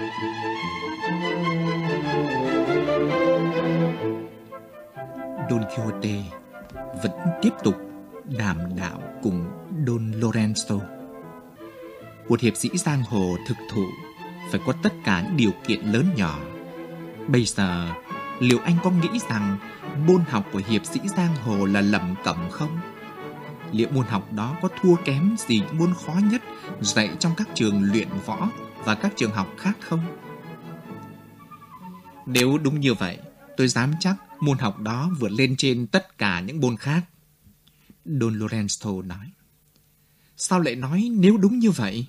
Don Quixote vẫn tiếp tục đàm đạo cùng Don Lorenzo. Một hiệp sĩ giang hồ thực thụ phải có tất cả những điều kiện lớn nhỏ. Bây giờ, liệu anh có nghĩ rằng môn học của hiệp sĩ giang hồ là lầm cẩm không? Liệu môn học đó có thua kém gì môn khó nhất dạy trong các trường luyện võ và các trường học khác không? Nếu đúng như vậy, tôi dám chắc môn học đó vượt lên trên tất cả những môn khác. Don Lorenzo nói. Sao lại nói nếu đúng như vậy?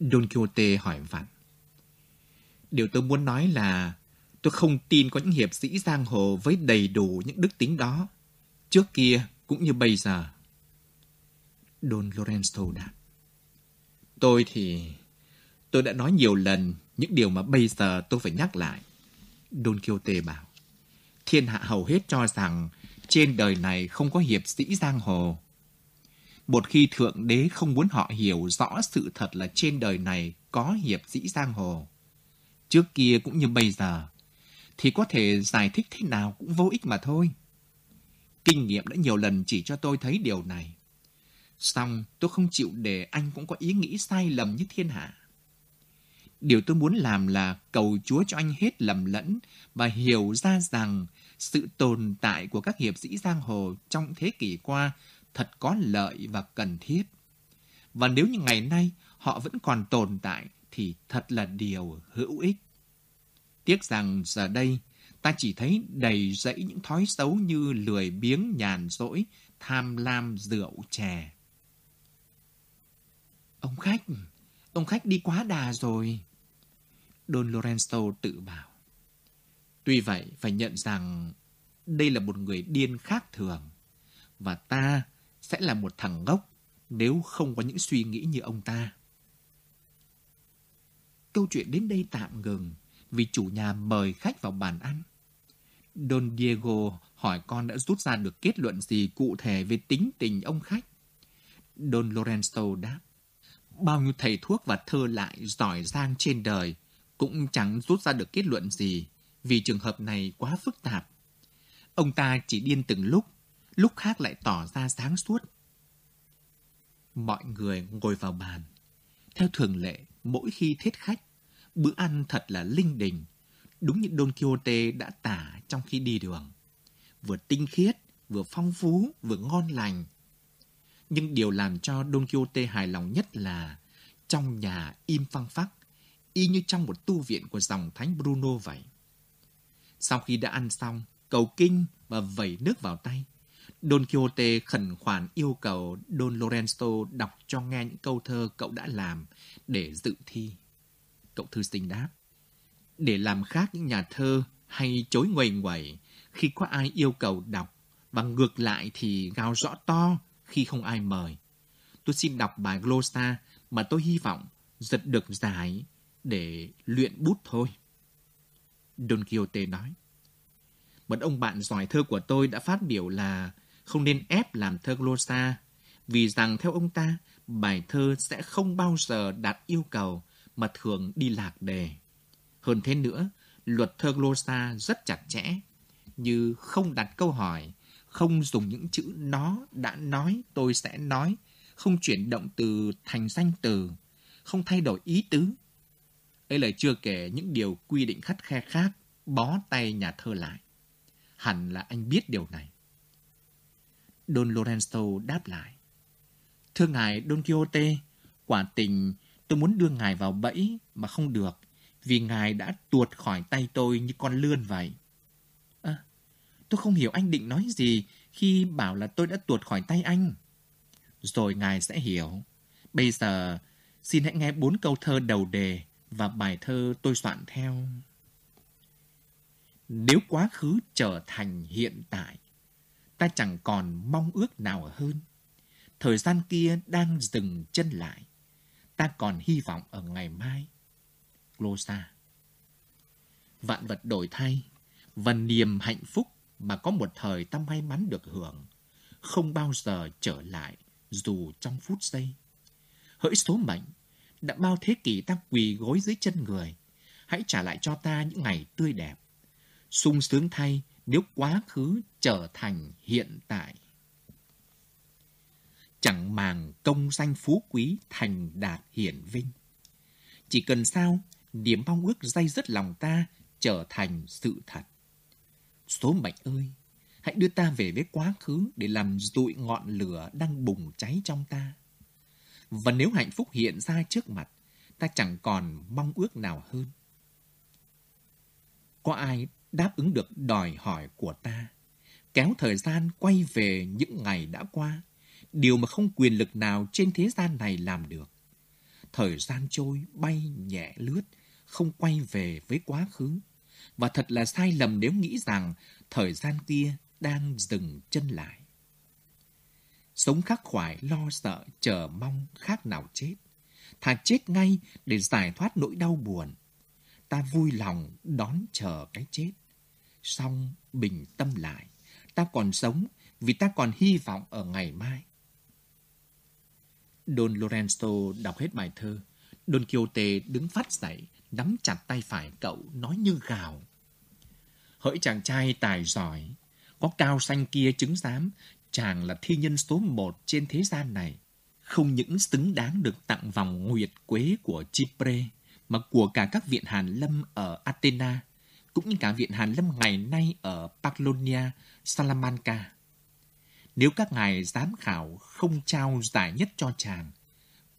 Don Quixote hỏi vặn. Điều tôi muốn nói là tôi không tin có những hiệp sĩ giang hồ với đầy đủ những đức tính đó. Trước kia cũng như bây giờ. Don Lorenzo đáp. Tôi thì... Tôi đã nói nhiều lần những điều mà bây giờ tôi phải nhắc lại. Don Quixote bảo. Thiên hạ hầu hết cho rằng trên đời này không có hiệp sĩ giang hồ. Một khi Thượng Đế không muốn họ hiểu rõ sự thật là trên đời này có hiệp sĩ giang hồ, trước kia cũng như bây giờ, thì có thể giải thích thế nào cũng vô ích mà thôi. Kinh nghiệm đã nhiều lần chỉ cho tôi thấy điều này. Xong, tôi không chịu để anh cũng có ý nghĩ sai lầm như thiên hạ. Điều tôi muốn làm là cầu Chúa cho anh hết lầm lẫn và hiểu ra rằng sự tồn tại của các hiệp sĩ giang hồ trong thế kỷ qua thật có lợi và cần thiết. Và nếu như ngày nay họ vẫn còn tồn tại thì thật là điều hữu ích. Tiếc rằng giờ đây ta chỉ thấy đầy rẫy những thói xấu như lười biếng nhàn rỗi, tham lam rượu chè. Ông khách, ông khách đi quá đà rồi. Don Lorenzo tự bảo. Tuy vậy, phải nhận rằng đây là một người điên khác thường. Và ta sẽ là một thằng ngốc nếu không có những suy nghĩ như ông ta. Câu chuyện đến đây tạm ngừng vì chủ nhà mời khách vào bàn ăn. Don Diego hỏi con đã rút ra được kết luận gì cụ thể về tính tình ông khách. Don Lorenzo đáp, bao nhiêu thầy thuốc và thơ lại giỏi giang trên đời cũng chẳng rút ra được kết luận gì vì trường hợp này quá phức tạp. Ông ta chỉ điên từng lúc, lúc khác lại tỏ ra sáng suốt. Mọi người ngồi vào bàn. Theo thường lệ, mỗi khi thiết khách, bữa ăn thật là linh đình, đúng như Don Quixote đã tả trong khi đi đường. Vừa tinh khiết, vừa phong phú, vừa ngon lành. Nhưng điều làm cho Don Quixote hài lòng nhất là trong nhà im phăng phắc, y như trong một tu viện của dòng thánh Bruno vậy. Sau khi đã ăn xong, cầu kinh và vẩy nước vào tay, Don Quixote khẩn khoản yêu cầu Don Lorenzo đọc cho nghe những câu thơ cậu đã làm để dự thi. Cậu thư sinh đáp, để làm khác những nhà thơ hay chối nguầy nguẩy khi có ai yêu cầu đọc và ngược lại thì gào rõ to khi không ai mời. Tôi xin đọc bài glossa mà tôi hy vọng giật được giải để luyện bút thôi. Don Quixote nói. Một ông bạn giỏi thơ của tôi đã phát biểu là không nên ép làm thơ glosa, vì rằng theo ông ta, bài thơ sẽ không bao giờ đạt yêu cầu mà thường đi lạc đề. Hơn thế nữa, luật thơ glosa rất chặt chẽ, như không đặt câu hỏi, không dùng những chữ nó đã nói tôi sẽ nói, không chuyển động từ thành danh từ, không thay đổi ý tứ. Ấy là chưa kể những điều quy định khắt khe khác, bó tay nhà thơ lại. Hẳn là anh biết điều này. Don Lorenzo đáp lại. Thưa ngài Don Quixote, quả tình tôi muốn đưa ngài vào bẫy mà không được, vì ngài đã tuột khỏi tay tôi như con lươn vậy. À, tôi không hiểu anh định nói gì khi bảo là tôi đã tuột khỏi tay anh. Rồi ngài sẽ hiểu. Bây giờ, xin hãy nghe bốn câu thơ đầu đề và bài thơ tôi soạn theo. Nếu quá khứ trở thành hiện tại, ta chẳng còn mong ước nào hơn. Thời gian kia đang dừng chân lại, ta còn hy vọng ở ngày mai. Glosa Vạn vật đổi thay, và niềm hạnh phúc mà có một thời ta may mắn được hưởng, không bao giờ trở lại dù trong phút giây. Hỡi số mệnh, đã bao thế kỷ ta quỳ gối dưới chân người, hãy trả lại cho ta những ngày tươi đẹp. sung sướng thay nếu quá khứ trở thành hiện tại. Chẳng màng công danh phú quý thành đạt hiển vinh. Chỉ cần sao niềm mong ước dây dứt lòng ta trở thành sự thật. Số mệnh ơi, hãy đưa ta về với quá khứ để làm dụi ngọn lửa đang bùng cháy trong ta. Và nếu hạnh phúc hiện ra trước mặt, ta chẳng còn mong ước nào hơn. Có ai đáp ứng được đòi hỏi của ta, kéo thời gian quay về những ngày đã qua, điều mà không quyền lực nào trên thế gian này làm được. Thời gian trôi bay nhẹ lướt, không quay về với quá khứ. Và thật là sai lầm nếu nghĩ rằng thời gian kia đang dừng chân lại. Sống khắc khoải lo sợ chờ mong khác nào chết. Thà chết ngay để giải thoát nỗi đau buồn. Ta vui lòng đón chờ cái chết. Xong bình tâm lại. Ta còn sống vì ta còn hy vọng ở ngày mai. Don Lorenzo đọc hết bài thơ. Don Quixote đứng phát dậy, nắm chặt tay phải cậu, nói như gào. Hỡi chàng trai tài giỏi, có cao xanh kia chứng giám, chàng là thi nhân số một trên thế gian này. Không những xứng đáng được tặng vòng nguyệt quế của Chipre, mà của cả các viện hàn lâm ở Athena, cũng như cả viện hàn lâm ngày nay ở Paglonia, Salamanca. Nếu các ngài giám khảo không trao giải nhất cho chàng,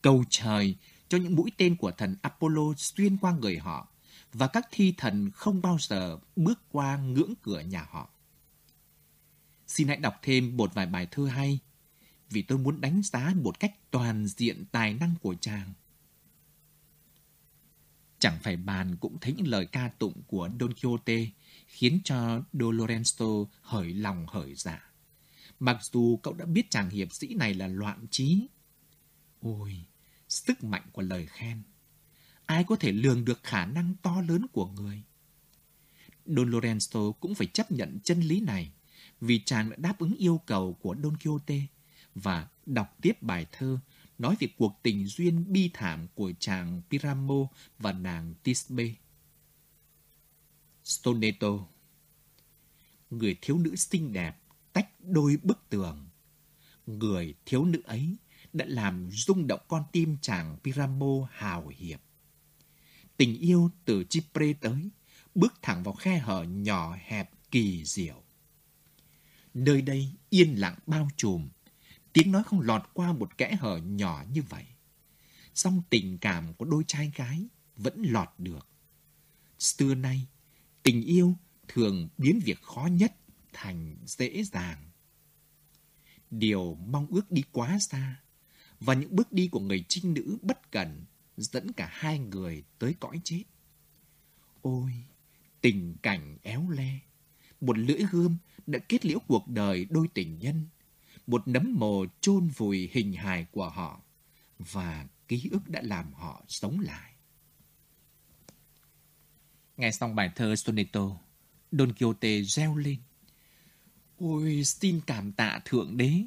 cầu trời cho những mũi tên của thần Apollo xuyên qua người họ, và các thi thần không bao giờ bước qua ngưỡng cửa nhà họ. Xin hãy đọc thêm một vài bài thơ hay, vì tôi muốn đánh giá một cách toàn diện tài năng của chàng. Chẳng phải bàn cũng thấy những lời ca tụng của Don Quixote khiến cho Don Lorenzo hởi lòng hởi dạ. Mặc dù cậu đã biết chàng hiệp sĩ này là loạn trí. Ôi, sức mạnh của lời khen. Ai có thể lường được khả năng to lớn của người? Don Lorenzo cũng phải chấp nhận chân lý này vì chàng đã đáp ứng yêu cầu của Don Quixote và đọc tiếp bài thơ nói về cuộc tình duyên bi thảm của chàng Piramo và nàng Tisbe. Stoneto Người thiếu nữ xinh đẹp tách đôi bức tường. Người thiếu nữ ấy đã làm rung động con tim chàng Piramo hào hiệp. Tình yêu từ Chipre tới, bước thẳng vào khe hở nhỏ hẹp kỳ diệu. Nơi đây yên lặng bao trùm, tiếng nói không lọt qua một kẽ hở nhỏ như vậy. Song tình cảm của đôi trai gái vẫn lọt được. Xưa nay, tình yêu thường biến việc khó nhất thành dễ dàng. Điều mong ước đi quá xa, và những bước đi của người trinh nữ bất cẩn dẫn cả hai người tới cõi chết. Ôi, tình cảnh éo le, một lưỡi gươm đã kết liễu cuộc đời đôi tình nhân, một nấm mồ chôn vùi hình hài của họ, và ký ức đã làm họ sống lại. Nghe xong bài thơ Soneto, Don Quixote reo lên. Ôi, xin cảm tạ Thượng Đế.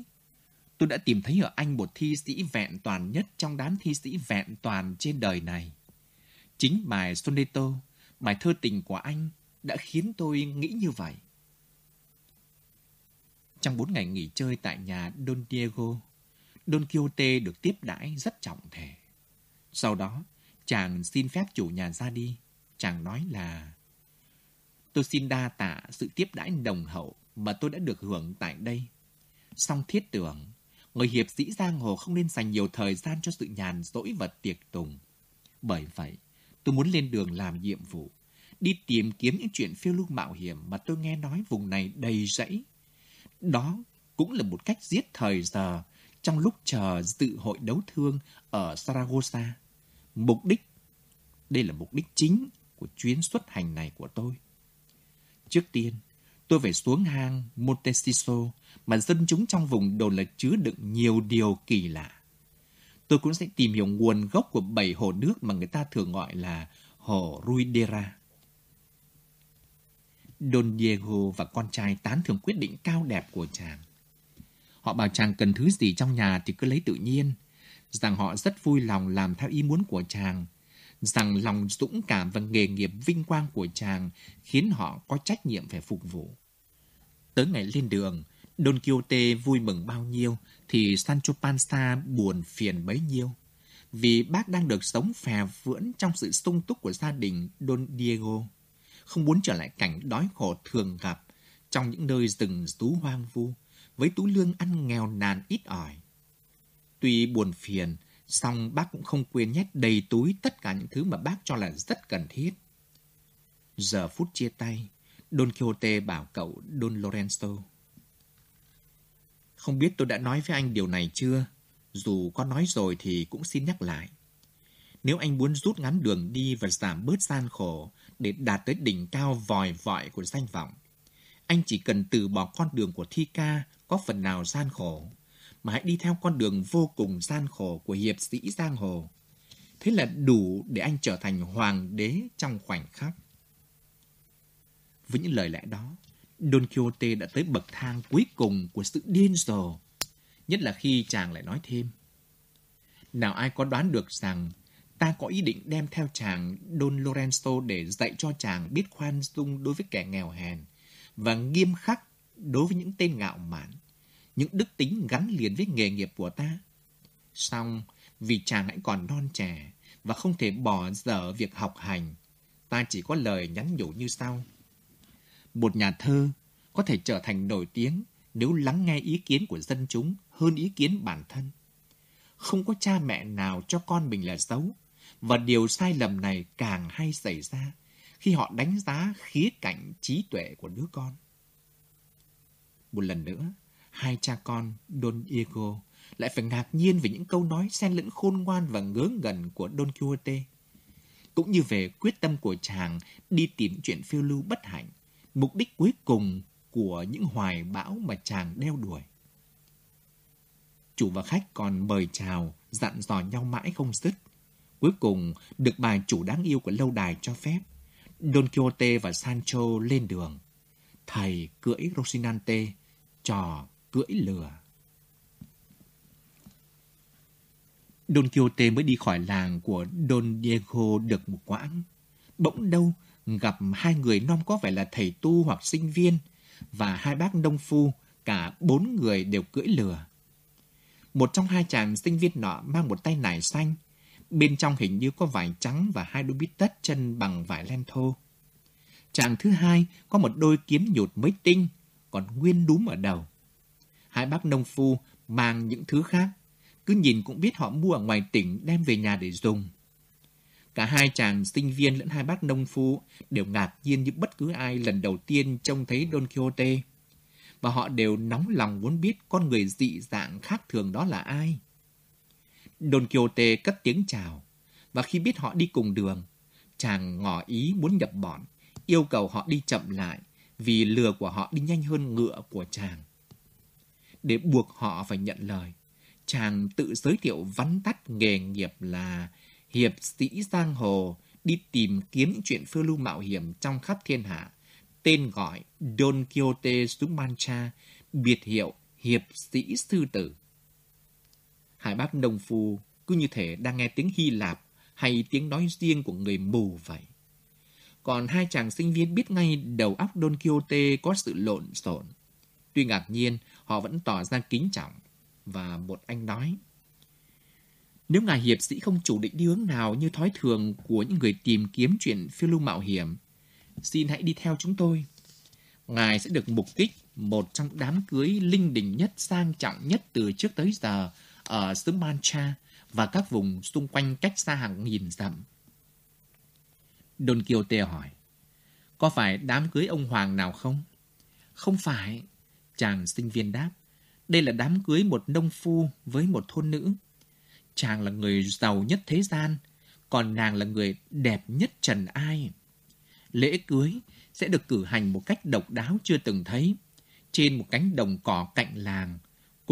Tôi đã tìm thấy ở anh một thi sĩ vẹn toàn nhất trong đám thi sĩ vẹn toàn trên đời này. Chính bài Soneto, bài thơ tình của anh, đã khiến tôi nghĩ như vậy. Trong bốn ngày nghỉ chơi tại nhà Don Diego, Don Quixote được tiếp đãi rất trọng thể. Sau đó, chàng xin phép chủ nhà ra đi. Chàng nói là Tôi xin đa tạ sự tiếp đãi đồng hậu mà tôi đã được hưởng tại đây. Song thiết tưởng, người hiệp sĩ giang hồ không nên dành nhiều thời gian cho sự nhàn rỗi và tiệc tùng. Bởi vậy, tôi muốn lên đường làm nhiệm vụ, đi tìm kiếm những chuyện phiêu lưu mạo hiểm mà tôi nghe nói vùng này đầy rẫy. Đó cũng là một cách giết thời giờ trong lúc chờ dự hội đấu thương ở Saragossa. Mục đích, đây là mục đích chính của chuyến xuất hành này của tôi. Trước tiên, tôi phải xuống hang Montesiso mà dân chúng trong vùng đồn là chứa đựng nhiều điều kỳ lạ. Tôi cũng sẽ tìm hiểu nguồn gốc của bảy hồ nước mà người ta thường gọi là hồ Ruidera. Don Diego và con trai tán thưởng quyết định cao đẹp của chàng. Họ bảo chàng cần thứ gì trong nhà thì cứ lấy tự nhiên, rằng họ rất vui lòng làm theo ý muốn của chàng, rằng lòng dũng cảm và nghề nghiệp vinh quang của chàng khiến họ có trách nhiệm phải phục vụ. Tới ngày lên đường, Don Quixote vui mừng bao nhiêu thì Sancho Panza buồn phiền bấy nhiêu. Vì bác đang được sống phè vưỡn trong sự sung túc của gia đình Don Diego, không muốn trở lại cảnh đói khổ thường gặp trong những nơi rừng rú hoang vu, với túi lương ăn nghèo nàn ít ỏi. Tuy buồn phiền, song bác cũng không quên nhét đầy túi tất cả những thứ mà bác cho là rất cần thiết. Giờ phút chia tay, Don Quixote bảo cậu Don Lorenzo. Không biết tôi đã nói với anh điều này chưa? Dù có nói rồi thì cũng xin nhắc lại. Nếu anh muốn rút ngắn đường đi và giảm bớt gian khổ để đạt tới đỉnh cao vòi vọi của danh vọng, anh chỉ cần từ bỏ con đường của thi ca có phần nào gian khổ, mà hãy đi theo con đường vô cùng gian khổ của hiệp sĩ giang hồ. Thế là đủ để anh trở thành hoàng đế trong khoảnh khắc. Với những lời lẽ đó, Don Quixote đã tới bậc thang cuối cùng của sự điên rồ. Nhất là khi chàng lại nói thêm. Nào ai có đoán được rằng ta có ý định đem theo chàng Don Lorenzo để dạy cho chàng biết khoan dung đối với kẻ nghèo hèn và nghiêm khắc đối với những tên ngạo mạn, những đức tính gắn liền với nghề nghiệp của ta. Xong, vì chàng hãy còn non trẻ và không thể bỏ dở việc học hành, ta chỉ có lời nhắn nhủ như sau. Một nhà thơ có thể trở thành nổi tiếng nếu lắng nghe ý kiến của dân chúng hơn ý kiến bản thân. Không có cha mẹ nào cho con mình là xấu, và điều sai lầm này càng hay xảy ra khi họ đánh giá khía cạnh trí tuệ của đứa con. Một lần nữa, hai cha con Don Diego lại phải ngạc nhiên về những câu nói xen lẫn khôn ngoan và ngớ ngẩn của Don Quixote, cũng như về quyết tâm của chàng đi tìm chuyện phiêu lưu bất hạnh, mục đích cuối cùng của những hoài bão mà chàng đeo đuổi. Chủ và khách còn mời chào, dặn dò nhau mãi không dứt. Cuối cùng, được bà chủ đáng yêu của lâu đài cho phép, Don Quixote và Sancho lên đường. Thầy cưỡi Rocinante, trò cưỡi lừa. Don Quixote mới đi khỏi làng của Don Diego được một quãng. Bỗng đâu gặp hai người non có vẻ là thầy tu hoặc sinh viên và hai bác nông phu, cả bốn người đều cưỡi lừa. Một trong hai chàng sinh viên nọ mang một tay nải xanh, Bên trong hình như có vải trắng và hai đôi bít tất chân bằng vải len thô. Chàng thứ hai có một đôi kiếm nhột mới tinh, còn nguyên đúm ở đầu. Hai bác nông phu mang những thứ khác, cứ nhìn cũng biết họ mua ở ngoài tỉnh đem về nhà để dùng. Cả hai chàng sinh viên lẫn hai bác nông phu đều ngạc nhiên như bất cứ ai lần đầu tiên trông thấy Don Quixote. Và họ đều nóng lòng muốn biết con người dị dạng khác thường đó là ai. Don Quixote cất tiếng chào, và khi biết họ đi cùng đường, chàng ngỏ ý muốn nhập bọn, yêu cầu họ đi chậm lại vì lừa của họ đi nhanh hơn ngựa của chàng. Để buộc họ phải nhận lời, chàng tự giới thiệu vắn tắt nghề nghiệp là hiệp sĩ giang hồ đi tìm kiếm những chuyện phiêu lưu mạo hiểm trong khắp thiên hạ, tên gọi Don Quixote Sumancha, biệt hiệu hiệp sĩ sư tử. Hai bác nông phu cứ như thể đang nghe tiếng Hy Lạp hay tiếng nói riêng của người mù vậy. Còn hai chàng sinh viên biết ngay đầu óc Don Quixote có sự lộn xộn. Tuy ngạc nhiên, họ vẫn tỏ ra kính trọng. Và một anh nói, Nếu ngài hiệp sĩ không chủ định đi hướng nào như thói thường của những người tìm kiếm chuyện phiêu lưu mạo hiểm, xin hãy đi theo chúng tôi. Ngài sẽ được mục kích một trong đám cưới linh đình nhất sang trọng nhất từ trước tới giờ ở xứ Mancha và các vùng xung quanh cách xa hàng nghìn dặm. Don Quixote hỏi, có phải đám cưới ông Hoàng nào không? Không phải, chàng sinh viên đáp. Đây là đám cưới một nông phu với một thôn nữ. Chàng là người giàu nhất thế gian, còn nàng là người đẹp nhất trần ai. Lễ cưới sẽ được cử hành một cách độc đáo chưa từng thấy, trên một cánh đồng cỏ cạnh làng,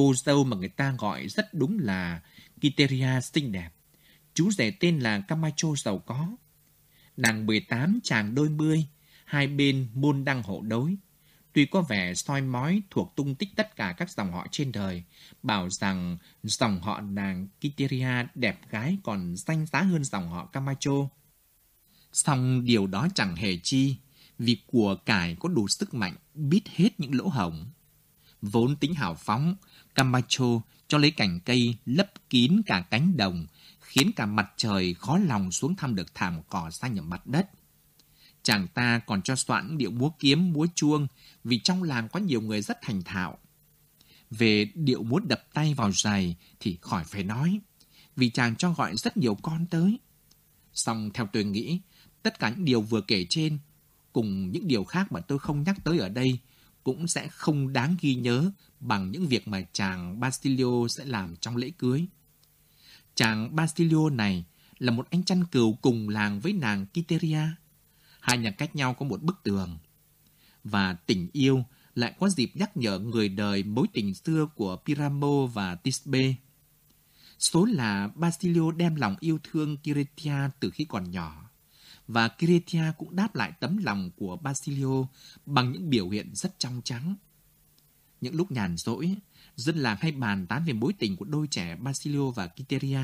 Cô dâu mà người ta gọi rất đúng là Kiteria xinh đẹp. Chú rể tên là Camacho giàu có. Nàng 18 chàng đôi mươi, hai bên môn đăng hộ đối. Tuy có vẻ soi mói thuộc tung tích tất cả các dòng họ trên đời, bảo rằng dòng họ nàng Kiteria đẹp gái còn danh giá hơn dòng họ Camacho. Song điều đó chẳng hề chi, vì của cải có đủ sức mạnh biết hết những lỗ hổng. Vốn tính hào phóng, Camacho cho lấy cành cây lấp kín cả cánh đồng, khiến cả mặt trời khó lòng xuống thăm được thảm cỏ xanh ở mặt đất. Chàng ta còn cho soạn điệu múa kiếm, múa chuông, vì trong làng có nhiều người rất thành thạo. Về điệu múa đập tay vào giày thì khỏi phải nói, vì chàng cho gọi rất nhiều con tới. Xong theo tôi nghĩ, tất cả những điều vừa kể trên, cùng những điều khác mà tôi không nhắc tới ở đây, cũng sẽ không đáng ghi nhớ bằng những việc mà chàng Bastilio sẽ làm trong lễ cưới. Chàng Bastilio này là một anh chăn cừu cùng làng với nàng Kiteria. Hai nhà cách nhau có một bức tường. Và tình yêu lại có dịp nhắc nhở người đời mối tình xưa của Piramo và Tisbe. Số là Basilio đem lòng yêu thương Kiretia từ khi còn nhỏ. Và Kiretia cũng đáp lại tấm lòng của Basilio bằng những biểu hiện rất trong trắng. Những lúc nhàn rỗi, dân làng hay bàn tán về mối tình của đôi trẻ Basilio và Kiteria.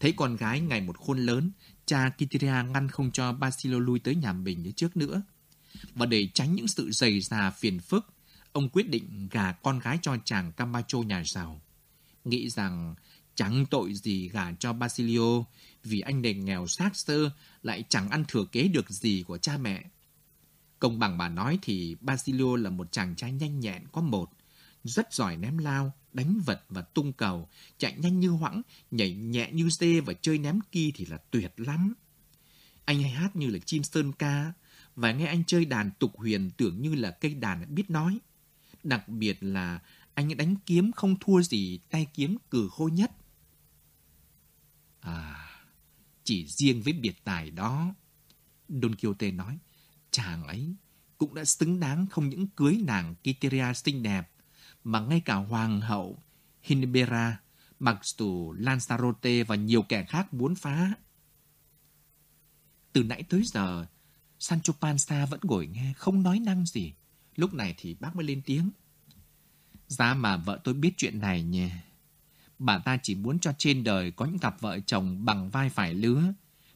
Thấy con gái ngày một khôn lớn, cha Kiteria ngăn không cho Basilio lui tới nhà mình như trước nữa. Và để tránh những sự dày già phiền phức, ông quyết định gả con gái cho chàng Camacho nhà giàu. Nghĩ rằng chẳng tội gì gả cho Basilio vì anh này nghèo xác sơ lại chẳng ăn thừa kế được gì của cha mẹ. Công bằng bà nói thì Basilio là một chàng trai nhanh nhẹn có một, rất giỏi ném lao, đánh vật và tung cầu, chạy nhanh như hoãng, nhảy nhẹ như dê và chơi ném ki thì là tuyệt lắm. Anh hay hát như là chim sơn ca, và nghe anh chơi đàn tục huyền tưởng như là cây đàn biết nói. Đặc biệt là anh đánh kiếm không thua gì tay kiếm cử khô nhất. À, chỉ riêng với biệt tài đó. Don Quixote nói, chàng ấy cũng đã xứng đáng không những cưới nàng Kiteria xinh đẹp, mà ngay cả hoàng hậu Hinibera, mặc dù Lanzarote và nhiều kẻ khác muốn phá. Từ nãy tới giờ, Sancho Panza vẫn ngồi nghe, không nói năng gì. Lúc này thì bác mới lên tiếng. Giá mà vợ tôi biết chuyện này nhỉ. Bà ta chỉ muốn cho trên đời có những cặp vợ chồng bằng vai phải lứa.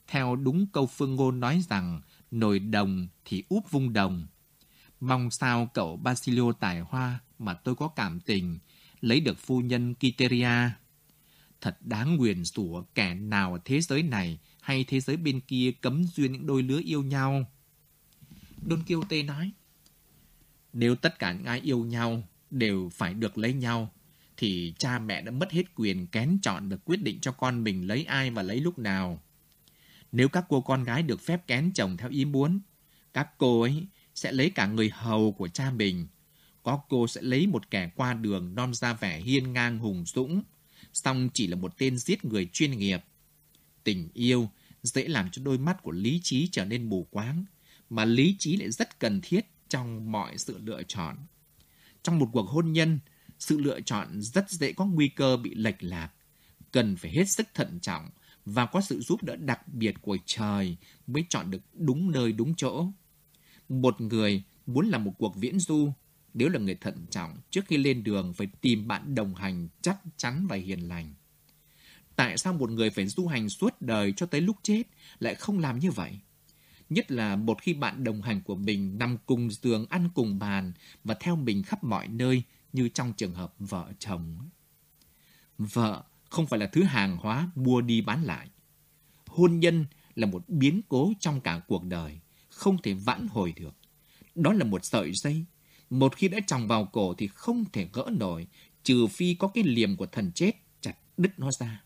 Theo đúng câu phương ngôn nói rằng, nồi đồng thì úp vung đồng. Mong sao cậu Basilio tài hoa mà tôi có cảm tình, lấy được phu nhân Kiteria. Thật đáng nguyền rủa kẻ nào thế giới này hay thế giới bên kia cấm duyên những đôi lứa yêu nhau. Don Quixote nói, nếu tất cả những ai yêu nhau đều phải được lấy nhau, thì cha mẹ đã mất hết quyền kén chọn được quyết định cho con mình lấy ai và lấy lúc nào. Nếu các cô con gái được phép kén chồng theo ý muốn, các cô ấy sẽ lấy cả người hầu của cha mình. Có cô sẽ lấy một kẻ qua đường non ra vẻ hiên ngang hùng dũng, song chỉ là một tên giết người chuyên nghiệp. Tình yêu dễ làm cho đôi mắt của lý trí trở nên mù quáng, mà lý trí lại rất cần thiết trong mọi sự lựa chọn. Trong một cuộc hôn nhân, sự lựa chọn rất dễ có nguy cơ bị lệch lạc. Cần phải hết sức thận trọng và có sự giúp đỡ đặc biệt của trời mới chọn được đúng nơi đúng chỗ. Một người muốn làm một cuộc viễn du, nếu là người thận trọng, trước khi lên đường phải tìm bạn đồng hành chắc chắn và hiền lành. Tại sao một người phải du hành suốt đời cho tới lúc chết lại không làm như vậy? Nhất là một khi bạn đồng hành của mình nằm cùng giường, ăn cùng bàn và theo mình khắp mọi nơi như trong trường hợp vợ chồng. Vợ không phải là thứ hàng hóa mua đi bán lại. Hôn nhân là một biến cố trong cả cuộc đời, không thể vãn hồi được. Đó là một sợi dây, một khi đã tròng vào cổ thì không thể gỡ nổi, trừ phi có cái liềm của thần chết chặt đứt nó ra.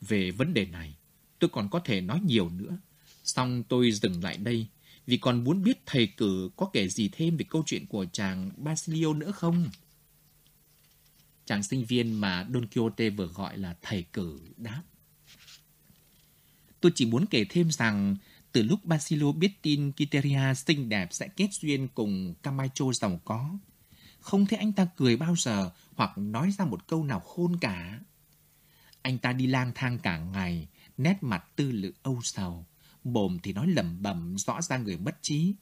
Về vấn đề này, tôi còn có thể nói nhiều nữa. Xong tôi dừng lại đây, vì còn muốn biết thầy cử có kể gì thêm về câu chuyện của chàng Basilio nữa không? Chàng sinh viên mà Don Quixote vừa gọi là thầy cử đáp. Tôi chỉ muốn kể thêm rằng từ lúc Basilio biết tin Kiteria xinh đẹp sẽ kết duyên cùng Camacho giàu có, không thấy anh ta cười bao giờ hoặc nói ra một câu nào khôn cả. Anh ta đi lang thang cả ngày, nét mặt tư lự âu sầu, mồm thì nói lẩm bẩm rõ ra người mất trí.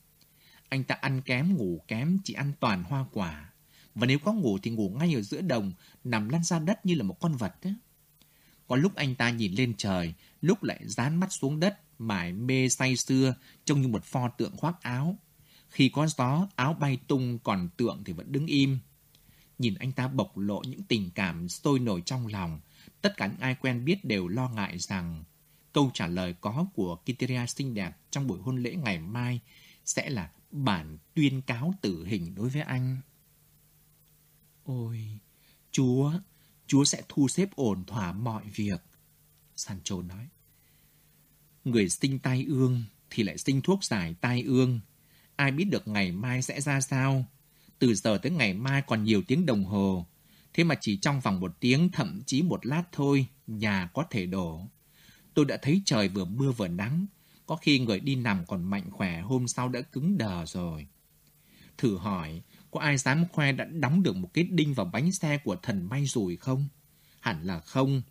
Anh ta ăn kém ngủ kém chỉ ăn toàn hoa quả. Và nếu có ngủ thì ngủ ngay ở giữa đồng, nằm lăn ra đất như là một con vật. Ấy. Có lúc anh ta nhìn lên trời, lúc lại dán mắt xuống đất, mải mê say xưa trông như một pho tượng khoác áo. Khi có gió, áo bay tung, còn tượng thì vẫn đứng im. Nhìn anh ta bộc lộ những tình cảm sôi nổi trong lòng, tất cả những ai quen biết đều lo ngại rằng câu trả lời có của Kiteria xinh đẹp trong buổi hôn lễ ngày mai sẽ là bản tuyên cáo tử hình đối với anh. Ôi, Chúa, Chúa sẽ thu xếp ổn thỏa mọi việc. Sancho nói. Người sinh tai ương thì lại sinh thuốc giải tai ương. Ai biết được ngày mai sẽ ra sao? Từ giờ tới ngày mai còn nhiều tiếng đồng hồ. Thế mà chỉ trong vòng một tiếng, thậm chí một lát thôi, nhà có thể đổ. Tôi đã thấy trời vừa mưa vừa nắng. Có khi người đi nằm còn mạnh khỏe, hôm sau đã cứng đờ rồi. Thử hỏi, có ai dám khoe đã đóng được một cái đinh vào bánh xe của thần may rồi không? Hẳn là không.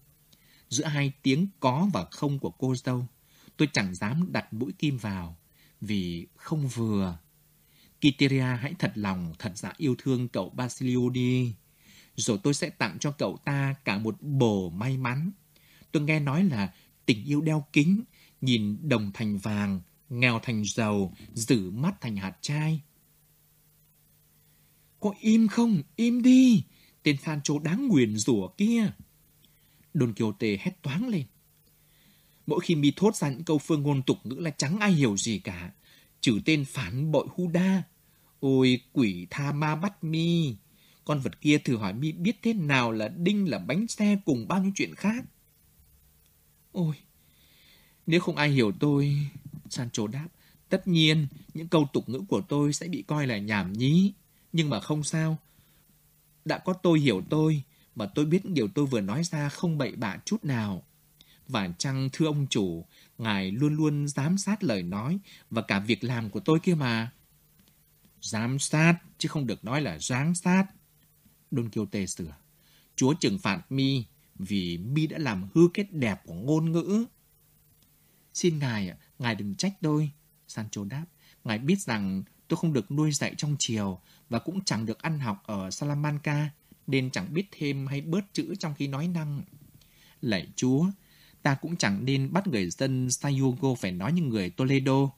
Giữa hai tiếng có và không của cô dâu, tôi chẳng dám đặt mũi kim vào, vì không vừa. Kiteria hãy thật lòng, thật dạ yêu thương cậu Basilio đi. Rồi tôi sẽ tặng cho cậu ta cả một bồ may mắn. Tôi nghe nói là tình yêu đeo kính, nhìn đồng thành vàng, nghèo thành giàu, giữ mắt thành hạt trai. Có im không? Im đi! Tên Sancho đáng nguyền rủa kia. Don Quixote hét toáng lên. Mỗi khi mi thốt ra những câu phương ngôn tục ngữ là chẳng ai hiểu gì cả. Trừ tên phản bội Huda. Ôi quỷ tha ma bắt mi. Con vật kia thử hỏi mi biết thế nào là đinh là bánh xe cùng bao nhiêu chuyện khác. Ôi, nếu không ai hiểu tôi, Sancho đáp, tất nhiên những câu tục ngữ của tôi sẽ bị coi là nhảm nhí. Nhưng mà không sao. Đã có tôi hiểu tôi, mà tôi biết điều tôi vừa nói ra không bậy bạ chút nào. Và chăng thưa ông chủ, ngài luôn luôn giám sát lời nói và cả việc làm của tôi kia mà. Giám sát, chứ không được nói là giáng sát. Don Quixote sửa. Chúa trừng phạt mi vì mi đã làm hư kết đẹp của ngôn ngữ. Xin ngài, ngài đừng trách tôi. Sancho đáp. Ngài biết rằng tôi không được nuôi dạy trong chiều và cũng chẳng được ăn học ở Salamanca nên chẳng biết thêm hay bớt chữ trong khi nói năng. Lạy Chúa, ta cũng chẳng nên bắt người dân Sayugo phải nói như người Toledo.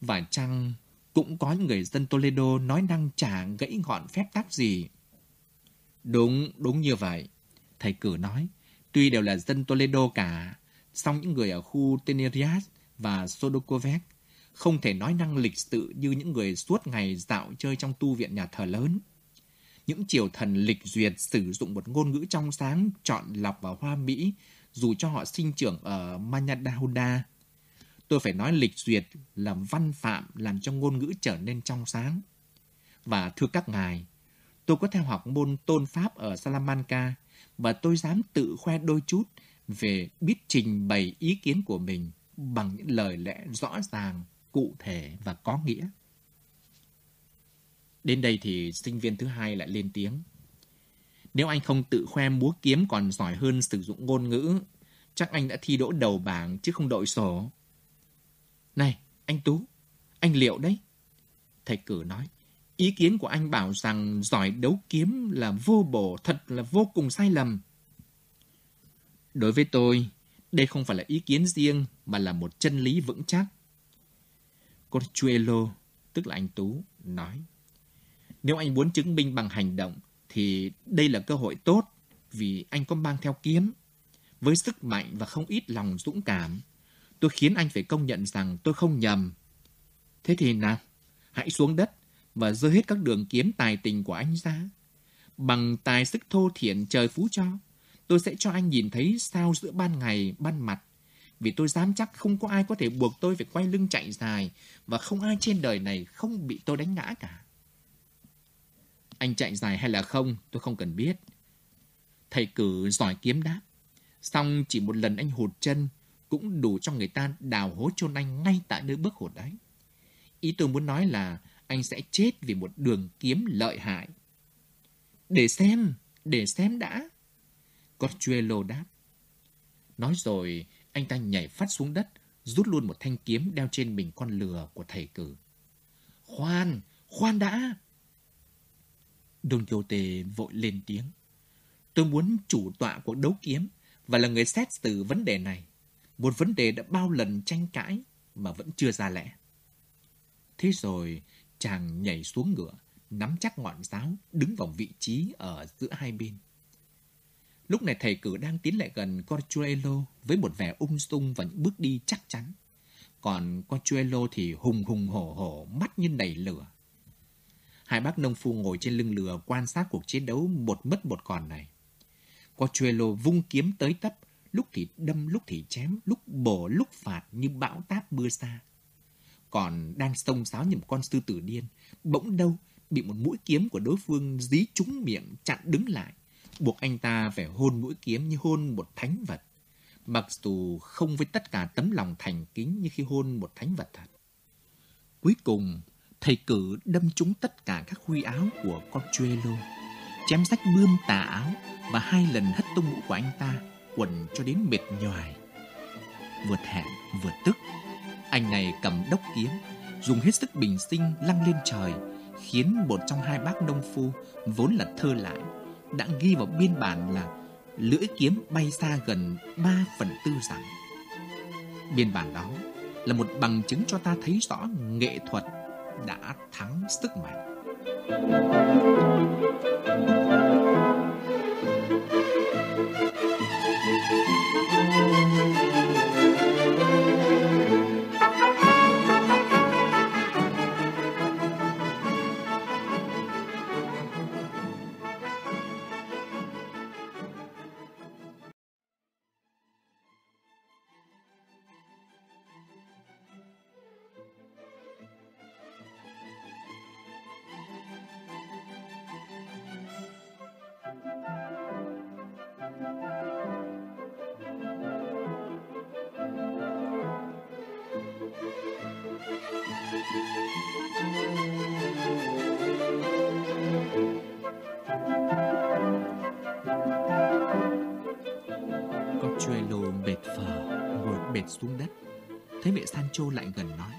Và chăng cũng có những người dân Toledo nói năng chả gãy ngọn phép tắc gì. Đúng, đúng như vậy. Thầy cử nói, tuy đều là dân Toledo cả, song những người ở khu Tenerias và Sodokovec không thể nói năng lịch sự như những người suốt ngày dạo chơi trong tu viện nhà thờ lớn những triều thần lịch duyệt sử dụng một ngôn ngữ trong sáng, chọn lọc và hoa mỹ, dù cho họ sinh trưởng ở Manyadahuda. Tôi phải nói lịch duyệt là văn phạm làm cho ngôn ngữ trở nên trong sáng. Và thưa các ngài, tôi có theo học môn tôn pháp ở Salamanca và tôi dám tự khoe đôi chút về biết trình bày ý kiến của mình bằng những lời lẽ rõ ràng, cụ thể và có nghĩa. Đến đây thì sinh viên thứ hai lại lên tiếng. Nếu anh không tự khoe múa kiếm còn giỏi hơn sử dụng ngôn ngữ, chắc anh đã thi đỗ đầu bảng chứ không đội sổ. Này, anh Tú, anh liệu đấy. Thầy cử nói, ý kiến của anh bảo rằng giỏi đấu kiếm là vô bổ, thật là vô cùng sai lầm. Đối với tôi, đây không phải là ý kiến riêng mà là một chân lý vững chắc. Corchuelo, tức là anh Tú, nói. Nếu anh muốn chứng minh bằng hành động, thì đây là cơ hội tốt vì anh có mang theo kiếm. Với sức mạnh và không ít lòng dũng cảm, tôi khiến anh phải công nhận rằng tôi không nhầm. Thế thì nào, hãy xuống đất và rơi hết các đường kiếm tài tình của anh ra. Bằng tài sức thô thiện trời phú cho, tôi sẽ cho anh nhìn thấy sao giữa ban ngày, ban mặt. Vì tôi dám chắc không có ai có thể buộc tôi phải quay lưng chạy dài và không ai trên đời này không bị tôi đánh ngã cả. Anh chạy dài hay là không, tôi không cần biết. Thầy cử giỏi kiếm đáp. Xong chỉ một lần anh hụt chân, cũng đủ cho người ta đào hố chôn anh ngay tại nơi bước hụt đấy. Ý tôi muốn nói là anh sẽ chết vì một đường kiếm lợi hại. Để xem, để xem đã. Corchuelo đáp. Nói rồi, anh ta nhảy phát xuống đất, rút luôn một thanh kiếm đeo trên mình con lừa của thầy cử. Khoan, khoan đã! Don Quixote vội lên tiếng. Tôi muốn chủ tọa cuộc đấu kiếm và là người xét xử vấn đề này. Một vấn đề đã bao lần tranh cãi mà vẫn chưa ra lẽ. Thế rồi chàng nhảy xuống ngựa, nắm chắc ngọn giáo, đứng vào vị trí ở giữa hai bên. Lúc này thầy cử đang tiến lại gần Corchuelo với một vẻ ung dung và những bước đi chắc chắn. Còn Corchuelo thì hùng hùng hổ hổ, mắt như đầy lửa. Hai bác nông phu ngồi trên lưng lừa quan sát cuộc chiến đấu một mất một còn này. Corchuelo vung kiếm tới tấp, lúc thì đâm, lúc thì chém, lúc bổ, lúc phạt như bão táp mưa xa. Còn đang sông sáo như một con sư tử điên, bỗng đâu bị một mũi kiếm của đối phương dí trúng miệng chặn đứng lại, buộc anh ta phải hôn mũi kiếm như hôn một thánh vật. Mặc dù không với tất cả tấm lòng thành kính như khi hôn một thánh vật thật. Cuối cùng, thầy cử đâm trúng tất cả các huy áo của con Chuelo, chém rách bươm tà áo và hai lần hất tung mũ của anh ta, quần cho đến mệt nhoài. Vừa thẹn vừa tức, anh này cầm đốc kiếm, dùng hết sức bình sinh lăng lên trời, khiến một trong hai bác nông phu vốn là thơ lại đã ghi vào biên bản là lưỡi kiếm bay xa gần 3 phần tư dặm. Biên bản đó là một bằng chứng cho ta thấy rõ nghệ thuật đã thắng sức mạnh. Thấy mẹ Sancho lại gần nói.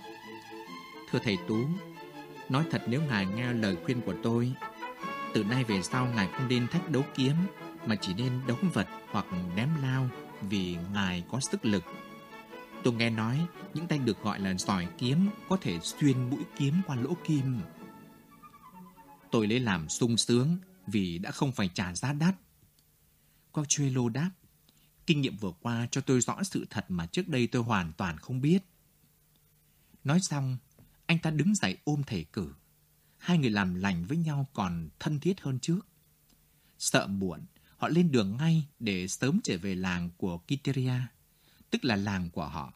Thưa thầy Tú, nói thật nếu ngài nghe lời khuyên của tôi, từ nay về sau ngài không nên thách đấu kiếm, mà chỉ nên đấu vật hoặc ném lao vì ngài có sức lực. Tôi nghe nói những tay được gọi là giỏi kiếm có thể xuyên mũi kiếm qua lỗ kim. Tôi lấy làm sung sướng vì đã không phải trả giá đắt. Cochuelo đáp, kinh nghiệm vừa qua cho tôi rõ sự thật mà trước đây tôi hoàn toàn không biết. Nói xong, anh ta đứng dậy ôm thầy cử. Hai người làm lành với nhau còn thân thiết hơn trước. Sợ muộn, họ lên đường ngay để sớm trở về làng của Kiteria, tức là làng của họ.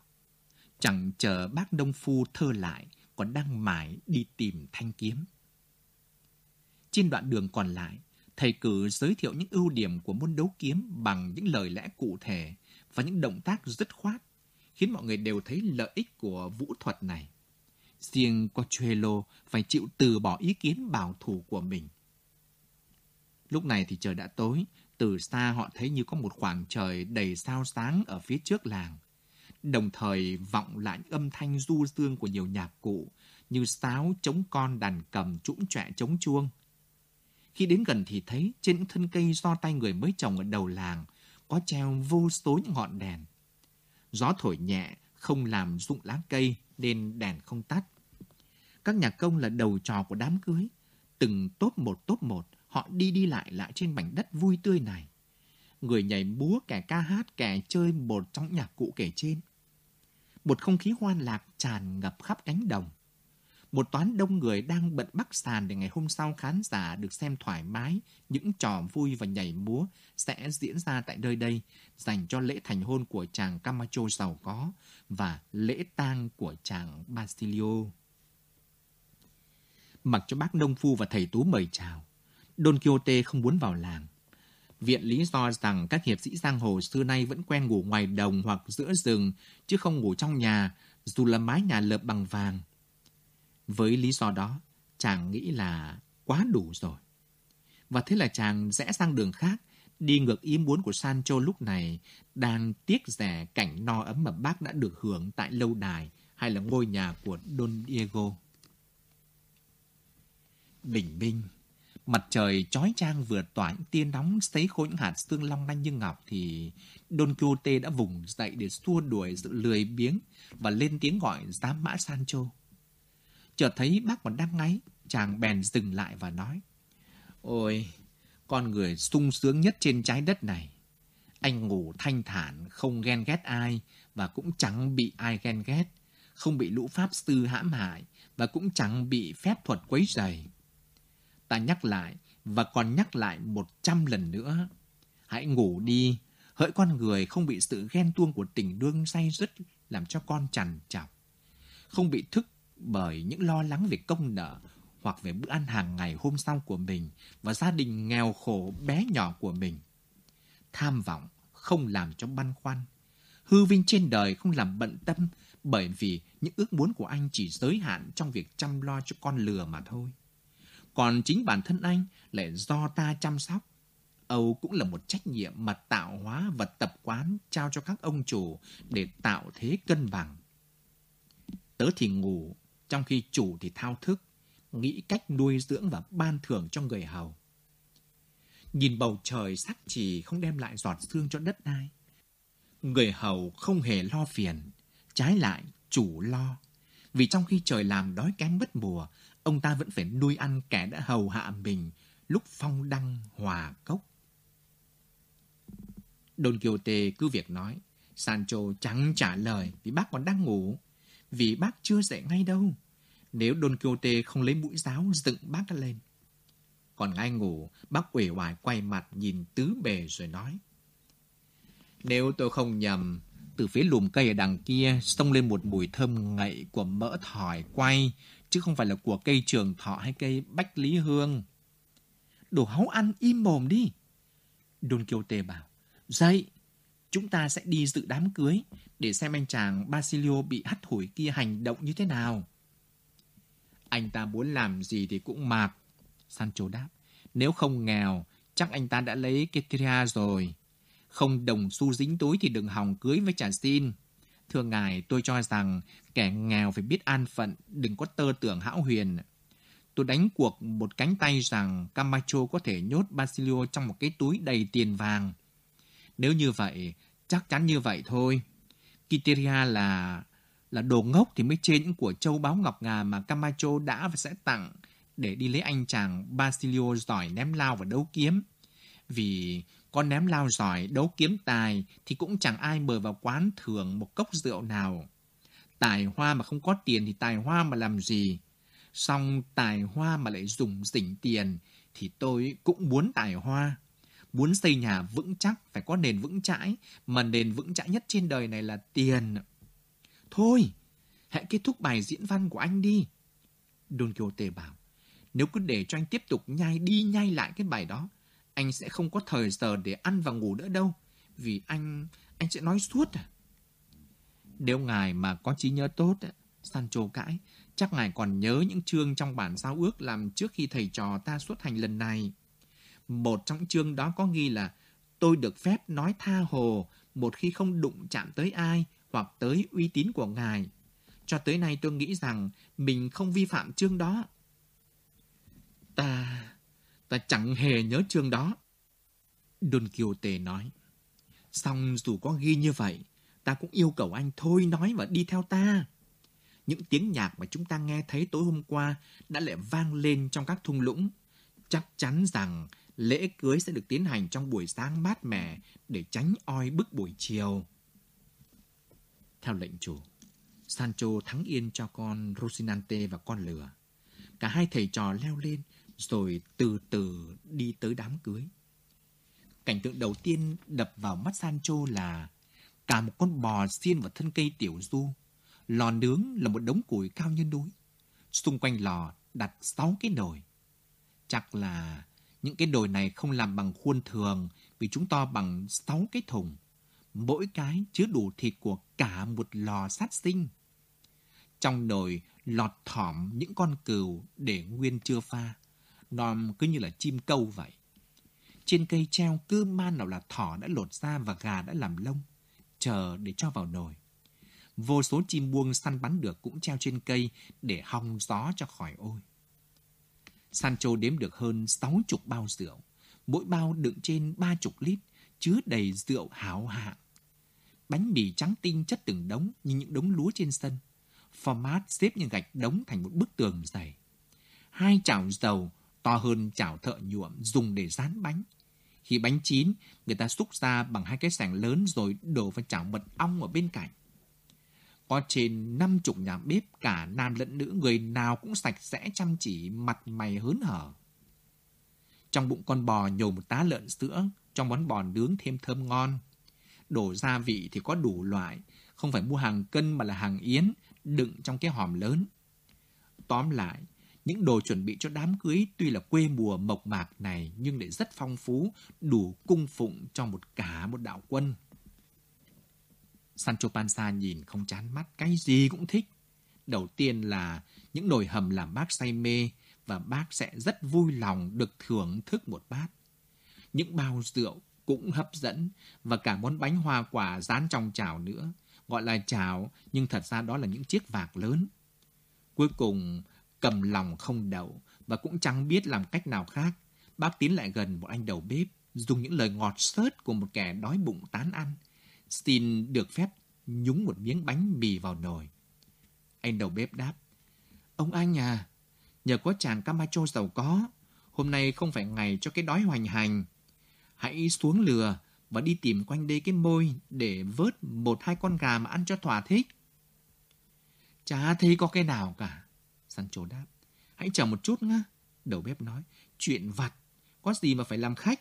Chẳng chờ bác đông phu thơ lại, còn đang mải đi tìm thanh kiếm. Trên đoạn đường còn lại, thầy cử giới thiệu những ưu điểm của môn đấu kiếm bằng những lời lẽ cụ thể và những động tác dứt khoát, khiến mọi người đều thấy lợi ích của vũ thuật này. Riêng Cochuelo phải chịu từ bỏ ý kiến bảo thủ của mình. Lúc này thì trời đã tối, từ xa họ thấy như có một khoảng trời đầy sao sáng ở phía trước làng. Đồng thời vọng lại âm thanh du dương của nhiều nhạc cụ như sáo, chống con, đàn cầm, trũng trọe, chống chuông. Khi đến gần thì thấy trên những thân cây do tay người mới trồng ở đầu làng có treo vô số những ngọn đèn. Gió thổi nhẹ, không làm rụng lá cây nên đèn không tắt. Các nhà công là đầu trò của đám cưới. Từng tốt một tốt một, họ đi đi lại lại trên mảnh đất vui tươi này. Người nhảy múa, kẻ ca hát, kẻ chơi một trong nhạc cụ kể trên. Một không khí hoan lạc tràn ngập khắp cánh đồng. Một toán đông người đang bận bắc sàn để ngày hôm sau khán giả được xem thoải mái những trò vui và nhảy múa sẽ diễn ra tại nơi đây dành cho lễ thành hôn của chàng Camacho giàu có và lễ tang của chàng Basilio. Mặc cho bác nông phu và thầy Tú mời chào, Don Quixote không muốn vào làng. Viện lý do rằng các hiệp sĩ giang hồ xưa nay vẫn quen ngủ ngoài đồng hoặc giữa rừng, chứ không ngủ trong nhà, dù là mái nhà lợp bằng vàng. Với lý do đó, chàng nghĩ là quá đủ rồi. Và thế là chàng rẽ sang đường khác, đi ngược ý muốn của Sancho lúc này, đang tiếc rẻ cảnh no ấm mà bác đã được hưởng tại lâu đài hay là ngôi nhà của Don Diego. Bình minh, mặt trời chói chang vừa tỏa những tia nóng sấy khô những hạt xương long lanh như ngọc thì Don Quixote đã vùng dậy để xua đuổi sự lười biếng và lên tiếng gọi giám mã Sancho. Chợt thấy bác còn đang ngáy, chàng bèn dừng lại và nói. Ôi, con người sung sướng nhất trên trái đất này. Anh ngủ thanh thản, không ghen ghét ai và cũng chẳng bị ai ghen ghét, không bị lũ pháp sư hãm hại và cũng chẳng bị phép thuật quấy rầy. Ta nhắc lại và còn nhắc lại một trăm lần nữa. Hãy ngủ đi, hỡi con người không bị sự ghen tuông của tình đương say dứt làm cho con trằn trọc. Không bị thức bởi những lo lắng về công nợ hoặc về bữa ăn hàng ngày hôm sau của mình và gia đình nghèo khổ bé nhỏ của mình. Tham vọng không làm cho băn khoăn. Hư vinh trên đời không làm bận tâm bởi vì những ước muốn của anh chỉ giới hạn trong việc chăm lo cho con lừa mà thôi. Còn chính bản thân anh lại do ta chăm sóc. Âu cũng là một trách nhiệm mà tạo hóa và tập quán trao cho các ông chủ để tạo thế cân bằng. Tớ thì ngủ, trong khi chủ thì thao thức, nghĩ cách nuôi dưỡng và ban thưởng cho người hầu. Nhìn bầu trời sắc chỉ không đem lại giọt sương cho đất đai. Người hầu không hề lo phiền, trái lại chủ lo. Vì trong khi trời làm đói kém mất mùa, ông ta vẫn phải nuôi ăn kẻ đã hầu hạ mình lúc phong đăng hòa cốc. Don Quixote cứ việc nói, Sancho chẳng trả lời vì bác còn đang ngủ, vì bác chưa dậy ngay đâu. Nếu Don Quixote không lấy mũi giáo dựng bác lên. Còn ngay ngủ, bác uể oải quay mặt nhìn tứ bề rồi nói. Nếu tôi không nhầm, từ phía lùm cây ở đằng kia xông lên một mùi thơm ngậy của mỡ thỏi quay, chứ không phải là của cây trường thọ hay cây bách lý hương. Đồ háu ăn im mồm đi. Don Quixote bảo, dậy, chúng ta sẽ đi dự đám cưới để xem anh chàng Basilio bị hắt hủi kia hành động như thế nào. Anh ta muốn làm gì thì cũng mặc. Sancho đáp, nếu không nghèo, chắc anh ta đã lấy Ketria rồi. Không đồng xu dính túi thì đừng hòng cưới với chàng xin. Thưa ngài, tôi cho rằng kẻ nghèo phải biết an phận, đừng có tơ tưởng hão huyền. Tôi đánh cuộc một cánh tay rằng Camacho có thể nhốt Basilio trong một cái túi đầy tiền vàng. Nếu như vậy, chắc chắn như vậy thôi. Kiteria là là đồ ngốc thì mới chê những của châu báu ngọc ngà mà Camacho đã và sẽ tặng để đi lấy anh chàng Basilio giỏi ném lao và đấu kiếm. Vì con ném lao giỏi, đấu kiếm tài thì cũng chẳng ai mời vào quán thưởng một cốc rượu nào. Tài hoa mà không có tiền thì tài hoa mà làm gì? Xong tài hoa mà lại dùng dỉnh tiền thì tôi cũng muốn tài hoa. Muốn xây nhà vững chắc phải có nền vững chãi, mà nền vững chãi nhất trên đời này là tiền. Thôi, hãy kết thúc bài diễn văn của anh đi. Don Quixote bảo, nếu cứ để cho anh tiếp tục nhai đi nhai lại cái bài đó, anh sẽ không có thời giờ để ăn và ngủ nữa đâu. Vì anh, anh sẽ nói suốt à. Nếu ngài mà có trí nhớ tốt, Sancho cãi, chắc ngài còn nhớ những chương trong bản giao ước làm trước khi thầy trò ta xuất hành lần này. Một trong chương đó có ghi là tôi được phép nói tha hồ một khi không đụng chạm tới ai hoặc tới uy tín của ngài. Cho tới nay tôi nghĩ rằng mình không vi phạm chương đó. Ta ta chẳng hề nhớ chương đó. Don Quixote nói. Xong dù có ghi như vậy, ta cũng yêu cầu anh thôi nói và đi theo ta. Những tiếng nhạc mà chúng ta nghe thấy tối hôm qua đã lại vang lên trong các thung lũng. Chắc chắn rằng lễ cưới sẽ được tiến hành trong buổi sáng mát mẻ để tránh oi bức buổi chiều. Theo lệnh chủ, Sancho thắng yên cho con Rosinante và con lừa. Cả hai thầy trò leo lên rồi từ từ đi tới đám cưới. Cảnh tượng đầu tiên đập vào mắt Sancho là cả một con bò xiên vào thân cây tiểu du. Lò nướng là một đống củi cao như núi. Xung quanh lò đặt sáu cái nồi. Chắc là những cái nồi này không làm bằng khuôn thường vì chúng to bằng sáu cái thùng. Mỗi cái chứa đủ thịt của cả một lò sát sinh. Trong nồi lọt thỏm những con cừu để nguyên chưa pha Nòm cứ như là chim câu vậy. Trên cây treo cứ man nào là thỏ đã lột ra và gà đã làm lông, chờ để cho vào nồi. Vô số chim buông săn bắn được cũng treo trên cây để hong gió cho khỏi ôi. Sancho đếm được hơn sáu chục bao rượu, mỗi bao đựng trên ba chục lít, chứa đầy rượu hảo hạng. Bánh mì trắng tinh chất từng đống như những đống lúa trên sân. Format xếp như gạch đống thành một bức tường dày. Hai chảo dầu to hơn chảo thợ nhuộm dùng để rán bánh. Khi bánh chín, người ta xúc ra bằng hai cái sàng lớn rồi đổ vào chảo mật ong ở bên cạnh. Có trên năm chục nhà bếp cả nam lẫn nữ người nào cũng sạch sẽ chăm chỉ mặt mày hớn hở. Trong bụng con bò nhồi một tá lợn sữa, trong món bò nướng thêm thơm ngon. Đổ gia vị thì có đủ loại, không phải mua hàng cân mà là hàng yến, đựng trong cái hòm lớn. Tóm lại, những đồ chuẩn bị cho đám cưới tuy là quê mùa mộc mạc này nhưng lại rất phong phú, đủ cung phụng cho một cả một đạo quân. Sancho Panza nhìn không chán mắt, cái gì cũng thích. Đầu tiên là những nồi hầm làm bác say mê và bác sẽ rất vui lòng được thưởng thức một bát. Những bao rượu cũng hấp dẫn và cả món bánh hoa quả rán trong chảo nữa. Gọi là chảo nhưng thật ra đó là những chiếc vạc lớn. Cuối cùng cầm lòng không đậu và cũng chẳng biết làm cách nào khác. Bác tiến lại gần một anh đầu bếp, dùng những lời ngọt xớt của một kẻ đói bụng tán ăn. Xin được phép nhúng một miếng bánh mì vào nồi. Anh đầu bếp đáp, Ông anh à, nhờ có chàng Camacho giàu có, hôm nay không phải ngày cho cái đói hoành hành. Hãy xuống lừa và đi tìm quanh đây cái môi để vớt một hai con gà mà ăn cho thỏa thích. Chả thấy có cái nào cả. Sancho đáp. Hãy chờ một chút nhá. Đầu bếp nói. Chuyện vặt. Có gì mà phải làm khách.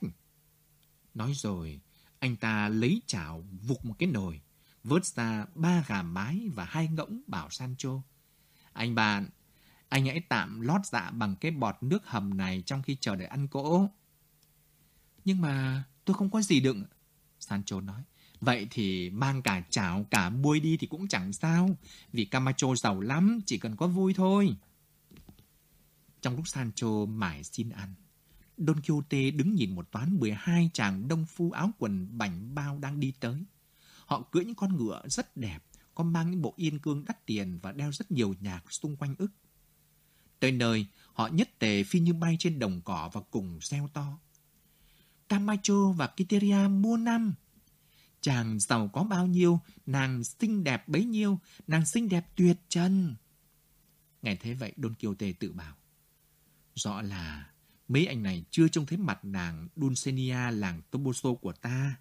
Nói rồi, anh ta lấy chảo vụt một cái nồi. Vớt ra ba gà mái và hai ngỗng bảo Sancho. Anh bạn, anh hãy tạm lót dạ bằng cái bọt nước hầm này trong khi chờ đợi ăn cỗ. Nhưng mà tôi không có gì đựng. Sancho nói. Vậy thì mang cả chảo, cả muôi đi thì cũng chẳng sao. Vì Camacho giàu lắm, chỉ cần có vui thôi. Trong lúc Sancho mải xin ăn, Don Quixote đứng nhìn một toán 12 chàng đông phu áo quần bảnh bao đang đi tới. Họ cưỡi những con ngựa rất đẹp, có mang những bộ yên cương đắt tiền và đeo rất nhiều nhạc xung quanh ức. Tới nơi, họ nhất tề phi như bay trên đồng cỏ và cùng reo to. Camacho và Kiteria mua năm. Chàng giàu có bao nhiêu, nàng xinh đẹp bấy nhiêu, nàng xinh đẹp tuyệt trần. Nghe thế vậy Don Quixote tự bảo. Rõ là mấy anh này chưa trông thấy mặt nàng Dulcinea làng Toboso của ta.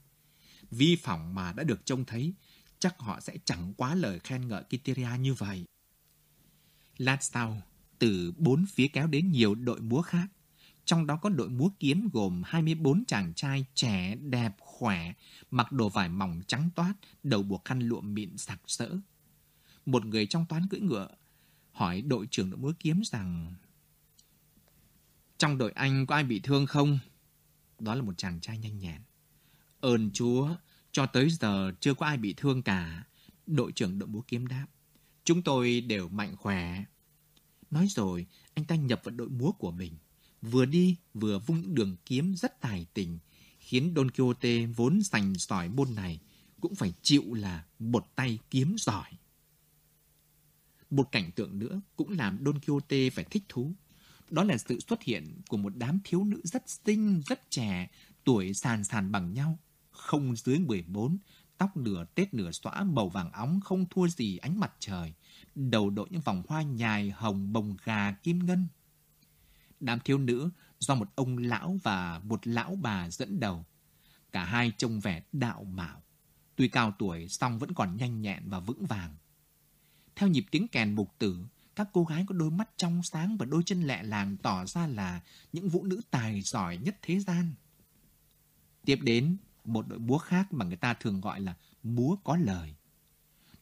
Vi phỏng mà đã được trông thấy, chắc họ sẽ chẳng quá lời khen ngợi Kiteria như vậy. Lát sau, từ bốn phía kéo đến nhiều đội múa khác. Trong đó có đội múa kiếm gồm 24 chàng trai trẻ, đẹp, khỏe, mặc đồ vải mỏng trắng toát, đầu buộc khăn lụa mịn sặc sỡ. Một người trong toán cưỡi ngựa hỏi đội trưởng đội múa kiếm rằng trong đội anh có ai bị thương không? Đó là một chàng trai nhanh nhẹn. Ơn Chúa, cho tới giờ chưa có ai bị thương cả. Đội trưởng đội búa kiếm đáp. Chúng tôi đều mạnh khỏe. Nói rồi, anh ta nhập vào đội múa của mình. Vừa đi, vừa vung đường kiếm rất tài tình, khiến Don Quixote vốn sành sỏi môn này cũng phải chịu là một tay kiếm giỏi. Một cảnh tượng nữa cũng làm Don Quixote phải thích thú. Đó là sự xuất hiện của một đám thiếu nữ rất xinh, rất trẻ, tuổi sàn sàn bằng nhau, không dưới 14, tóc nửa tết nửa xõa màu vàng óng không thua gì ánh mặt trời, đầu đội những vòng hoa nhài hồng bồng gà kim ngân. Đám thiếu nữ do một ông lão và một lão bà dẫn đầu. Cả hai trông vẻ đạo mạo. Tuy cao tuổi song vẫn còn nhanh nhẹn và vững vàng. Theo nhịp tiếng kèn mục tử, các cô gái có đôi mắt trong sáng và đôi chân lẹ làng tỏ ra là những vũ nữ tài giỏi nhất thế gian. Tiếp đến, một đội búa khác mà người ta thường gọi là búa có lời.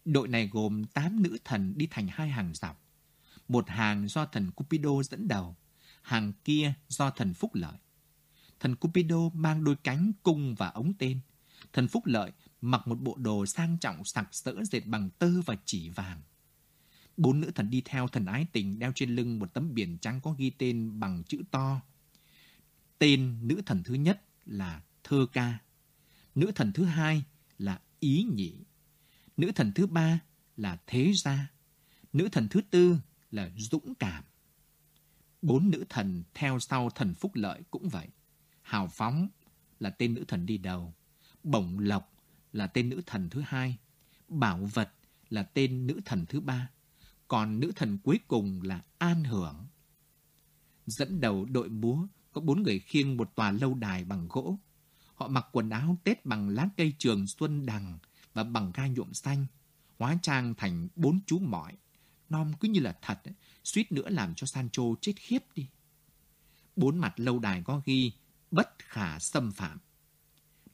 Đội này gồm 8 nữ thần đi thành hai hàng dọc. Một hàng do thần Cupido dẫn đầu, hàng kia do thần Phúc Lợi. Thần Cupido mang đôi cánh cung và ống tên. Thần Phúc Lợi mặc một bộ đồ sang trọng sặc sỡ dệt bằng tơ và chỉ vàng. Bốn nữ thần đi theo thần ái tình đeo trên lưng một tấm biển trắng có ghi tên bằng chữ to. Tên nữ thần thứ nhất là Thơ Ca. Nữ thần thứ hai là Ý Nhị. Nữ thần thứ ba là Thế Gia. Nữ thần thứ tư là Dũng Cảm. Bốn nữ thần theo sau thần Phúc Lợi cũng vậy. Hào Phóng là tên nữ thần đi đầu. Bổng Lộc là tên nữ thần thứ hai, Bảo Vật là tên nữ thần thứ ba, còn nữ thần cuối cùng là An Hưởng. Dẫn đầu đội múa có bốn người khiêng một tòa lâu đài bằng gỗ. Họ mặc quần áo Tết bằng lá cây trường xuân đằng và bằng ga nhuộm xanh, hóa trang thành bốn chú mỏi. Nom cứ như là thật, suýt nữa làm cho Sancho chết khiếp đi. Bốn mặt lâu đài có ghi bất khả xâm phạm.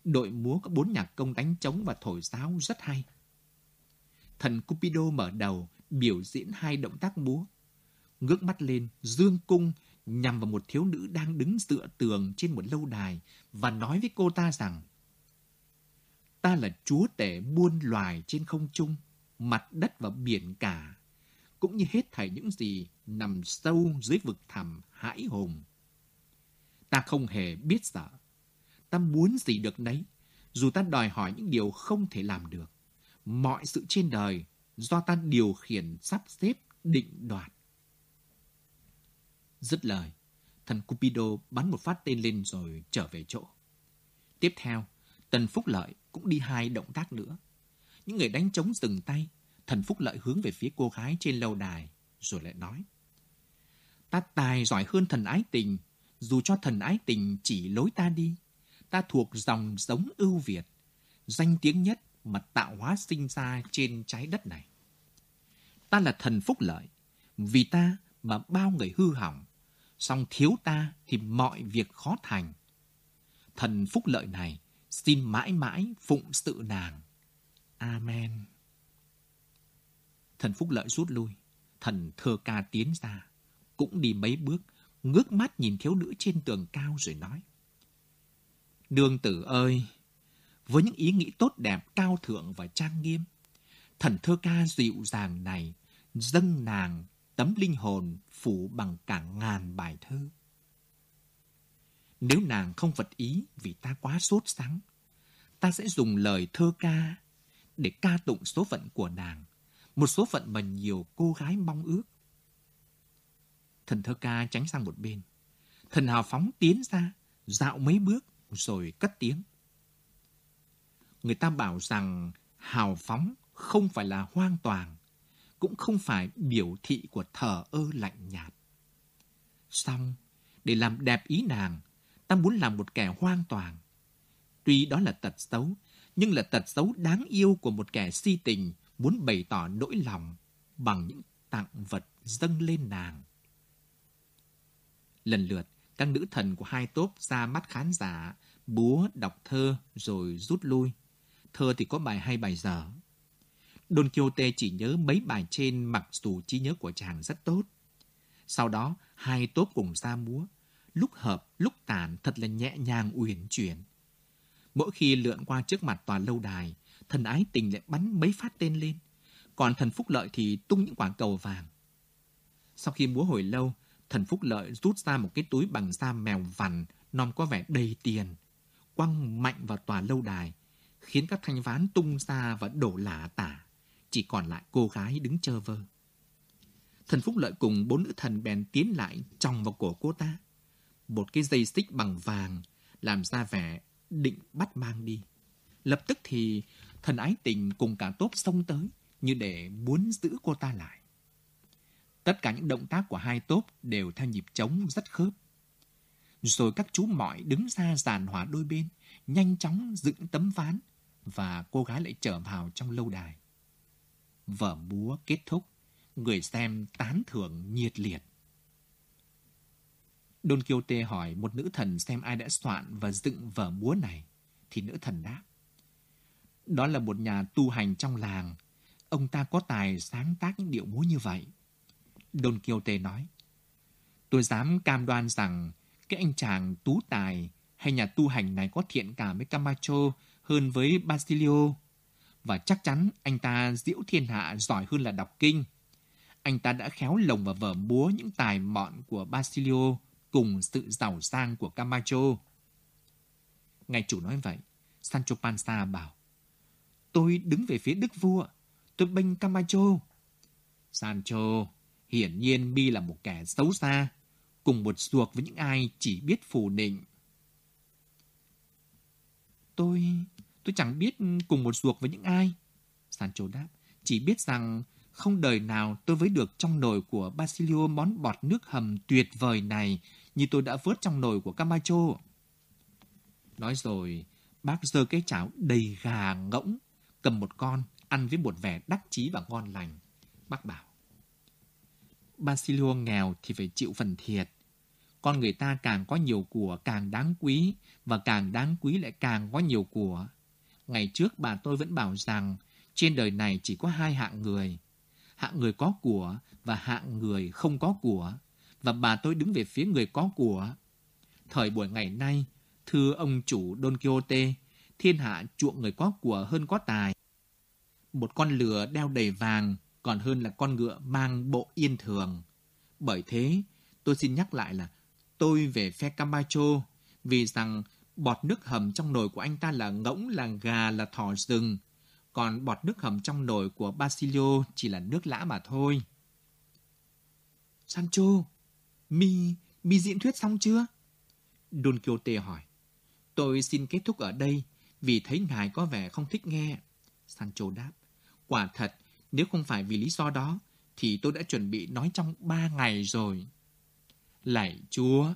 Đội múa có bốn nhạc công đánh trống và thổi sáo rất hay. Thần Cupido mở đầu biểu diễn hai động tác múa. Ngước mắt lên, dương cung nhằm vào một thiếu nữ đang đứng dựa tường trên một lâu đài và nói với cô ta rằng Ta là chúa tể buôn loài trên không trung, mặt đất và biển cả, cũng như hết thảy những gì nằm sâu dưới vực thẳm hãi hùng. Ta không hề biết sợ. Ta muốn gì được đấy, dù ta đòi hỏi những điều không thể làm được. Mọi sự trên đời do ta điều khiển sắp xếp định đoạt. Dứt lời, thần Cupido bắn một phát tên lên rồi trở về chỗ. Tiếp theo, Tần Phúc Lợi cũng đi hai động tác nữa. Những người đánh trống dừng tay, thần Phúc Lợi hướng về phía cô gái trên lâu đài, rồi lại nói. Ta tài giỏi hơn thần ái tình, dù cho thần ái tình chỉ lối ta đi. Ta thuộc dòng giống ưu Việt, danh tiếng nhất mà tạo hóa sinh ra trên trái đất này. Ta là thần Phúc Lợi, vì ta mà bao người hư hỏng, song thiếu ta thì mọi việc khó thành. Thần phúc lợi này xin mãi mãi phụng sự nàng. Amen. Thần phúc lợi rút lui, thần thơ ca tiến ra, cũng đi mấy bước, ngước mắt nhìn thiếu nữ trên tường cao rồi nói. Đương tử ơi, với những ý nghĩ tốt đẹp, cao thượng và trang nghiêm, thần thơ ca dịu dàng này dâng nàng tấm linh hồn phủ bằng cả ngàn bài thơ. Nếu nàng không vật ý vì ta quá sốt sắng, ta sẽ dùng lời thơ ca để ca tụng số phận của nàng, một số phận mà nhiều cô gái mong ước. Thần thơ ca tránh sang một bên. Thần hào phóng tiến ra, dạo mấy bước rồi cất tiếng. Người ta bảo rằng hào phóng không phải là hoang toàn, cũng không phải biểu thị của thờ ơ lạnh nhạt. Xong, để làm đẹp ý nàng, ta muốn làm một kẻ hoang toàn. Tuy đó là tật xấu, nhưng là tật xấu đáng yêu của một kẻ si tình muốn bày tỏ nỗi lòng bằng những tặng vật dâng lên nàng. Lần lượt, các nữ thần của hai tốp ra mắt khán giả, búa, đọc thơ rồi rút lui. Thơ thì có bài hay bài dở, Don Quixote chỉ nhớ mấy bài trên mặc dù trí nhớ của chàng rất tốt. Sau đó, hai tốp cùng ra múa. Lúc hợp, lúc tàn thật là nhẹ nhàng uyển chuyển. Mỗi khi lượn qua trước mặt tòa lâu đài, thần ái tình lại bắn mấy phát tên lên. Còn thần Phúc Lợi thì tung những quả cầu vàng. Sau khi múa hồi lâu, thần Phúc Lợi rút ra một cái túi bằng da mèo vằn, non có vẻ đầy tiền. Quăng mạnh vào tòa lâu đài, khiến các thanh ván tung ra và đổ lả tả chỉ còn lại cô gái đứng chờ vơ. Thần Phúc Lợi cùng bốn nữ thần bèn tiến lại trong vào cổ cô ta. Một cái dây xích bằng vàng làm ra vẻ định bắt mang đi. Lập tức thì thần ái tình cùng cả tốp xông tới như để muốn giữ cô ta lại. Tất cả những động tác của hai tốp đều theo nhịp trống rất khớp. Rồi các chú mọi đứng ra giàn hòa đôi bên, nhanh chóng dựng tấm ván và cô gái lại trở vào trong lâu đài vở múa kết thúc, người xem tán thưởng nhiệt liệt. Don Quixote hỏi một nữ thần xem ai đã soạn và dựng vở múa này, thì nữ thần đáp. Đó là một nhà tu hành trong làng, ông ta có tài sáng tác những điệu múa như vậy. Don Quixote nói, tôi dám cam đoan rằng cái anh chàng tú tài hay nhà tu hành này có thiện cảm với Camacho hơn với Basilio và chắc chắn anh ta diễu thiên hạ giỏi hơn là đọc kinh. Anh ta đã khéo lồng vào vở múa những tài mọn của Basilio cùng sự giàu sang của Camacho. Ngài chủ nói vậy, Sancho Panza bảo, tôi đứng về phía đức vua, tôi bênh Camacho. Sancho, hiển nhiên Bi là một kẻ xấu xa, cùng một ruột với những ai chỉ biết phù định. Tôi, Tôi chẳng biết ừ, cùng một ruột với những ai. Sancho đáp, chỉ biết rằng không đời nào tôi với được trong nồi của Basilio món bọt nước hầm tuyệt vời này như tôi đã vớt trong nồi của Camacho. Nói rồi, bác giơ cái chảo đầy gà ngỗng, cầm một con, ăn với một vẻ đắc chí và ngon lành. Bác bảo, Basilio nghèo thì phải chịu phần thiệt. Con người ta càng có nhiều của càng đáng quý, và càng đáng quý lại càng có nhiều của. Ngày trước bà tôi vẫn bảo rằng trên đời này chỉ có hai hạng người. Hạng người có của và hạng người không có của. Và bà tôi đứng về phía người có của. Thời buổi ngày nay, thưa ông chủ Don Quixote, thiên hạ chuộng người có của hơn có tài. Một con lừa đeo đầy vàng còn hơn là con ngựa mang bộ yên thường. Bởi thế, tôi xin nhắc lại là tôi về phe Camacho vì rằng bọt nước hầm trong nồi của anh ta là ngỗng, là gà, là thỏ rừng. Còn bọt nước hầm trong nồi của Basilio chỉ là nước lã mà thôi. Sancho, mi, mi diễn thuyết xong chưa? Don Quixote hỏi. Tôi xin kết thúc ở đây vì thấy ngài có vẻ không thích nghe. Sancho đáp. Quả thật, nếu không phải vì lý do đó, thì tôi đã chuẩn bị nói trong ba ngày rồi. Lạy chúa,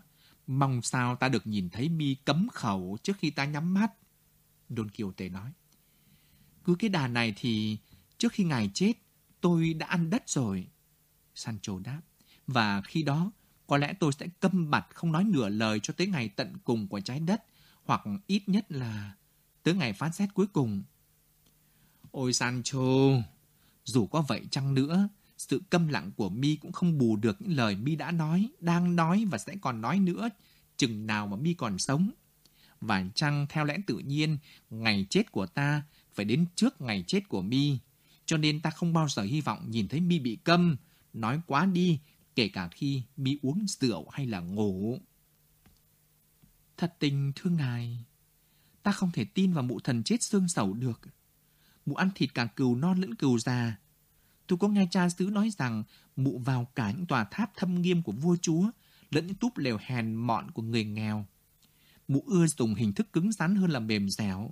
mong sao ta được nhìn thấy mi cấm khẩu trước khi ta nhắm mắt. Don Quixote nói. Cứ cái đà này thì trước khi ngài chết, tôi đã ăn đất rồi. Sancho đáp. Và khi đó, có lẽ tôi sẽ câm bặt không nói nửa lời cho tới ngày tận cùng của trái đất, hoặc ít nhất là tới ngày phán xét cuối cùng. Ôi Sancho, dù có vậy chăng nữa, sự câm lặng của mi cũng không bù được những lời mi đã nói, đang nói và sẽ còn nói nữa, chừng nào mà mi còn sống. Và chăng theo lẽ tự nhiên, ngày chết của ta phải đến trước ngày chết của mi. Cho nên ta không bao giờ hy vọng nhìn thấy mi bị câm, nói quá đi, kể cả khi mi uống rượu hay là ngủ. Thật tình thưa ngài, ta không thể tin vào mụ thần chết xương sầu được. Mụ ăn thịt cả cừu non lẫn cừu già. Tôi có nghe cha xứ nói rằng mụ vào cả những tòa tháp thâm nghiêm của vua chúa lẫn những túp lều hèn mọn của người nghèo. Mụ ưa dùng hình thức cứng rắn hơn là mềm dẻo.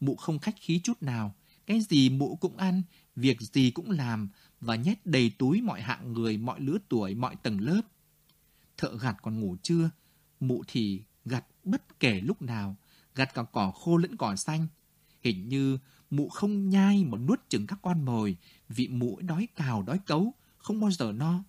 Mụ không khách khí chút nào, cái gì mụ cũng ăn, việc gì cũng làm và nhét đầy túi mọi hạng người, mọi lứa tuổi, mọi tầng lớp. Thợ gặt còn ngủ chưa, mụ thì gặt bất kể lúc nào, gặt cả cỏ khô lẫn cỏ xanh. Hình như mụ không nhai mà nuốt chừng các con mồi, vị mụ đói cào đói cấu, không bao giờ no.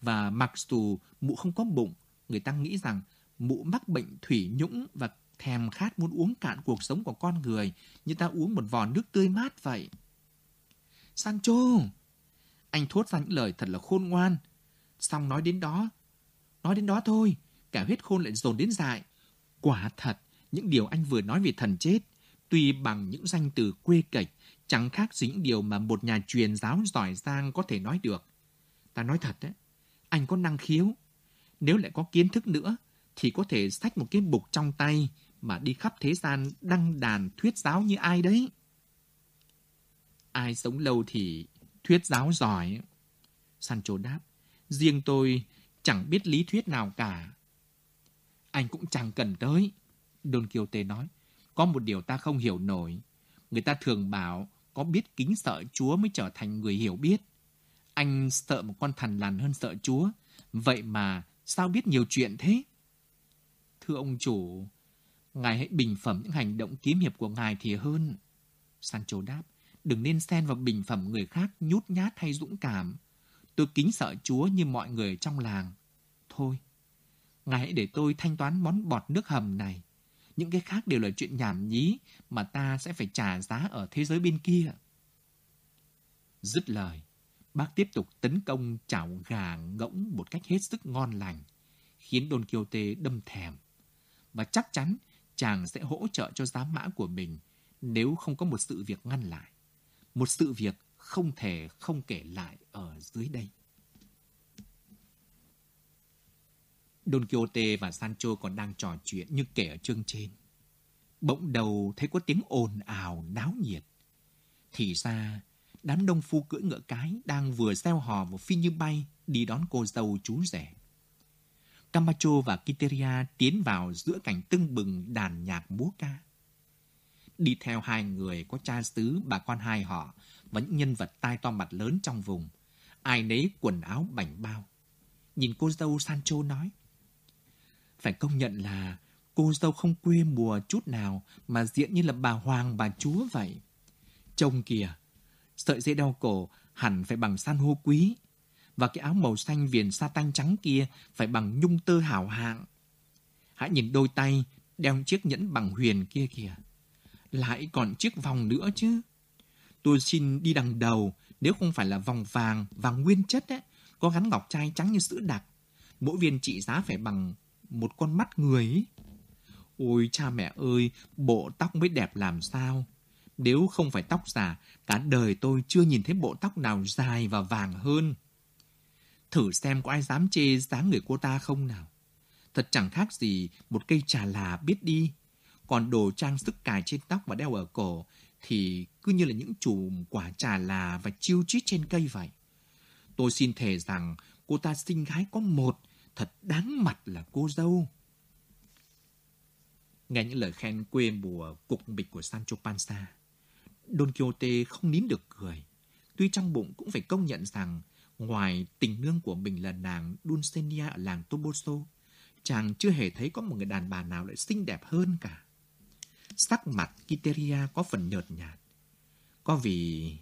Và mặc dù mụ không có bụng, người ta nghĩ rằng mụ mắc bệnh thủy nhũng và thèm khát muốn uống cạn cuộc sống của con người như ta uống một vò nước tươi mát vậy. Sancho! Anh thốt ra những lời thật là khôn ngoan. Xong nói đến đó, nói đến đó thôi, cả huyết khôn lại dồn đến dại. Quả thật, những điều anh vừa nói về thần chết, tuy bằng những danh từ quê kệch, chẳng khác gì những điều mà một nhà truyền giáo giỏi giang có thể nói được. Ta nói thật đấy, anh có năng khiếu. Nếu lại có kiến thức nữa, thì có thể sách một cái bục trong tay mà đi khắp thế gian đăng đàn thuyết giáo như ai đấy. Ai sống lâu thì thuyết giáo giỏi. Sancho đáp, riêng tôi chẳng biết lý thuyết nào cả. Anh cũng chẳng cần tới. Don Quixote nói, có một điều ta không hiểu nổi. Người ta thường bảo có biết kính sợ Chúa mới trở thành người hiểu biết. Anh sợ một con thằn lằn hơn sợ Chúa. Vậy mà sao biết nhiều chuyện thế? Thưa ông chủ, ngài hãy bình phẩm những hành động kiếm hiệp của ngài thì hơn. Sancho đáp, đừng nên xen vào bình phẩm người khác nhút nhát hay dũng cảm. Tôi kính sợ Chúa như mọi người trong làng. Thôi, ngài hãy để tôi thanh toán món bọt nước hầm này. Những cái khác đều là chuyện nhảm nhí mà ta sẽ phải trả giá ở thế giới bên kia. Dứt lời, bác tiếp tục tấn công chảo gà ngỗng một cách hết sức ngon lành, khiến Don Quixote đâm thèm. Và chắc chắn chàng sẽ hỗ trợ cho giá mã của mình nếu không có một sự việc ngăn lại. Một sự việc không thể không kể lại ở dưới đây. Don Quixote và Sancho còn đang trò chuyện như kể ở chương trên. Bỗng đầu thấy có tiếng ồn ào náo nhiệt. Thì ra, đám đông phu cưỡi ngựa cái đang vừa gieo hò một phi như bay đi đón cô dâu chú rể. Camacho và Kiteria tiến vào giữa cảnh tưng bừng đàn nhạc múa ca. đi theo hai người có cha xứ, bà con hai họ và những nhân vật tai to mặt lớn trong vùng. Ai nấy quần áo bảnh bao. Nhìn cô dâu Sancho nói. Phải công nhận là cô dâu không quê mùa chút nào mà diễn như là bà hoàng bà chúa vậy. Trông kìa, sợi dây đeo cổ hẳn phải bằng san hô quý và cái áo màu xanh viền sa tanh trắng kia phải bằng nhung tơ hảo hạng. Hãy nhìn đôi tay đeo chiếc nhẫn bằng huyền kia kìa. Lại còn chiếc vòng nữa chứ. Tôi xin đi đằng đầu nếu không phải là vòng vàng, vàng nguyên chất ấy, có gắn ngọc trai trắng như sữa đặc. Mỗi viên trị giá phải bằng một con mắt người ấy. Ôi cha mẹ ơi, bộ tóc mới đẹp làm sao. Nếu không phải tóc giả, cả đời tôi chưa nhìn thấy bộ tóc nào dài và vàng hơn. Thử xem có ai dám chê dáng người cô ta không nào. Thật chẳng khác gì một cây trà là biết đi. Còn đồ trang sức cài trên tóc và đeo ở cổ thì cứ như là những chùm quả trà là và chiêu chít trên cây vậy. Tôi xin thề rằng cô ta sinh gái có một, thật đáng mặt là cô dâu. Nghe những lời khen quê mùa cục bịch của Sancho Panza, Don Quixote không nín được cười. Tuy trong bụng cũng phải công nhận rằng ngoài tình nương của mình là nàng Dulcinea ở làng Toboso, chàng chưa hề thấy có một người đàn bà nào lại xinh đẹp hơn cả. Sắc mặt Kiteria có phần nhợt nhạt. Có vì...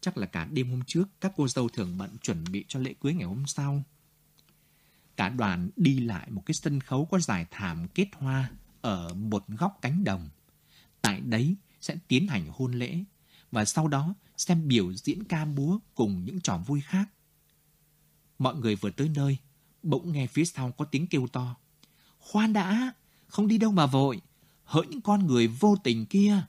Chắc là cả đêm hôm trước các cô dâu thường bận chuẩn bị cho lễ cưới ngày hôm sau. Cả đoàn đi lại một cái sân khấu có dài thảm kết hoa ở một góc cánh đồng. Tại đấy sẽ tiến hành hôn lễ và sau đó xem biểu diễn ca múa cùng những trò vui khác. Mọi người vừa tới nơi, bỗng nghe phía sau có tiếng kêu to. Khoan đã, không đi đâu mà vội, hỡi những con người vô tình kia.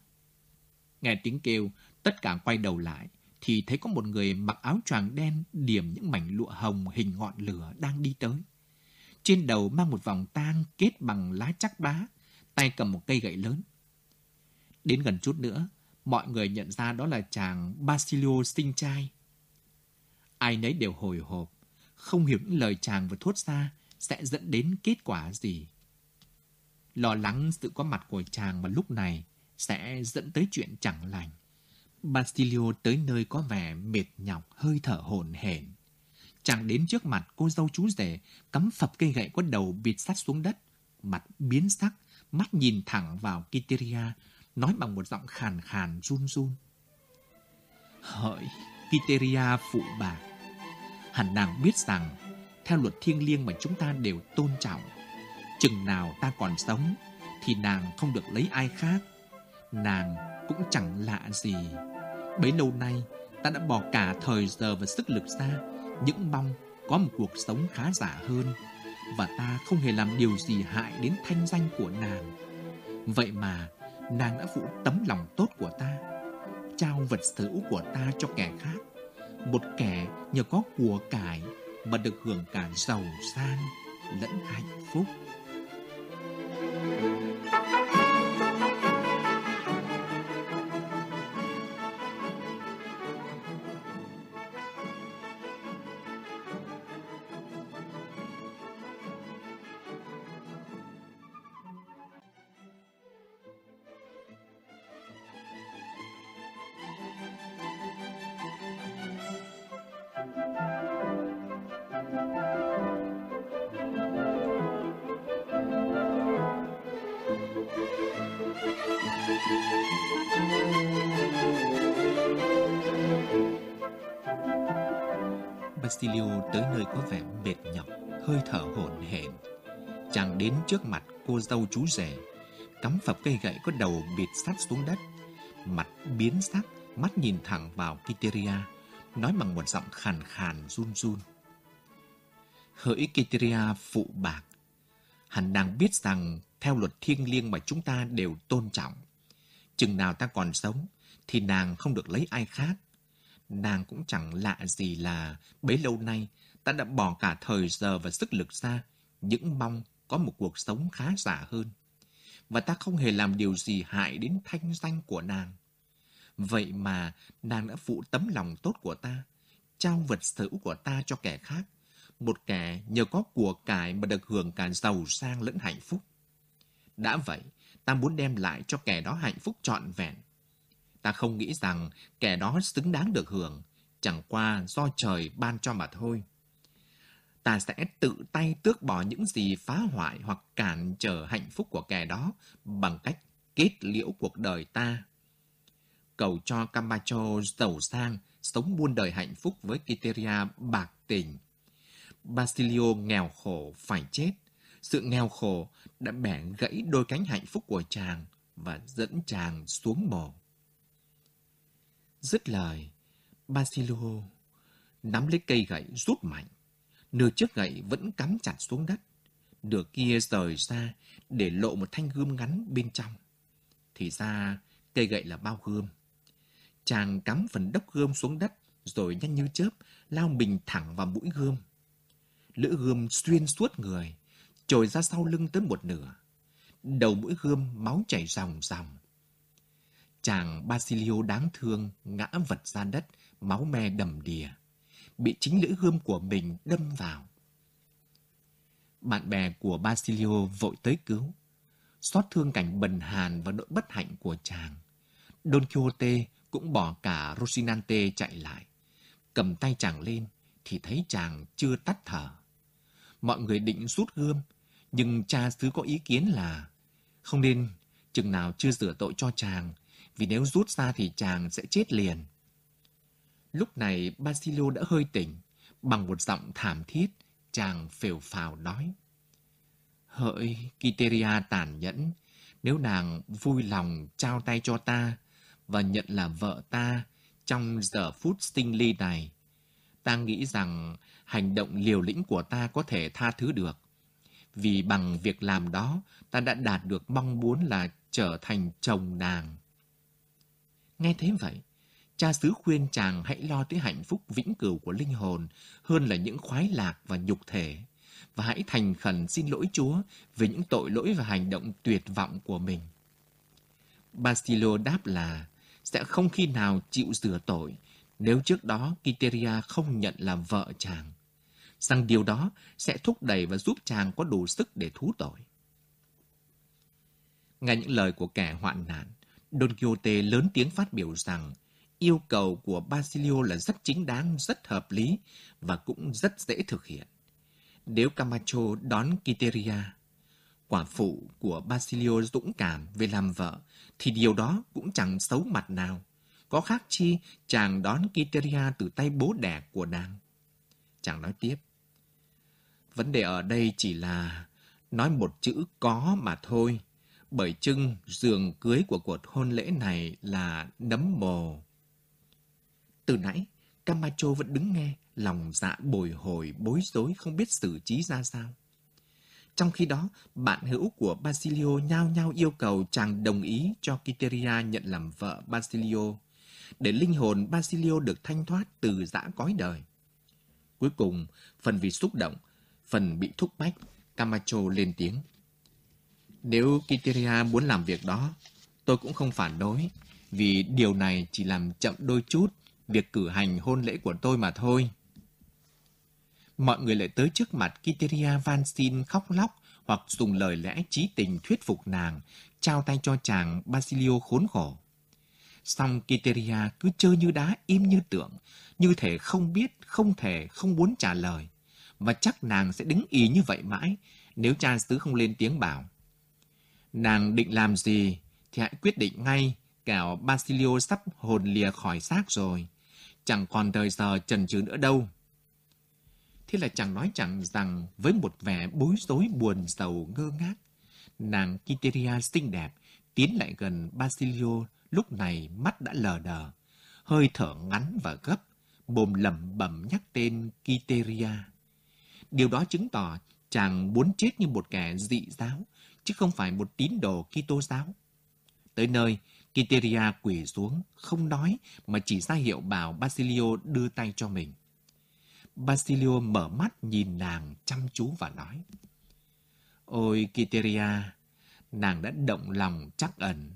Nghe tiếng kêu, tất cả quay đầu lại, thì thấy có một người mặc áo choàng đen điểm những mảnh lụa hồng hình ngọn lửa đang đi tới. Trên đầu mang một vòng tang kết bằng lá chắc bá, tay cầm một cây gậy lớn. Đến gần chút nữa, mọi người nhận ra đó là chàng Basilio sinh trai. Ai nấy đều hồi hộp, không hiểu những lời chàng vừa thốt ra sẽ dẫn đến kết quả gì. Lo lắng sự có mặt của chàng vào lúc này sẽ dẫn tới chuyện chẳng lành. Basilio tới nơi có vẻ mệt nhọc, hơi thở hổn hển. Chàng đến trước mặt cô dâu chú rể, cắm phập cây gậy có đầu bịt sát xuống đất, mặt biến sắc, mắt nhìn thẳng vào Kiteria, nói bằng một giọng khàn khàn run run. Hỡi, Kiteria phụ bà, hẳn nàng biết rằng, theo luật thiêng liêng mà chúng ta đều tôn trọng, chừng nào ta còn sống, thì nàng không được lấy ai khác. Nàng cũng chẳng lạ gì. Bấy lâu nay, ta đã bỏ cả thời giờ và sức lực ra, những mong có một cuộc sống khá giả hơn, và ta không hề làm điều gì hại đến thanh danh của nàng. Vậy mà, nàng đã phụ tấm lòng tốt của ta, trao vật sở hữu của ta cho kẻ khác. Một kẻ nhờ có của cải mà được hưởng cả giàu sang lẫn hạnh phúc. Castillo tới nơi có vẻ mệt nhọc, hơi thở hổn hển. Chàng đến trước mặt cô dâu chú rể, cắm phập cây gậy có đầu bịt sát xuống đất, mặt biến sắc, mắt nhìn thẳng vào Kiteria, nói bằng một giọng khàn khàn run run. Hỡi Kiteria phụ bạc, hẳn đang biết rằng theo luật thiêng liêng mà chúng ta đều tôn trọng, chừng nào ta còn sống thì nàng không được lấy ai khác Nàng cũng chẳng lạ gì là bấy lâu nay ta đã bỏ cả thời giờ và sức lực ra những mong có một cuộc sống khá giả hơn. Và ta không hề làm điều gì hại đến thanh danh của nàng. Vậy mà nàng đã phụ tấm lòng tốt của ta, trao vật sở hữu của ta cho kẻ khác. Một kẻ nhờ có của cải mà được hưởng cả giàu sang lẫn hạnh phúc. Đã vậy, ta muốn đem lại cho kẻ đó hạnh phúc trọn vẹn. Ta không nghĩ rằng kẻ đó xứng đáng được hưởng, chẳng qua do trời ban cho mà thôi. Ta sẽ tự tay tước bỏ những gì phá hoại hoặc cản trở hạnh phúc của kẻ đó bằng cách kết liễu cuộc đời ta. Cầu cho Camacho giàu sang, sống buôn đời hạnh phúc với Kiteria bạc tình. Basilio nghèo khổ phải chết. Sự nghèo khổ đã bẻ gãy đôi cánh hạnh phúc của chàng và dẫn chàng xuống mồ. Dứt lời, Basilio nắm lấy cây gậy rút mạnh. Nửa chiếc gậy vẫn cắm chặt xuống đất. Nửa kia rời ra để lộ một thanh gươm ngắn bên trong. Thì ra cây gậy là bao gươm. Chàng cắm phần đốc gươm xuống đất rồi nhanh như chớp lao mình thẳng vào mũi gươm. Lưỡi gươm xuyên suốt người, trồi ra sau lưng tới một nửa. Đầu mũi gươm máu chảy ròng ròng. Chàng Basilio đáng thương ngã vật ra đất, máu me đầm đìa. Bị chính lưỡi gươm của mình đâm vào. Bạn bè của Basilio vội tới cứu. Xót thương cảnh bần hàn và nỗi bất hạnh của chàng. Don Quixote cũng bỏ cả Rosinante chạy lại. Cầm tay chàng lên thì thấy chàng chưa tắt thở. Mọi người định rút gươm, nhưng cha xứ có ý kiến là không nên chừng nào chưa rửa tội cho chàng, vì nếu rút ra thì chàng sẽ chết liền. Lúc này Basilio đã hơi tỉnh, bằng một giọng thảm thiết, chàng phều phào nói. Hỡi Kiteria tàn nhẫn, nếu nàng vui lòng trao tay cho ta và nhận là vợ ta trong giờ phút sinh ly này, ta nghĩ rằng hành động liều lĩnh của ta có thể tha thứ được. Vì bằng việc làm đó, ta đã đạt được mong muốn là trở thành chồng nàng. Nghe thế vậy, cha xứ khuyên chàng hãy lo tới hạnh phúc vĩnh cửu của linh hồn hơn là những khoái lạc và nhục thể. Và hãy thành khẩn xin lỗi Chúa về những tội lỗi và hành động tuyệt vọng của mình. Bastillo đáp là sẽ không khi nào chịu rửa tội nếu trước đó Kiteria không nhận làm vợ chàng, rằng điều đó sẽ thúc đẩy và giúp chàng có đủ sức để thú tội. Nghe những lời của kẻ hoạn nạn, Don Quixote lớn tiếng phát biểu rằng yêu cầu của Basilio là rất chính đáng, rất hợp lý và cũng rất dễ thực hiện. Nếu Camacho đón Quiteria, quả phụ của Basilio dũng cảm về làm vợ, thì điều đó cũng chẳng xấu mặt nào. Có khác chi chàng đón Quiteria từ tay bố đẻ của nàng. Chàng nói tiếp. Vấn đề ở đây chỉ là nói một chữ có mà thôi. Bởi chưng giường cưới của cuộc hôn lễ này là nấm mồ. Từ nãy, Camacho vẫn đứng nghe, lòng dạ bồi hồi, bối rối, không biết xử trí ra sao. Trong khi đó, bạn hữu của Basilio nhao nhao yêu cầu chàng đồng ý cho Kiteria nhận làm vợ Basilio, để linh hồn Basilio được thanh thoát từ dã cõi đời. Cuối cùng, phần vì xúc động, phần bị thúc bách, Camacho lên tiếng. Nếu Kiteria muốn làm việc đó, tôi cũng không phản đối, vì điều này chỉ làm chậm đôi chút việc cử hành hôn lễ của tôi mà thôi. Mọi người lại tới trước mặt Kiteria van xin khóc lóc hoặc dùng lời lẽ trí tình thuyết phục nàng, trao tay cho chàng Basilio khốn khổ. Xong Kiteria cứ chơi như đá im như tượng, như thể không biết, không thể, không muốn trả lời. Và chắc nàng sẽ đứng y như vậy mãi, nếu cha xứ không lên tiếng bảo. Nàng định làm gì thì hãy quyết định ngay, kẻo Basilio sắp hồn lìa khỏi xác rồi. Chẳng còn thời giờ trần trừ nữa đâu. Thế là chàng nói chẳng rằng với một vẻ bối rối buồn sầu ngơ ngác, nàng Kiteria xinh đẹp tiến lại gần Basilio lúc này mắt đã lờ đờ, hơi thở ngắn và gấp, mồm lẩm bẩm nhắc tên Kiteria. Điều đó chứng tỏ chàng muốn chết như một kẻ dị giáo, chứ không phải một tín đồ Kitô giáo. Tới nơi, Kiteria quỳ xuống, không nói mà chỉ ra hiệu bảo Basilio đưa tay cho mình. Basilio mở mắt nhìn nàng chăm chú và nói. Ôi Kiteria, nàng đã động lòng chắc ẩn.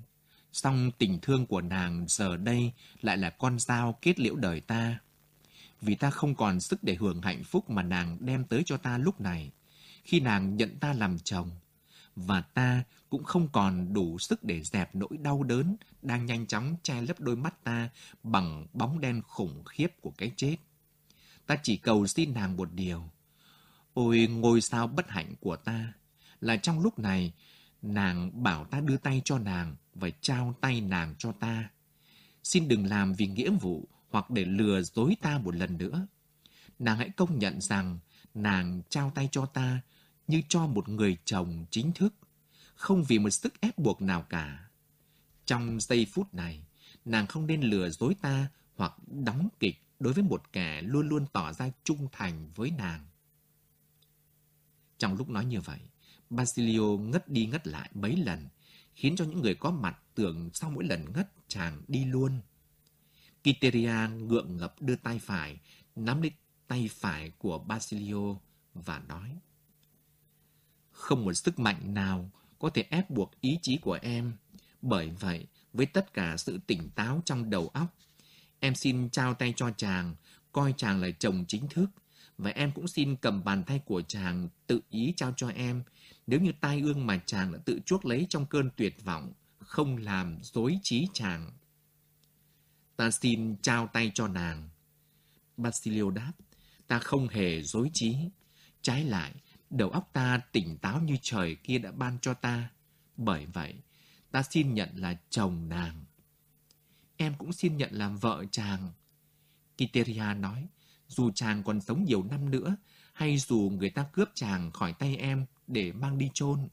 Song tình thương của nàng giờ đây lại là con dao kết liễu đời ta. Vì ta không còn sức để hưởng hạnh phúc mà nàng đem tới cho ta lúc này, khi nàng nhận ta làm chồng. Và ta cũng không còn đủ sức để dẹp nỗi đau đớn đang nhanh chóng che lấp đôi mắt ta bằng bóng đen khủng khiếp của cái chết. Ta chỉ cầu xin nàng một điều. Ôi ngôi sao bất hạnh của ta, là trong lúc này, nàng bảo ta đưa tay cho nàng và trao tay nàng cho ta. Xin đừng làm vì nghĩa vụ hoặc để lừa dối ta một lần nữa. Nàng hãy công nhận rằng nàng trao tay cho ta như cho một người chồng chính thức, không vì một sức ép buộc nào cả. Trong giây phút này, nàng không nên lừa dối ta hoặc đóng kịch đối với một kẻ luôn luôn tỏ ra trung thành với nàng. Trong lúc nói như vậy, Basilio ngất đi ngất lại mấy lần, khiến cho những người có mặt tưởng sau mỗi lần ngất chàng đi luôn. Kiteria ngượng ngập đưa tay phải, nắm lấy tay phải của Basilio và nói. Không một sức mạnh nào có thể ép buộc ý chí của em. Bởi vậy, với tất cả sự tỉnh táo trong đầu óc, em xin trao tay cho chàng, coi chàng là chồng chính thức. Và em cũng xin cầm bàn tay của chàng tự ý trao cho em, nếu như tai ương mà chàng đã tự chuốc lấy trong cơn tuyệt vọng, không làm dối trí chàng. Ta xin trao tay cho nàng. Basilio đáp, ta không hề dối trí. Trái lại, đầu óc ta tỉnh táo như trời kia đã ban cho ta. Bởi vậy, ta xin nhận là chồng nàng. Em cũng xin nhận làm vợ chàng. Kiteria nói, dù chàng còn sống nhiều năm nữa, hay dù người ta cướp chàng khỏi tay em để mang đi chôn.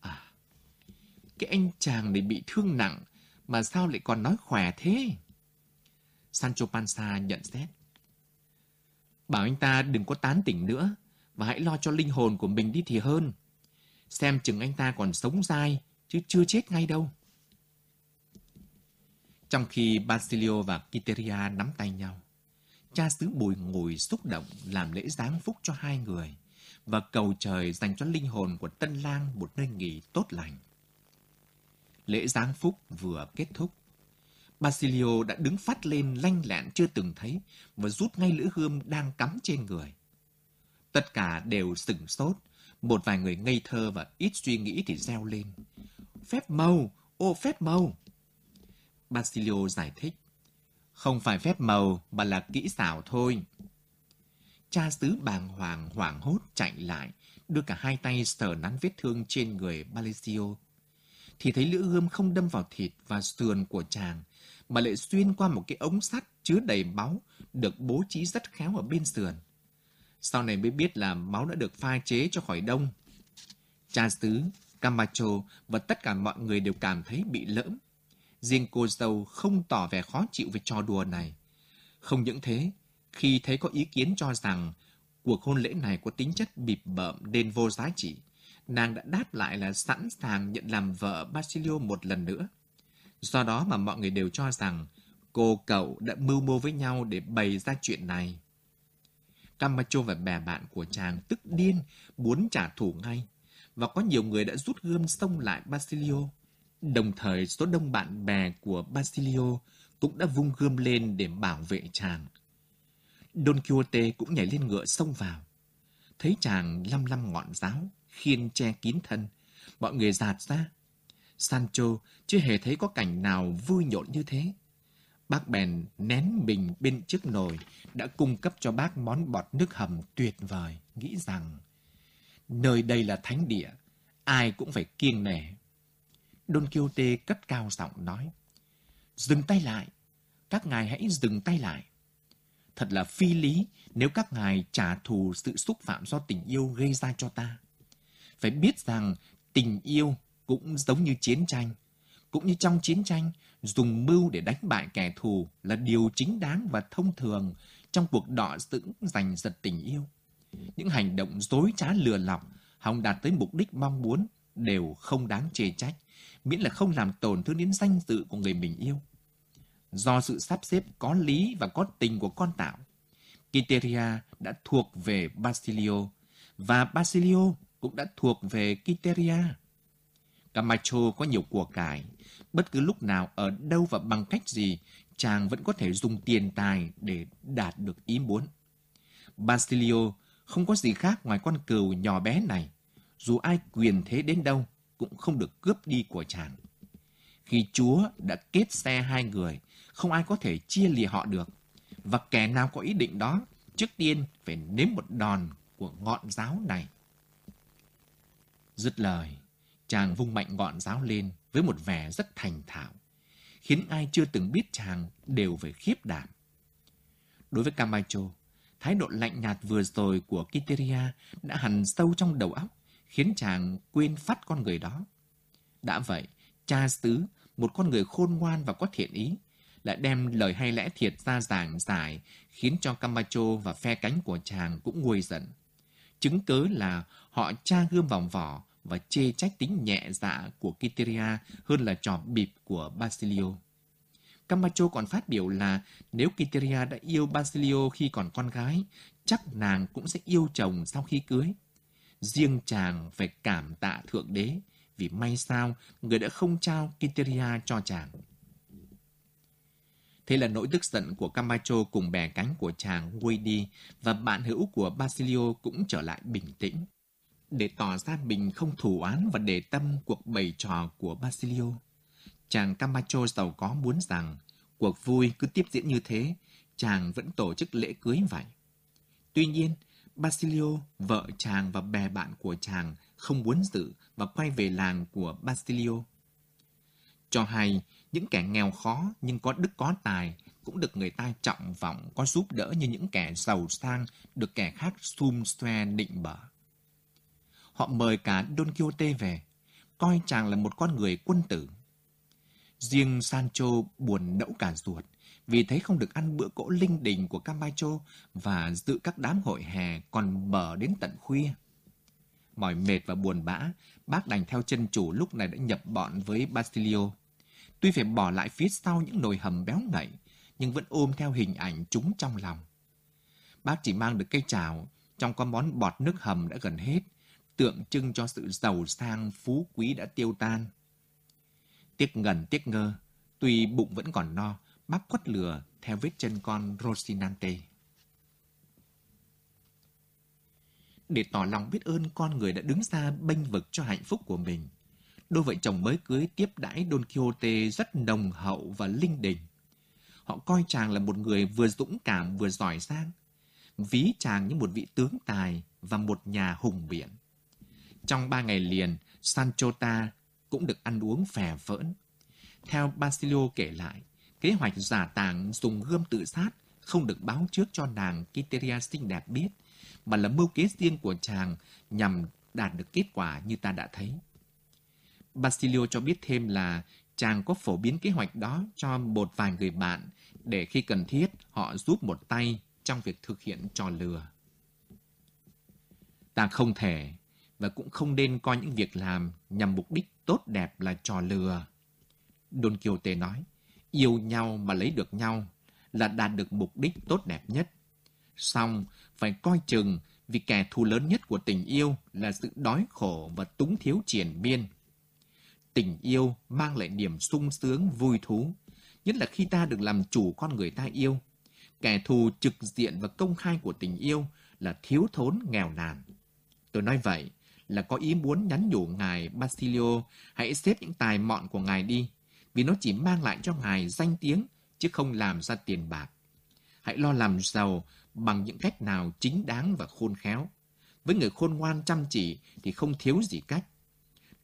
À, cái anh chàng này bị thương nặng, mà sao lại còn nói khỏe thế? Sancho Panza nhận xét. Bảo anh ta đừng có tán tỉnh nữa, và hãy lo cho linh hồn của mình đi thì hơn. Xem chừng anh ta còn sống dai, chứ chưa chết ngay đâu. Trong khi Basilio và Kiteria nắm tay nhau, cha xứ bùi ngồi xúc động làm lễ giáng phúc cho hai người và cầu trời dành cho linh hồn của tân lang một nơi nghỉ tốt lành. Lễ giáng phúc vừa kết thúc, Basilio đã đứng phát lên lanh lẹn chưa từng thấy và rút ngay lưỡi gươm đang cắm trên người. Tất cả đều sửng sốt, một vài người ngây thơ và ít suy nghĩ thì reo lên. Phép màu, ô phép màu. Basilio giải thích. Không phải phép màu mà là kỹ xảo thôi. Cha xứ bàng hoàng hoảng hốt chạy lại, đưa cả hai tay sờ nắn vết thương trên người Basilio. Thì thấy lưỡi gươm không đâm vào thịt và sườn của chàng, mà lại xuyên qua một cái ống sắt chứa đầy máu, được bố trí rất khéo ở bên sườn. Sau này mới biết là máu đã được pha chế cho khỏi đông. Cha xứ, Camacho và tất cả mọi người đều cảm thấy bị lỡm. Riêng cô dâu không tỏ vẻ khó chịu về trò đùa này. Không những thế, khi thấy có ý kiến cho rằng cuộc hôn lễ này có tính chất bịp bợm nên vô giá trị, nàng đã đáp lại là sẵn sàng nhận làm vợ Basilio một lần nữa. Do đó mà mọi người đều cho rằng cô cậu đã mưu mô với nhau để bày ra chuyện này. Camacho và bè bạn của chàng tức điên, muốn trả thù ngay. Và có nhiều người đã rút gươm xông lại Basilio. Đồng thời số đông bạn bè của Basilio cũng đã vung gươm lên để bảo vệ chàng. Don Quixote cũng nhảy lên ngựa xông vào. Thấy chàng lăm lăm ngọn giáo, khiên che kín thân, mọi người giạt ra. Sancho chưa hề thấy có cảnh nào vui nhộn như thế. Bác bèn nén mình bên chiếc nồi đã cung cấp cho bác món bọt nước hầm tuyệt vời, nghĩ rằng nơi đây là thánh địa, ai cũng phải kiêng nể. Don Quixote cất cao giọng nói, dừng tay lại, các ngài hãy dừng tay lại. Thật là phi lý nếu các ngài trả thù sự xúc phạm do tình yêu gây ra cho ta. Phải biết rằng tình yêu cũng giống như chiến tranh. Cũng như trong chiến tranh, dùng mưu để đánh bại kẻ thù là điều chính đáng và thông thường trong cuộc đọ dững giành giật tình yêu. Những hành động dối trá lừa lọc, hòng đạt tới mục đích mong muốn đều không đáng chê trách, miễn là không làm tổn thương đến danh dự của người mình yêu. Do sự sắp xếp có lý và có tình của con tạo, Kiteria đã thuộc về Basilio, và Basilio cũng đã thuộc về Kiteria. Camacho có nhiều của cải. Bất cứ lúc nào, ở đâu và bằng cách gì, chàng vẫn có thể dùng tiền tài để đạt được ý muốn. Basilio không có gì khác ngoài con cừu nhỏ bé này. Dù ai quyền thế đến đâu, cũng không được cướp đi của chàng. Khi Chúa đã kết xe hai người, không ai có thể chia lìa họ được. Và kẻ nào có ý định đó, trước tiên phải nếm một đòn của ngọn giáo này. Dứt lời, chàng vung mạnh ngọn giáo lên với một vẻ rất thành thạo, khiến ai chưa từng biết chàng đều phải khiếp đảm. Đối với Camacho, thái độ lạnh nhạt vừa rồi của Kiteria đã hằn sâu trong đầu óc, khiến chàng quên phát con người đó. Đã vậy, cha xứ, một con người khôn ngoan và có thiện ý, lại đem lời hay lẽ thiệt ra giảng giải, khiến cho Camacho và phe cánh của chàng cũng nguôi giận. Chứng cớ là họ tra gươm vòng vỏ và chê trách tính nhẹ dạ của Kiteria hơn là trò bịp của Basilio. Camacho còn phát biểu là nếu Kiteria đã yêu Basilio khi còn con gái, chắc nàng cũng sẽ yêu chồng sau khi cưới. Riêng chàng phải cảm tạ Thượng Đế vì may sao người đã không trao Kiteria cho chàng. Thế là nỗi tức giận của Camacho cùng bè cánh của chàng nguôi đi và bạn hữu của Basilio cũng trở lại bình tĩnh. Để tỏ ra mình không thủ án và để tâm cuộc bày trò của Basilio, chàng Camacho giàu có muốn rằng cuộc vui cứ tiếp diễn như thế, chàng vẫn tổ chức lễ cưới vậy. Tuy nhiên, Basilio, vợ chàng và bè bạn của chàng không muốn dự và quay về làng của Basilio. Cho hay, những kẻ nghèo khó nhưng có đức có tài cũng được người ta trọng vọng có giúp đỡ như những kẻ giàu sang được kẻ khác xum xoe định bở. Họ mời cả Don Quixote về, coi chàng là một con người quân tử. Riêng Sancho buồn nẫu cả ruột vì thấy không được ăn bữa cỗ linh đình của Camacho và dự các đám hội hè còn mở đến tận khuya. Mỏi mệt và buồn bã, bác đành theo chân chủ lúc này đã nhập bọn với Basilio. Tuy phải bỏ lại phía sau những nồi hầm béo ngậy, nhưng vẫn ôm theo hình ảnh chúng trong lòng. Bác chỉ mang được cây chảo, trong có món bọt nước hầm đã gần hết, tượng trưng cho sự giàu sang phú quý đã tiêu tan. Tiếc ngần tiếc ngơ, tuy bụng vẫn còn no, bác quất lừa theo vết chân con Rosinante. Để tỏ lòng biết ơn con người đã đứng ra bênh vực cho hạnh phúc của mình, đôi vợ chồng mới cưới tiếp đãi Don Quixote rất nồng hậu và linh đình. Họ coi chàng là một người vừa dũng cảm vừa giỏi giang, ví chàng như một vị tướng tài và một nhà hùng biển. Trong ba ngày liền, Sancho ta cũng được ăn uống phè vỡn. Theo Basilio kể lại, kế hoạch giả tàng dùng gươm tự sát không được báo trước cho nàng Kiteria xinh đẹp biết, mà là mưu kế riêng của chàng nhằm đạt được kết quả như ta đã thấy. Basilio cho biết thêm là chàng có phổ biến kế hoạch đó cho một vài người bạn để khi cần thiết họ giúp một tay trong việc thực hiện trò lừa. Ta không thể và cũng không nên coi những việc làm nhằm mục đích tốt đẹp là trò lừa. Don Quixote nói, yêu nhau mà lấy được nhau là đạt được mục đích tốt đẹp nhất. Xong, phải coi chừng vì kẻ thù lớn nhất của tình yêu là sự đói khổ và túng thiếu triển miên. Tình yêu mang lại niềm sung sướng, vui thú, nhất là khi ta được làm chủ con người ta yêu. Kẻ thù trực diện và công khai của tình yêu là thiếu thốn nghèo nàn. Tôi nói vậy là có ý muốn nhắn nhủ ngài Basilio hãy xếp những tài mọn của ngài đi, vì nó chỉ mang lại cho ngài danh tiếng chứ không làm ra tiền bạc. Hãy lo làm giàu bằng những cách nào chính đáng và khôn khéo. Với người khôn ngoan chăm chỉ thì không thiếu gì cách.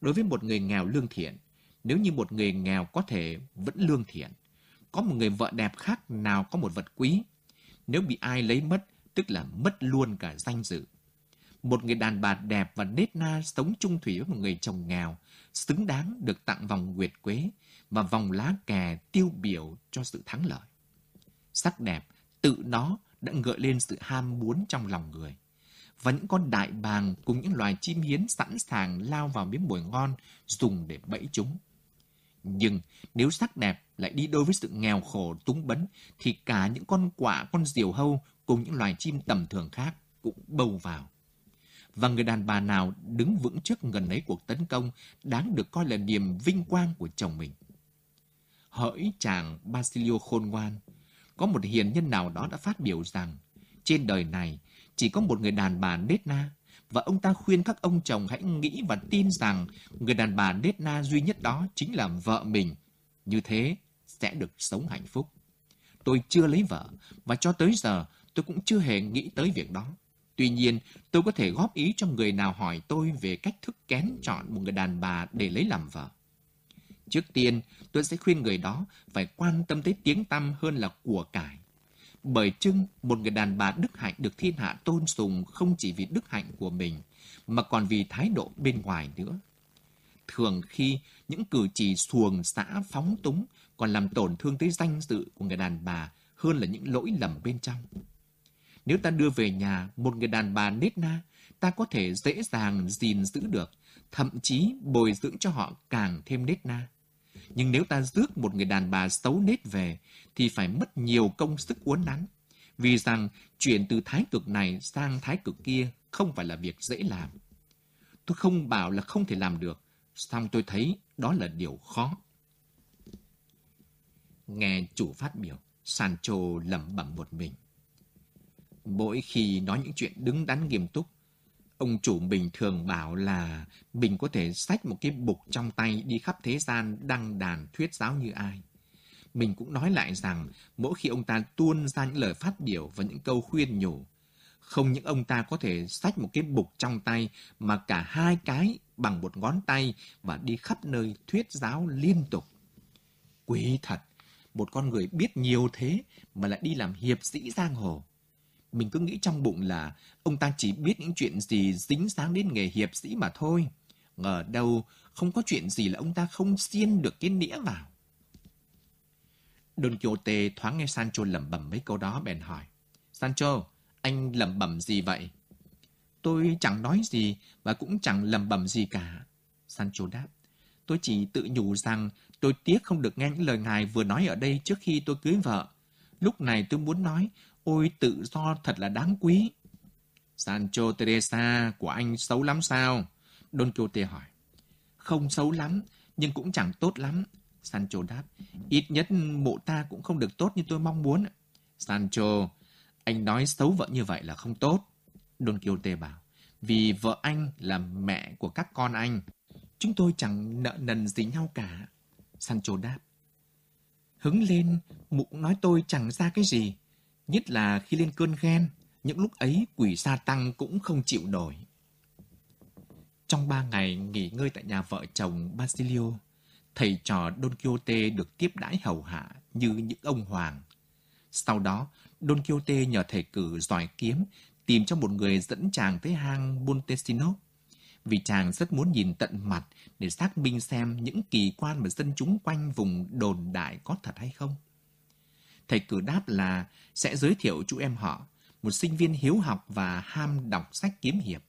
Đối với một người nghèo lương thiện, nếu như một người nghèo có thể vẫn lương thiện, có một người vợ đẹp khác nào có một vật quý, nếu bị ai lấy mất, tức là mất luôn cả danh dự. Một người đàn bà đẹp và nết na sống chung thủy với một người chồng nghèo, xứng đáng được tặng vòng nguyệt quế và vòng lá kè tiêu biểu cho sự thắng lợi. Sắc đẹp tự nó đã gợi lên sự ham muốn trong lòng người. Và những con đại bàng cùng những loài chim hiến sẵn sàng lao vào miếng mồi ngon dùng để bẫy chúng. Nhưng nếu sắc đẹp lại đi đôi với sự nghèo khổ túng bấn thì cả những con quạ, con diều hâu cùng những loài chim tầm thường khác cũng bầu vào. Và người đàn bà nào đứng vững trước gần ấy cuộc tấn công đáng được coi là niềm vinh quang của chồng mình. Hỡi chàng Basilio khôn ngoan, có một hiền nhân nào đó đã phát biểu rằng trên đời này chỉ có một người đàn bà nết na và ông ta khuyên các ông chồng hãy nghĩ và tin rằng người đàn bà nết na duy nhất đó chính là vợ mình. Như thế sẽ được sống hạnh phúc. Tôi chưa lấy vợ và cho tới giờ tôi cũng chưa hề nghĩ tới việc đó. Tuy nhiên, tôi có thể góp ý cho người nào hỏi tôi về cách thức kén chọn một người đàn bà để lấy làm vợ. Trước tiên, tôi sẽ khuyên người đó phải quan tâm tới tiếng tăm hơn là của cải. Bởi chưng, một người đàn bà đức hạnh được thiên hạ tôn sùng không chỉ vì đức hạnh của mình, mà còn vì thái độ bên ngoài nữa. Thường khi những cử chỉ xuồng xã phóng túng còn làm tổn thương tới danh dự của người đàn bà hơn là những lỗi lầm bên trong. Nếu ta đưa về nhà một người đàn bà nết na, ta có thể dễ dàng gìn giữ được, thậm chí bồi dưỡng cho họ càng thêm nết na. Nhưng nếu ta rước một người đàn bà xấu nết về, thì phải mất nhiều công sức uốn nắn. Vì rằng chuyển từ thái cực này sang thái cực kia không phải là việc dễ làm. Tôi không bảo là không thể làm được, song tôi thấy đó là điều khó. Nghe chủ phát biểu, Sancho lẩm bẩm một mình. Mỗi khi nói những chuyện đứng đắn nghiêm túc, ông chủ mình thường bảo là mình có thể xách một cái bục trong tay đi khắp thế gian đăng đàn thuyết giáo như ai. Mình cũng nói lại rằng mỗi khi ông ta tuôn ra những lời phát biểu và những câu khuyên nhủ, không những ông ta có thể xách một cái bục trong tay mà cả hai cái bằng một ngón tay và đi khắp nơi thuyết giáo liên tục. Quý thật, một con người biết nhiều thế mà lại đi làm hiệp sĩ giang hồ. Mình cứ nghĩ trong bụng là ông ta chỉ biết những chuyện gì dính dáng đến nghề hiệp sĩ mà thôi. Ngờ đâu không có chuyện gì là ông ta không xiên được cái nĩa vào. Don Quixote thoáng nghe Sancho lẩm bẩm mấy câu đó bèn hỏi. Sancho, anh lẩm bẩm gì vậy? Tôi chẳng nói gì và cũng chẳng lẩm bẩm gì cả. Sancho đáp. Tôi chỉ tự nhủ rằng tôi tiếc không được nghe những lời ngài vừa nói ở đây trước khi tôi cưới vợ. Lúc này tôi muốn nói, ôi tự do thật là đáng quý. Sancho Teresa của anh xấu lắm sao? Don Quixote hỏi. Không xấu lắm, nhưng cũng chẳng tốt lắm. Sancho đáp. Ít nhất mộ ta cũng không được tốt như tôi mong muốn. Sancho, anh nói xấu vợ như vậy là không tốt. Don Quixote bảo. Vì vợ anh là mẹ của các con anh. Chúng tôi chẳng nợ nần gì nhau cả. Sancho đáp. Hứng lên, mụ nói tôi chẳng ra cái gì. Nhất là khi lên cơn ghen, những lúc ấy quỷ sa tăng cũng không chịu nổi. Trong ba ngày nghỉ ngơi tại nhà vợ chồng Basilio, thầy trò Don Quixote được tiếp đãi hầu hạ như những ông hoàng. Sau đó, Don Quixote nhờ thầy cử giỏi kiếm tìm cho một người dẫn chàng tới hang Montesinos vì chàng rất muốn nhìn tận mặt để xác minh xem những kỳ quan mà dân chúng quanh vùng đồn đại có thật hay không. Thầy cử đáp là sẽ giới thiệu chú em họ, một sinh viên hiếu học và ham đọc sách kiếm hiệp.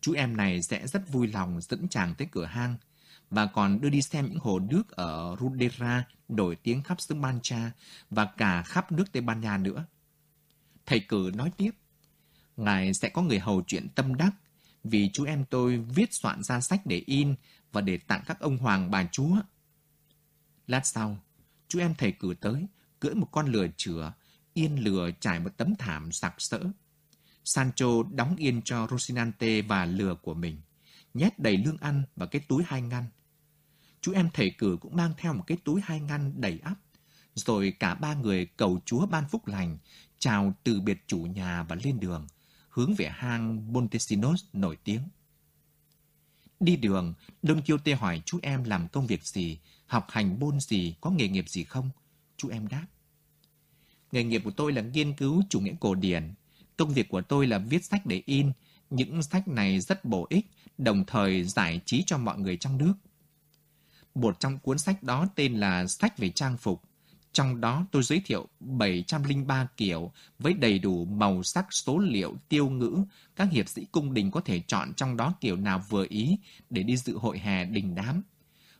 Chú em này sẽ rất vui lòng dẫn chàng tới cửa hang và còn đưa đi xem những hồ nước ở Rudera nổi tiếng khắp xứ Mancha và cả khắp nước Tây Ban Nha nữa. Thầy cử nói tiếp, Ngài sẽ có người hầu chuyện tâm đắc vì chú em tôi viết soạn ra sách để in và để tặng các ông hoàng bà chúa. Lát sau, chú em thầy cử tới, cưỡi một con lừa chửa, yên lừa trải một tấm thảm sặc sỡ. Sancho đóng yên cho rosinante và lừa của mình, nhét đầy lương ăn và cái túi hai ngăn. Chú em thầy cử cũng mang theo một cái túi hai ngăn đầy ắp, rồi cả ba người cầu Chúa ban phúc lành, chào từ biệt chủ nhà và lên đường, hướng về hang Montesinos nổi tiếng. Đi đường, Don Quixote hỏi chú em làm công việc gì, học hành môn gì, có nghề nghiệp gì không? Chú em đáp. Nghề nghiệp của tôi là nghiên cứu chủ nghĩa cổ điển. Công việc của tôi là viết sách để in. Những sách này rất bổ ích, đồng thời giải trí cho mọi người trong nước. Một trong cuốn sách đó tên là Sách về trang phục. Trong đó tôi giới thiệu 703 kiểu với đầy đủ màu sắc số liệu tiêu ngữ. Các hiệp sĩ cung đình có thể chọn trong đó kiểu nào vừa ý để đi dự hội hè đình đám.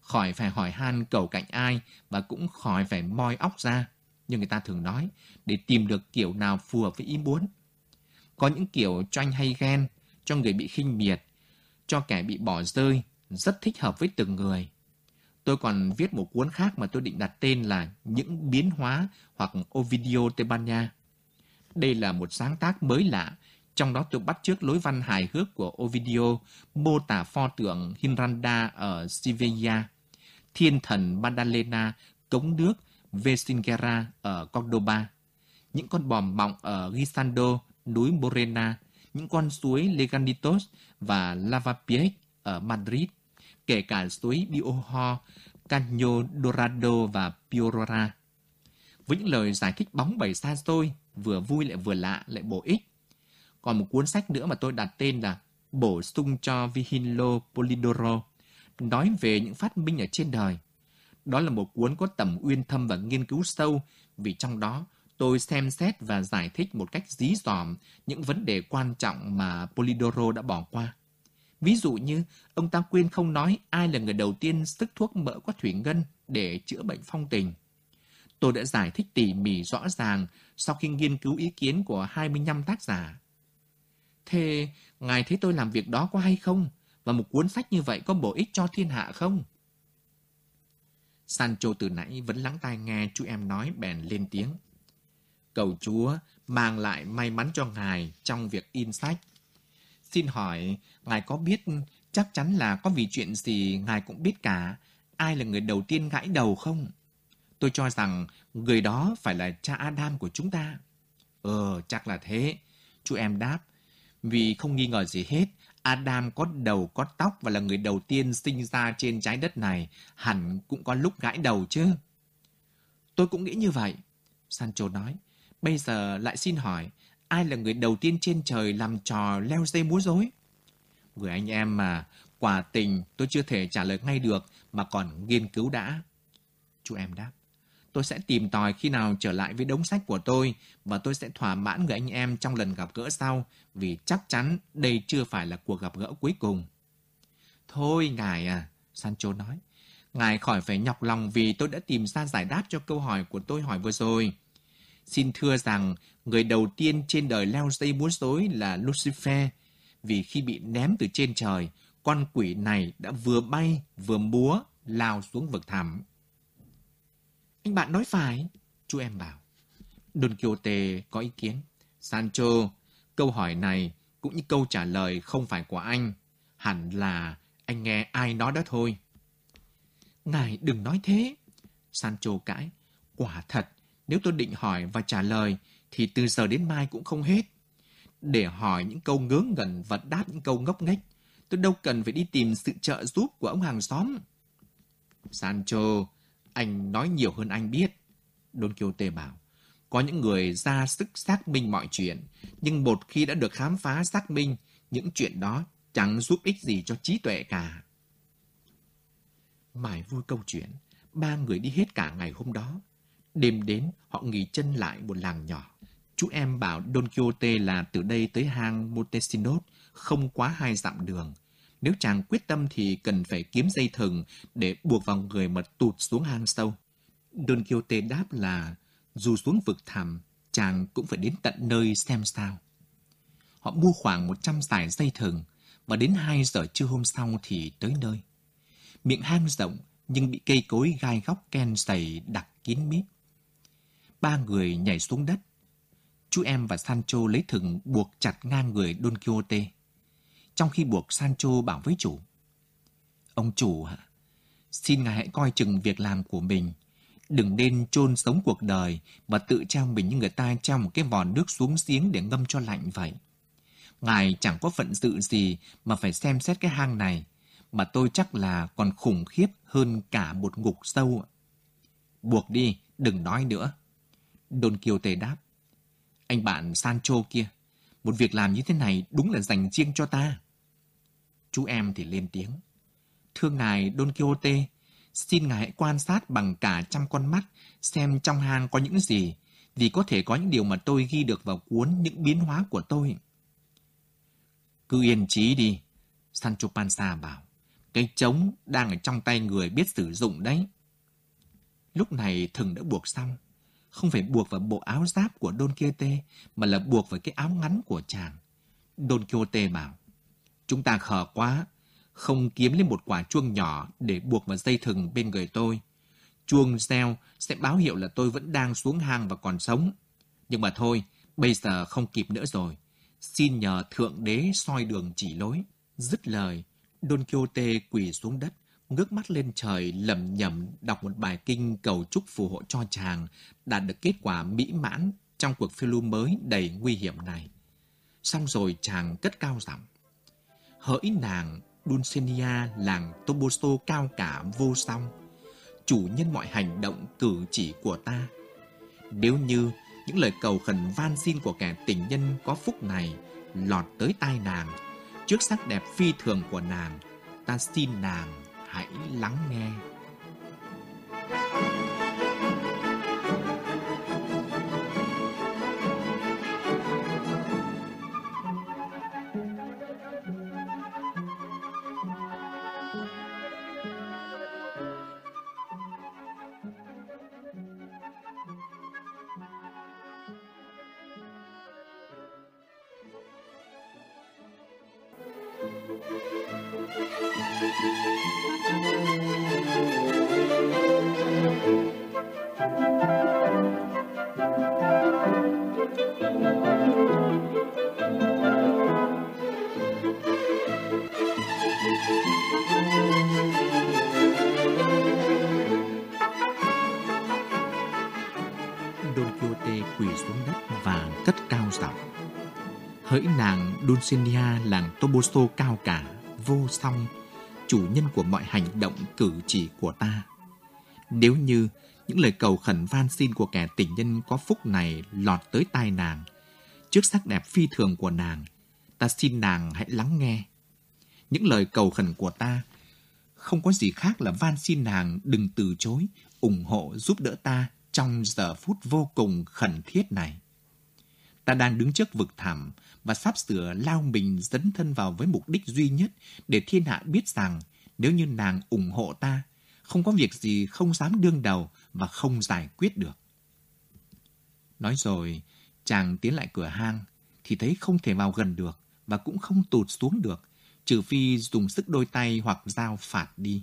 Khỏi phải hỏi han cầu cạnh ai và cũng khỏi phải moi óc ra, như người ta thường nói, để tìm được kiểu nào phù hợp với ý muốn. Có những kiểu cho anh hay ghen, cho người bị khinh miệt, cho kẻ bị bỏ rơi, rất thích hợp với từng người. Tôi còn viết một cuốn khác mà tôi định đặt tên là Những biến hóa hoặc Ovidio Tây Ban Nha. Đây là một sáng tác mới lạ, Trong đó tôi bắt chước lối văn hài hước của Ovidio mô tả pho tượng Hinranda ở Sevilla, thiên thần Madalena cống nước Vesingera ở Cordoba, những con bò mọng ở Gisando, núi Morena, những con suối Leganitos và Lavapiés ở Madrid, kể cả suối Bioho, Caño Dorado và Piorora. Với những lời giải thích bóng bẩy xa xôi, vừa vui lại vừa lạ lại bổ ích. Còn một cuốn sách nữa mà tôi đặt tên là Bổ sung cho Vihinlo Polidoro, nói về những phát minh ở trên đời. Đó là một cuốn có tầm uyên thâm và nghiên cứu sâu, vì trong đó tôi xem xét và giải thích một cách dí dỏm những vấn đề quan trọng mà Polidoro đã bỏ qua. Ví dụ như, ông ta quên không nói ai là người đầu tiên sức thuốc mỡ có thủy ngân để chữa bệnh phong tình. Tôi đã giải thích tỉ mỉ rõ ràng sau khi nghiên cứu ý kiến của 25 tác giả. Thế, ngài thấy tôi làm việc đó có hay không? Và một cuốn sách như vậy có bổ ích cho thiên hạ không? Sancho từ nãy vẫn lắng tai nghe chú em nói bèn lên tiếng. Cầu Chúa mang lại may mắn cho ngài trong việc in sách. Xin hỏi, ngài có biết chắc chắn là có vì chuyện gì ngài cũng biết cả, ai là người đầu tiên gãi đầu không? Tôi cho rằng người đó phải là cha Adam của chúng ta. Ờ, chắc là thế. Chú em đáp. Vì không nghi ngờ gì hết, Adam có đầu có tóc và là người đầu tiên sinh ra trên trái đất này, hẳn cũng có lúc gãi đầu chứ. Tôi cũng nghĩ như vậy. Sancho nói. Bây giờ lại xin hỏi, ai là người đầu tiên trên trời làm trò leo dây múa rối? Người anh em mà, quả tình tôi chưa thể trả lời ngay được mà còn nghiên cứu đã. Chú em đáp. Tôi sẽ tìm tòi khi nào trở lại với đống sách của tôi và tôi sẽ thỏa mãn người anh em trong lần gặp gỡ sau vì chắc chắn đây chưa phải là cuộc gặp gỡ cuối cùng. Thôi ngài à, Sancho nói. Ngài khỏi phải nhọc lòng vì tôi đã tìm ra giải đáp cho câu hỏi của tôi hỏi vừa rồi. Xin thưa rằng người đầu tiên trên đời leo dây búa rối là Lucifer vì khi bị ném từ trên trời, con quỷ này đã vừa bay vừa múa lao xuống vực thẳm. Anh bạn nói phải, chú em bảo. Don Quixote có ý kiến. Sancho, câu hỏi này cũng như câu trả lời không phải của anh. Hẳn là anh nghe ai nói đó thôi. Ngài đừng nói thế. Sancho cãi. Quả thật, nếu tôi định hỏi và trả lời, thì từ giờ đến mai cũng không hết. Để hỏi những câu ngớ ngẩn và đáp những câu ngốc nghếch, tôi đâu cần phải đi tìm sự trợ giúp của ông hàng xóm. Sancho, anh nói nhiều hơn anh biết. Don Quixote bảo, có những người ra sức xác minh mọi chuyện, nhưng một khi đã được khám phá xác minh, những chuyện đó chẳng giúp ích gì cho trí tuệ cả. Mải vui câu chuyện, ba người đi hết cả ngày hôm đó. Đêm đến, họ nghỉ chân lại một làng nhỏ. Chú em bảo Don Quixote là từ đây tới hang Montesinos không quá hai dặm đường. Nếu chàng quyết tâm thì cần phải kiếm dây thừng để buộc vào người mà tụt xuống hang sâu. Don Quixote đáp là dù xuống vực thẳm, chàng cũng phải đến tận nơi xem sao. Họ mua khoảng 100 giải dây thừng và đến 2 giờ trưa hôm sau thì tới nơi. Miệng hang rộng nhưng bị cây cối gai góc ken dày đặc kín mít. Ba người nhảy xuống đất. Chú em và Sancho lấy thừng buộc chặt ngang người Don Quixote trong khi buộc Sancho bảo với chủ. Ông chủ ạ, xin ngài hãy coi chừng việc làm của mình. Đừng nên chôn sống cuộc đời và tự trao mình như người ta trao một cái vòn nước xuống giếng để ngâm cho lạnh vậy. Ngài chẳng có phận sự gì mà phải xem xét cái hang này, mà tôi chắc là còn khủng khiếp hơn cả một ngục sâu. Buộc đi, đừng nói nữa. Don Quixote đáp. Anh bạn Sancho kia, một việc làm như thế này đúng là dành riêng cho ta. Chú em thì lên tiếng. Thưa ngài Don Quixote, xin ngài hãy quan sát bằng cả trăm con mắt xem trong hang có những gì, vì có thể có những điều mà tôi ghi được vào cuốn những biến hóa của tôi. Cứ yên trí đi, Sancho Panza bảo. Cái trống đang ở trong tay người biết sử dụng đấy. Lúc này thừng đã buộc xong. Không phải buộc vào bộ áo giáp của Don Quixote, mà là buộc vào cái áo ngắn của chàng. Don Quixote bảo. Chúng ta khờ quá, không kiếm lên một quả chuông nhỏ để buộc vào dây thừng bên người tôi. Chuông reo sẽ báo hiệu là tôi vẫn đang xuống hang và còn sống. Nhưng mà thôi, bây giờ không kịp nữa rồi. Xin nhờ Thượng Đế soi đường chỉ lối. Dứt lời, Don Quixote quỳ xuống đất, ngước mắt lên trời lẩm nhẩm đọc một bài kinh cầu chúc phù hộ cho chàng đạt được kết quả mỹ mãn trong cuộc phiêu lưu mới đầy nguy hiểm này. Xong rồi chàng cất cao giọng. Hỡi nàng Dulcinea làng Toboso cao cả vô song, chủ nhân mọi hành động cử chỉ của ta. Nếu như những lời cầu khẩn van xin của kẻ tình nhân có phúc này lọt tới tai nàng, trước sắc đẹp phi thường của nàng, ta xin nàng hãy lắng nghe. Dulcinea làng Toboso cao cả, vô song, chủ nhân của mọi hành động cử chỉ của ta. Nếu như những lời cầu khẩn van xin của kẻ tình nhân có phúc này lọt tới tai nàng, trước sắc đẹp phi thường của nàng, ta xin nàng hãy lắng nghe. Những lời cầu khẩn của ta không có gì khác là van xin nàng đừng từ chối, ủng hộ giúp đỡ ta trong giờ phút vô cùng khẩn thiết này. Ta đang đứng trước vực thẳm và sắp sửa lao mình dấn thân vào với mục đích duy nhất để thiên hạ biết rằng nếu như nàng ủng hộ ta, không có việc gì không dám đương đầu và không giải quyết được. Nói rồi, chàng tiến lại cửa hang thì thấy không thể vào gần được và cũng không tụt xuống được, trừ phi dùng sức đôi tay hoặc dao phạt đi.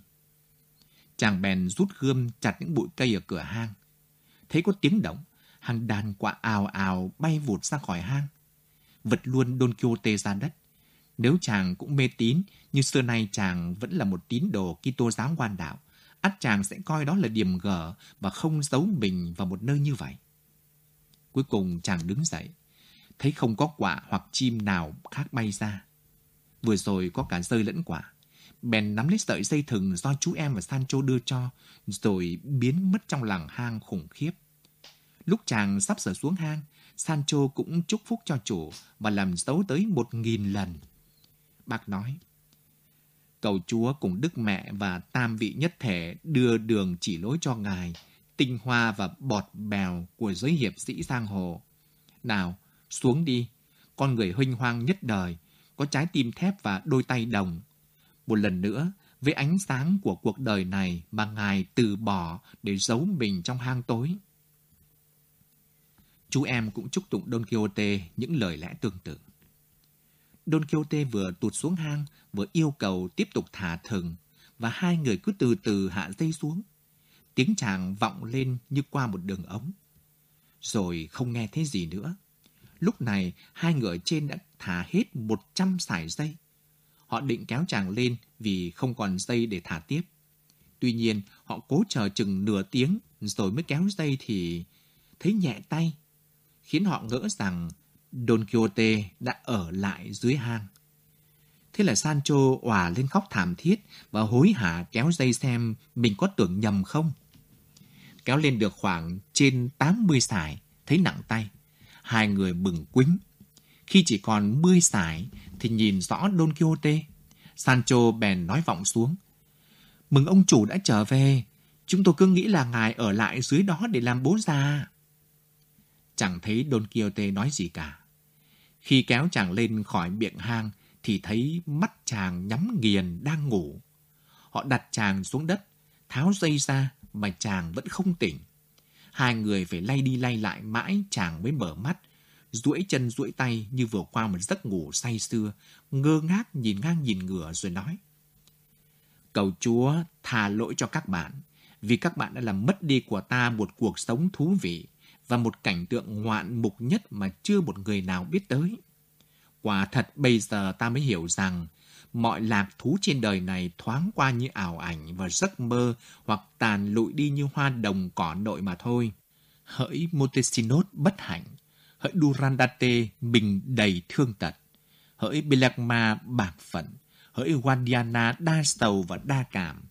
Chàng bèn rút gươm chặt những bụi cây ở cửa hang. Thấy có tiếng động, hàng đàn quả ào ào bay vụt ra khỏi hang. Vật luôn Don Quixote ra đất. Nếu chàng cũng mê tín, như xưa nay chàng vẫn là một tín đồ Kitô giáo quan đạo, ắt chàng sẽ coi đó là điểm gở và không giấu mình vào một nơi như vậy. Cuối cùng chàng đứng dậy, thấy không có quả hoặc chim nào khác bay ra. Vừa rồi có cả rơi lẫn quả. Bèn nắm lấy sợi dây thừng do chú em và Sancho đưa cho, rồi biến mất trong làng hang khủng khiếp. Lúc chàng sắp sửa xuống hang, Sancho cũng chúc phúc cho chủ và làm dấu tới một nghìn lần. Bác nói, cầu chúa cùng Đức Mẹ và Tam vị nhất thể đưa đường chỉ lối cho ngài, tinh hoa và bọt bèo của giới hiệp sĩ giang hồ. Nào, xuống đi, con người huynh hoang nhất đời, có trái tim thép và đôi tay đồng. Một lần nữa, với ánh sáng của cuộc đời này mà ngài từ bỏ để giấu mình trong hang tối. Chú em cũng chúc tụng Don Quixote những lời lẽ tương tự. Don Quixote vừa tụt xuống hang, vừa yêu cầu tiếp tục thả thừng, và hai người cứ từ từ hạ dây xuống. Tiếng chàng vọng lên như qua một đường ống. Rồi không nghe thấy gì nữa. Lúc này, hai người trên đã thả hết một trăm sải dây. Họ định kéo chàng lên vì không còn dây để thả tiếp. Tuy nhiên, họ cố chờ chừng nửa tiếng rồi mới kéo dây thì thấy nhẹ tay, khiến họ ngỡ rằng Don Quixote đã ở lại dưới hang. Thế là Sancho òa lên khóc thảm thiết và hối hả kéo dây xem mình có tưởng nhầm không. Kéo lên được khoảng trên 80 sải, thấy nặng tay. Hai người bừng quính. Khi chỉ còn 10 sải thì nhìn rõ Don Quixote. Sancho bèn nói vọng xuống. Mừng ông chủ đã trở về. Chúng tôi cứ nghĩ là ngài ở lại dưới đó để làm bố già. Chẳng thấy Don Quixote nói gì cả. Khi kéo chàng lên khỏi miệng hang thì thấy mắt chàng nhắm nghiền đang ngủ. Họ đặt chàng xuống đất, tháo dây ra mà chàng vẫn không tỉnh. Hai người phải lay đi lay lại mãi chàng mới mở mắt, duỗi chân duỗi tay như vừa qua một giấc ngủ say sưa, ngơ ngác nhìn ngang nhìn ngửa rồi nói. Cầu Chúa tha lỗi cho các bạn, vì các bạn đã làm mất đi của ta một cuộc sống thú vị và một cảnh tượng ngoạn mục nhất mà chưa một người nào biết tới. Quả thật bây giờ ta mới hiểu rằng mọi lạc thú trên đời này thoáng qua như ảo ảnh và giấc mơ hoặc tàn lụi đi như hoa đồng cỏ nội mà thôi. Hỡi Montesinos bất hạnh, hỡi Durandate mình đầy thương tật, hỡi Belagma bạc phận, hỡi Guadiana đa sầu và đa cảm,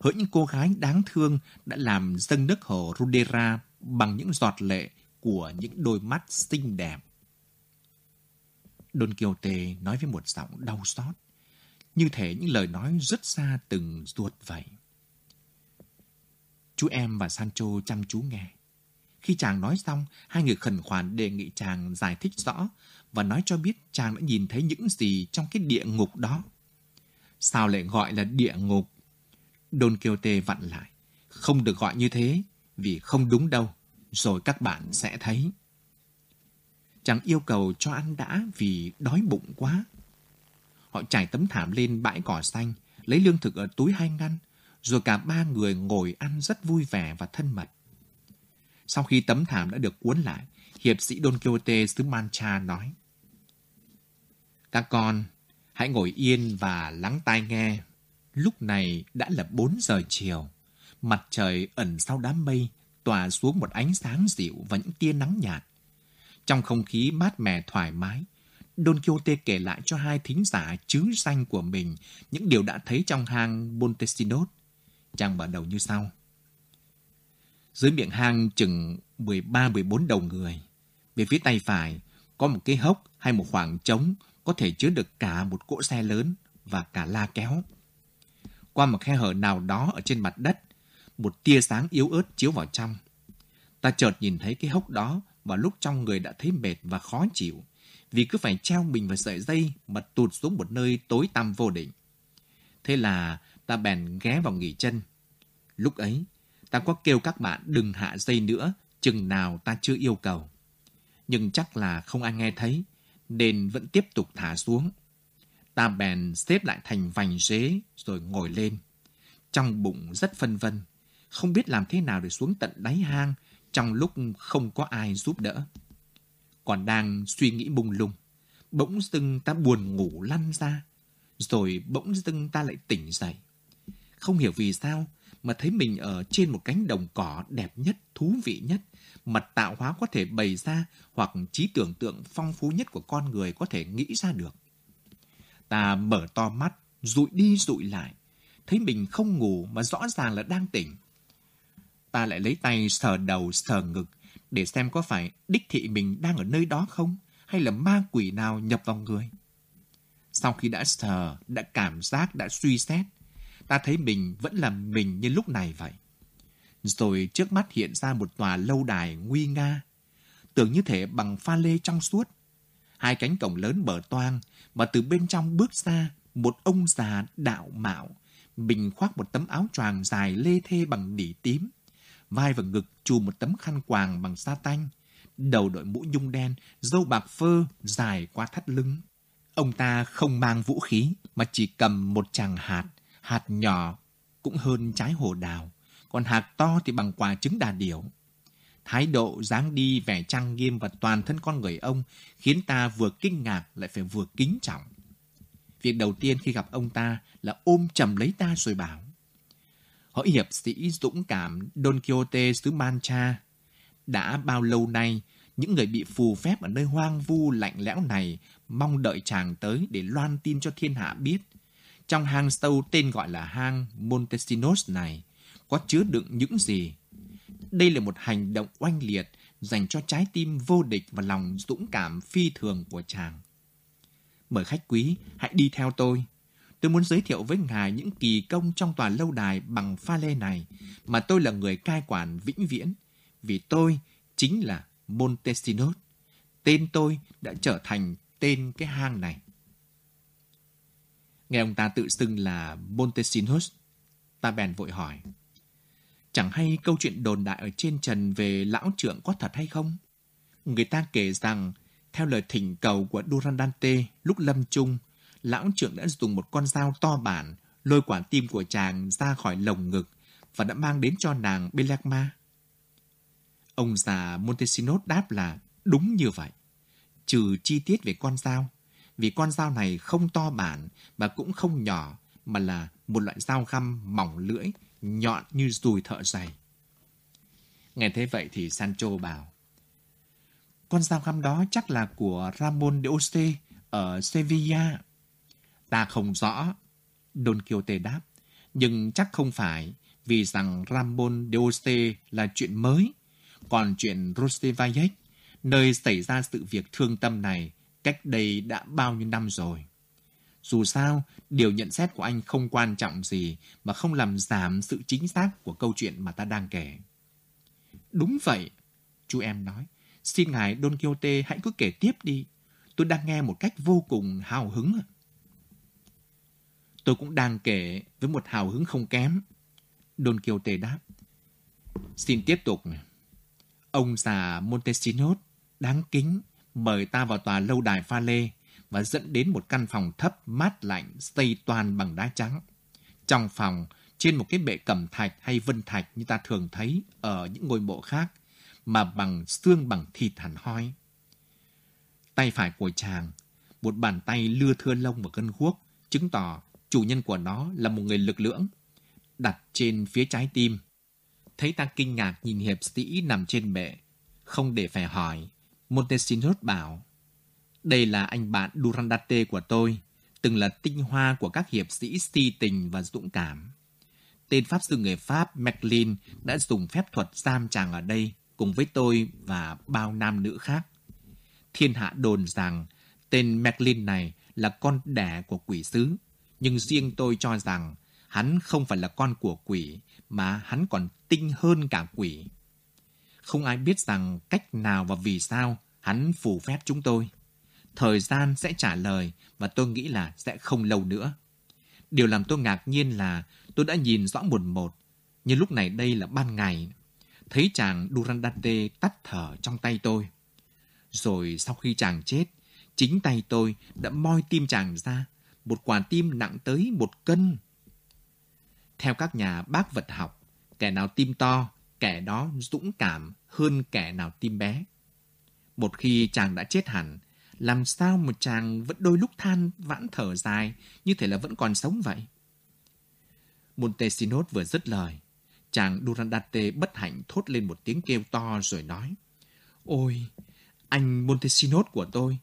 hỡi những cô gái đáng thương đã làm dâng nước hồ Rudera bằng những giọt lệ của những đôi mắt xinh đẹp. Don Quixote nói với một giọng đau xót, như thể những lời nói rất xa từng ruột vậy. Chú em và Sancho chăm chú nghe. Khi chàng nói xong, hai người khẩn khoản đề nghị chàng giải thích rõ và nói cho biết chàng đã nhìn thấy những gì trong cái địa ngục đó. Sao lại gọi là địa ngục? Don Quixote vặn lại. Không được gọi như thế, vì không đúng đâu. Rồi các bạn sẽ thấy. chẳng yêu cầu cho ăn đã vì đói bụng quá. Họ trải tấm thảm lên bãi cỏ xanh, lấy lương thực ở túi hai ngăn, rồi cả ba người ngồi ăn rất vui vẻ và thân mật. Sau khi tấm thảm đã được cuốn lại, hiệp sĩ Don Quixote xứ Mancha nói. Các con, hãy ngồi yên và lắng tai nghe. Lúc này đã là 4 giờ chiều. Mặt trời ẩn sau đám mây, tỏa xuống một ánh sáng dịu và những tia nắng nhạt. Trong không khí mát mẻ thoải mái, Don Quixote kể lại cho hai thính giả chứ danh của mình những điều đã thấy trong hang Montesinos. Chàng mở đầu như sau. Dưới miệng hang chừng 13-14 đầu người. Về phía tay phải có một cái hốc hay một khoảng trống có thể chứa được cả một cỗ xe lớn và cả la kéo. Qua một khe hở nào đó ở trên mặt đất, một tia sáng yếu ớt chiếu vào trong. Ta chợt nhìn thấy cái hốc đó và lúc trong người đã thấy mệt và khó chịu, vì cứ phải treo mình vào sợi dây mà tụt xuống một nơi tối tăm vô định. Thế là ta bèn ghé vào nghỉ chân. Lúc ấy, ta có kêu các bạn đừng hạ dây nữa, chừng nào ta chưa yêu cầu. Nhưng chắc là không ai nghe thấy, nên vẫn tiếp tục thả xuống. Ta bèn xếp lại thành vành rế rồi ngồi lên. Trong bụng rất phân vân, không biết làm thế nào để xuống tận đáy hang trong lúc không có ai giúp đỡ. Còn đang suy nghĩ bung lung, bỗng dưng ta buồn ngủ lăn ra, rồi bỗng dưng ta lại tỉnh dậy. Không hiểu vì sao mà thấy mình ở trên một cánh đồng cỏ đẹp nhất, thú vị nhất, mặt tạo hóa có thể bày ra hoặc trí tưởng tượng phong phú nhất của con người có thể nghĩ ra được. Ta mở to mắt, rụi đi rụi lại, thấy mình không ngủ mà rõ ràng là đang tỉnh ta lại lấy tay sờ đầu sờ ngực để xem có phải đích thị mình đang ở nơi đó không hay là ma quỷ nào nhập vào người. Sau khi đã sờ, đã cảm giác, đã suy xét, ta thấy mình vẫn là mình như lúc này vậy. Rồi trước mắt hiện ra một tòa lâu đài nguy nga, tưởng như thể bằng pha lê trong suốt. Hai cánh cổng lớn bờ toang, và từ bên trong bước ra một ông già đạo mạo, mình khoác một tấm áo choàng dài lê thê bằng nỉ tím, vai và ngực chùm một tấm khăn quàng bằng sa tanh, đầu đội mũ nhung đen, râu bạc phơ dài qua thắt lưng. Ông ta không mang vũ khí mà chỉ cầm một chàng hạt, hạt nhỏ cũng hơn trái hồ đào, còn hạt to thì bằng quả trứng đà điểu. Thái độ dáng đi vẻ trang nghiêm và toàn thân con người ông khiến ta vừa kinh ngạc lại phải vừa kính trọng. Việc đầu tiên khi gặp ông ta là ôm chầm lấy ta rồi bảo hỡi hiệp sĩ dũng cảm Don Quixote xứ Mancha. Đã bao lâu nay, những người bị phù phép ở nơi hoang vu lạnh lẽo này mong đợi chàng tới để loan tin cho thiên hạ biết. Trong hang sâu tên gọi là hang Montesinos này, có chứa đựng những gì? Đây là một hành động oanh liệt dành cho trái tim vô địch và lòng dũng cảm phi thường của chàng. Mời khách quý, hãy đi theo tôi. Tôi muốn giới thiệu với ngài những kỳ công trong tòa lâu đài bằng pha lê này mà tôi là người cai quản vĩnh viễn, vì tôi chính là Montesinos. Tên tôi đã trở thành tên cái hang này. Nghe ông ta tự xưng là Montesinos, ta bèn vội hỏi. Chẳng hay câu chuyện đồn đại ở trên trần về lão trưởng có thật hay không? Người ta kể rằng, theo lời thỉnh cầu của Durandante lúc lâm chung, lão trưởng đã dùng một con dao to bản lôi quả tim của chàng ra khỏi lồng ngực và đã mang đến cho nàng Belagma. Ông già Montesinos đáp là đúng như vậy. Trừ chi tiết về con dao, vì con dao này không to bản và cũng không nhỏ, mà là một loại dao găm mỏng lưỡi, nhọn như dùi thợ giày. Nghe thế vậy thì Sancho bảo, con dao găm đó chắc là của Ramon de Oste ở Sevilla. Ta không rõ, Don Quixote đáp, nhưng chắc không phải, vì rằng Ramon de Oste là chuyện mới, còn chuyện Roncesvalles, nơi xảy ra sự việc thương tâm này, cách đây đã bao nhiêu năm rồi. Dù sao, điều nhận xét của anh không quan trọng gì mà không làm giảm sự chính xác của câu chuyện mà ta đang kể. Đúng vậy, chú em nói. Xin ngài Don Quixote hãy cứ kể tiếp đi. Tôi đang nghe một cách vô cùng hào hứng. Tôi cũng đang kể với một hào hứng không kém. Don Quixote đáp. Xin tiếp tục. Ông già Montesinos đáng kính mời ta vào tòa lâu đài pha lê và dẫn đến một căn phòng thấp mát lạnh xây toàn bằng đá trắng. Trong phòng, trên một cái bệ cẩm thạch hay vân thạch như ta thường thấy ở những ngôi mộ khác, mà bằng xương bằng thịt hẳn hoi. Tay phải của chàng, một bàn tay lưa thưa lông và gân guốc, chứng tỏ chủ nhân của nó là một người lực lưỡng, đặt trên phía trái tim. Thấy ta kinh ngạc nhìn hiệp sĩ nằm trên bệ, không để phải hỏi, Montesinos bảo, đây là anh bạn Durandate của tôi, từng là tinh hoa của các hiệp sĩ si tình và dũng cảm. Tên pháp sư người Pháp Maclean đã dùng phép thuật giam chàng ở đây cùng với tôi và bao nam nữ khác. Thiên hạ đồn rằng tên Maclean này là con đẻ của quỷ sứ, nhưng riêng tôi cho rằng hắn không phải là con của quỷ, mà hắn còn tinh hơn cả quỷ. Không ai biết rằng cách nào và vì sao hắn phù phép chúng tôi. Thời gian sẽ trả lời và tôi nghĩ là sẽ không lâu nữa. Điều làm tôi ngạc nhiên là tôi đã nhìn rõ một một, nhưng lúc này đây là ban ngày. Thấy chàng Durandate tắt thở trong tay tôi. Rồi sau khi chàng chết, chính tay tôi đã moi tim chàng ra, một quả tim nặng tới một cân. Theo các nhà bác vật học, kẻ nào tim to, kẻ đó dũng cảm hơn kẻ nào tim bé. Một khi chàng đã chết hẳn, làm sao một chàng vẫn đôi lúc than vãn thở dài, như thể là vẫn còn sống vậy? Montesinos vừa dứt lời, chàng Durandate bất hạnh thốt lên một tiếng kêu to rồi nói, Ôi, anh Montesinos của tôi,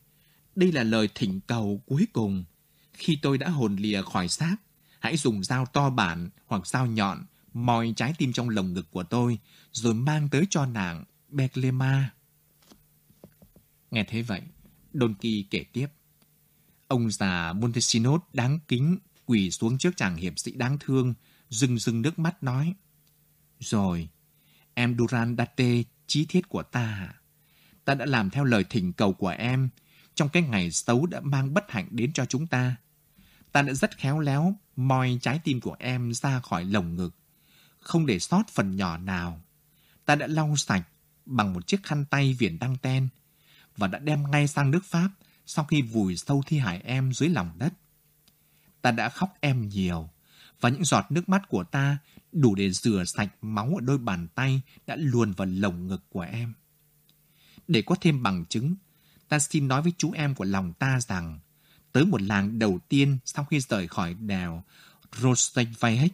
đây là lời thỉnh cầu cuối cùng. Khi tôi đã hồn lìa khỏi xác, hãy dùng dao to bản hoặc dao nhọn moi trái tim trong lồng ngực của tôi, rồi mang tới cho nàng Beklema. Nghe thế vậy, Don Kỳ kể tiếp. Ông già Montesinos đáng kính quỳ xuống trước chàng hiệp sĩ đáng thương, rưng rưng nước mắt nói. Rồi, em Duran Date chí thiết của ta. Ta đã làm theo lời thỉnh cầu của em trong cái ngày xấu đã mang bất hạnh đến cho chúng ta. Ta đã rất khéo léo moi trái tim của em ra khỏi lồng ngực, không để sót phần nhỏ nào. Ta đã lau sạch bằng một chiếc khăn tay viền đăng ten và đã đem ngay sang nước Pháp sau khi vùi sâu thi hài em dưới lòng đất. Ta đã khóc em nhiều, và những giọt nước mắt của ta đủ để rửa sạch máu ở đôi bàn tay đã luồn vào lồng ngực của em. Để có thêm bằng chứng, ta xin nói với chú em của lòng ta rằng tới một làng đầu tiên sau khi rời khỏi đèo Rosenweich,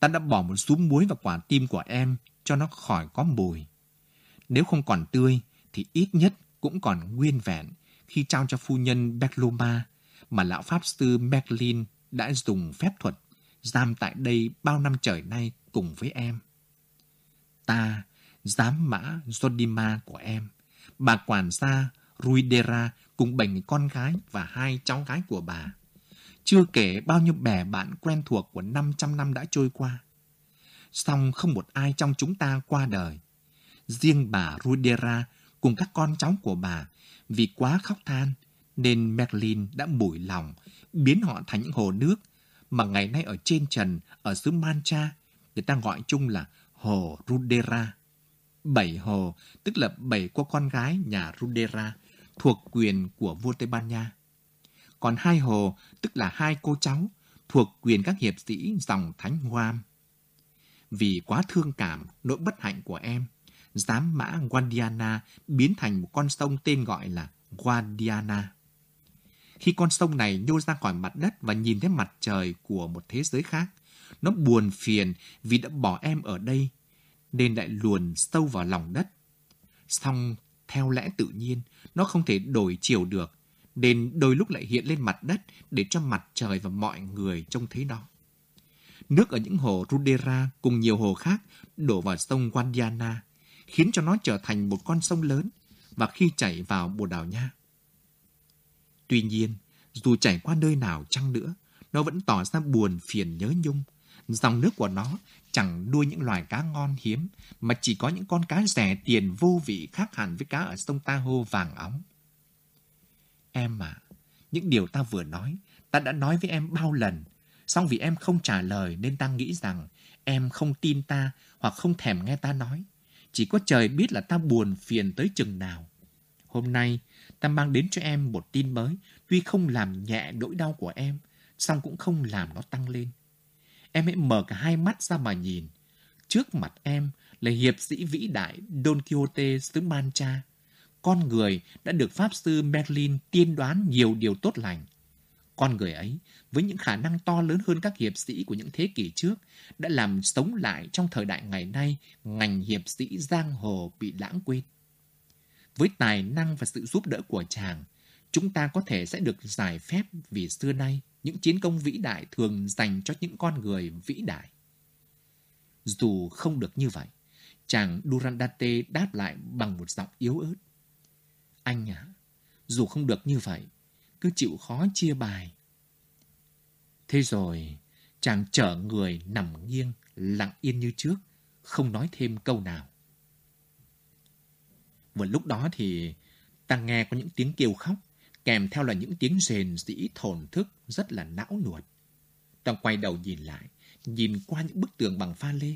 ta đã bỏ một súm muối vào quả tim của em cho nó khỏi có mùi. Nếu không còn tươi, thì ít nhất cũng còn nguyên vẹn khi trao cho phu nhân Becloma mà lão pháp sư Merlin đã dùng phép thuật giam tại đây bao năm trời nay cùng với em. Ta, giám mã Zodima của em, bà quản gia Ruidera cùng bảy con gái và hai cháu gái của bà. Chưa kể bao nhiêu bè bạn quen thuộc của 500 năm đã trôi qua. Song không một ai trong chúng ta qua đời. Riêng bà Ruidera cùng các con cháu của bà vì quá khóc than nên Merlin đã mủi lòng, biến họ thành những hồ nước mà ngày nay ở trên trần, ở xứ Mancha, người ta gọi chung là hồ Rudera. Bảy hồ tức là bảy cô con gái nhà Rudera thuộc quyền của vua Tây Ban Nha. Còn hai hồ tức là hai cô cháu thuộc quyền các hiệp sĩ dòng Thánh Hoam. Vì quá thương cảm nỗi bất hạnh của em, giám mã Guadiana biến thành một con sông tên gọi là Guadiana. Khi con sông này nhô ra khỏi mặt đất và nhìn thấy mặt trời của một thế giới khác, nó buồn phiền vì đã bỏ em ở đây, nên lại luồn sâu vào lòng đất. Xong, theo lẽ tự nhiên, nó không thể đổi chiều được, nên đôi lúc lại hiện lên mặt đất để cho mặt trời và mọi người trông thấy nó. Nước ở những hồ Rudera cùng nhiều hồ khác đổ vào sông Guadiana, khiến cho nó trở thành một con sông lớn và khi chảy vào Bồ Đào Nha. Tuy nhiên, dù chảy qua nơi nào chăng nữa, nó vẫn tỏ ra buồn phiền nhớ nhung. Dòng nước của nó chẳng nuôi những loài cá ngon hiếm, mà chỉ có những con cá rẻ tiền vô vị khác hẳn với cá ở sông Tahoe vàng óng. Em à, những điều ta vừa nói, ta đã nói với em bao lần, song vì em không trả lời nên ta nghĩ rằng em không tin ta hoặc không thèm nghe ta nói. Chỉ có trời biết là ta buồn phiền tới chừng nào. Hôm nay, ta mang đến cho em một tin mới, tuy không làm nhẹ nỗi đau của em, song cũng không làm nó tăng lên. Em hãy mở cả hai mắt ra mà nhìn. Trước mặt em là hiệp sĩ vĩ đại Don Quixote xứ Mancha. Con người đã được Pháp sư Merlin tiên đoán nhiều điều tốt lành. Con người ấy, với những khả năng to lớn hơn các hiệp sĩ của những thế kỷ trước, đã làm sống lại trong thời đại ngày nay ngành hiệp sĩ giang hồ bị lãng quên. Với tài năng và sự giúp đỡ của chàng, chúng ta có thể sẽ được giải phép vì xưa nay những chiến công vĩ đại thường dành cho những con người vĩ đại. Dù không được như vậy, chàng Durandate đáp lại bằng một giọng yếu ớt. Anh à, dù không được như vậy, cứ chịu khó chia bài. Thế rồi, chàng chở người nằm nghiêng, lặng yên như trước, không nói thêm câu nào. Vừa lúc đó thì ta nghe có những tiếng kêu khóc, kèm theo là những tiếng rền rĩ thổn thức rất là não nuột. Ta quay đầu nhìn lại, nhìn qua những bức tường bằng pha lê,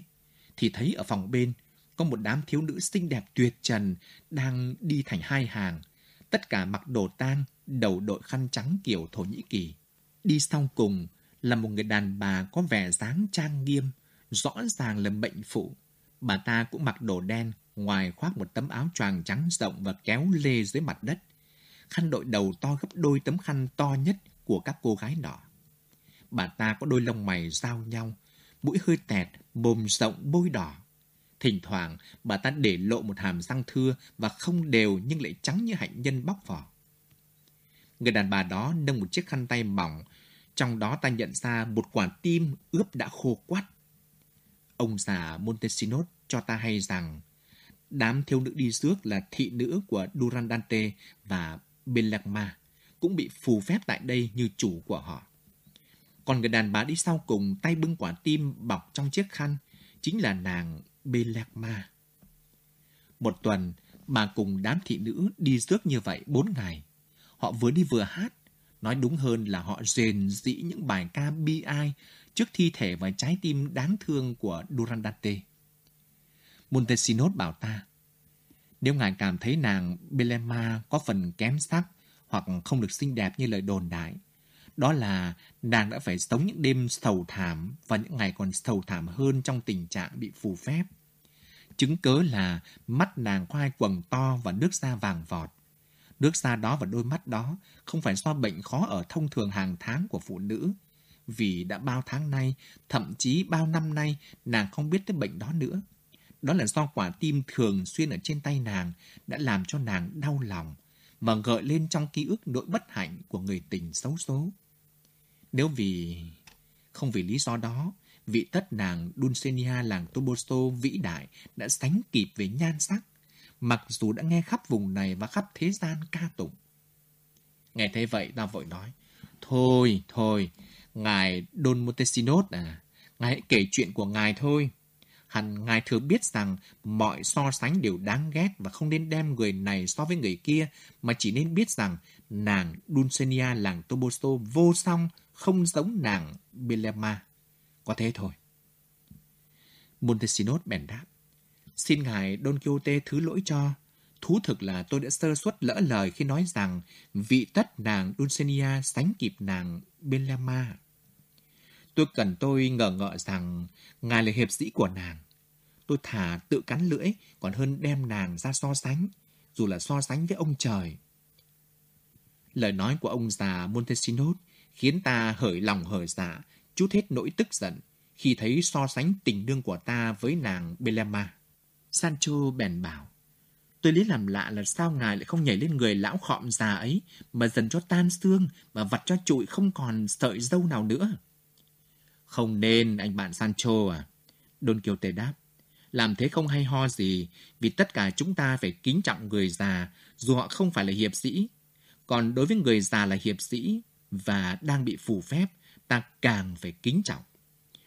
thì thấy ở phòng bên có một đám thiếu nữ xinh đẹp tuyệt trần đang đi thành hai hàng, tất cả mặc đồ tang, đầu đội khăn trắng kiểu Thổ Nhĩ Kỳ. Đi sau cùng là một người đàn bà có vẻ dáng trang nghiêm, rõ ràng là bệnh phụ. Bà ta cũng mặc đồ đen, ngoài khoác một tấm áo choàng trắng rộng và kéo lê dưới mặt đất. Khăn đội đầu to gấp đôi tấm khăn to nhất của các cô gái nọ. Bà ta có đôi lông mày giao nhau, mũi hơi tẹt, mồm rộng bôi đỏ. Thỉnh thoảng, bà ta để lộ một hàm răng thưa và không đều nhưng lại trắng như hạnh nhân bóc vỏ. Người đàn bà đó nâng một chiếc khăn tay mỏng, trong đó ta nhận ra một quả tim ướp đã khô quắt. Ông già Montesinos cho ta hay rằng đám thiếu nữ đi rước là thị nữ của Durandante và Bellarma cũng bị phù phép tại đây như chủ của họ. Còn người đàn bà đi sau cùng tay bưng quả tim bọc trong chiếc khăn chính là nàng Bellarma. Một tuần, bà cùng đám thị nữ đi rước như vậy bốn ngày. Họ vừa đi vừa hát, nói đúng hơn là họ rền dĩ những bài ca bi ai trước thi thể và trái tim đáng thương của Durandate. Montesinos bảo ta, nếu ngài cảm thấy nàng Belema có phần kém sắc hoặc không được xinh đẹp như lời đồn đại, đó là nàng đã phải sống những đêm sầu thảm và những ngày còn sầu thảm hơn trong tình trạng bị phù phép. Chứng cớ là mắt nàng có hai quầng to và nước da vàng vọt. Nước da đó và đôi mắt đó không phải do bệnh khó ở thông thường hàng tháng của phụ nữ. Vì đã bao tháng nay, thậm chí bao năm nay, nàng không biết tới bệnh đó nữa. Đó là do quả tim thường xuyên ở trên tay nàng đã làm cho nàng đau lòng và gợi lên trong ký ức nỗi bất hạnh của người tình xấu số. Nếu vì... Không vì lý do đó, vị tất nàng Dulcinea làng Toboso vĩ đại đã sánh kịp về nhan sắc, mặc dù đã nghe khắp vùng này và khắp thế gian ca tụng. Nghe thế vậy ta vội nói, Thôi, thôi, ngài Don Montesinos à, ngài hãy kể chuyện của ngài thôi. Hẳn ngài thừa biết rằng mọi so sánh đều đáng ghét và không nên đem người này so với người kia, mà chỉ nên biết rằng nàng Dulcinea làng Toboso vô song, không giống nàng Belema. Có thế thôi. Montesinos bèn đáp. Xin ngài Don Quixote thứ lỗi cho. Thú thực là tôi đã sơ suất lỡ lời khi nói rằng vị tất nàng Dulcinea sánh kịp nàng Belama. Tôi cần tôi ngờ ngợ rằng ngài là hiệp sĩ của nàng. Tôi thả tự cắn lưỡi còn hơn đem nàng ra so sánh, dù là so sánh với ông trời. Lời nói của ông già Montesinos khiến ta hởi lòng hởi dạ, chút hết nỗi tức giận khi thấy so sánh tình đương của ta với nàng Belema. Sancho bèn bảo, tôi lấy làm lạ là sao ngài lại không nhảy lên người lão khọm già ấy mà dần cho tan xương và vặt cho trụi không còn sợi dâu nào nữa. Không nên, anh bạn Sancho à. Don Quixote đáp. Làm thế không hay ho gì, vì tất cả chúng ta phải kính trọng người già, dù họ không phải là hiệp sĩ. Còn đối với người già là hiệp sĩ và đang bị phù phép, ta càng phải kính trọng.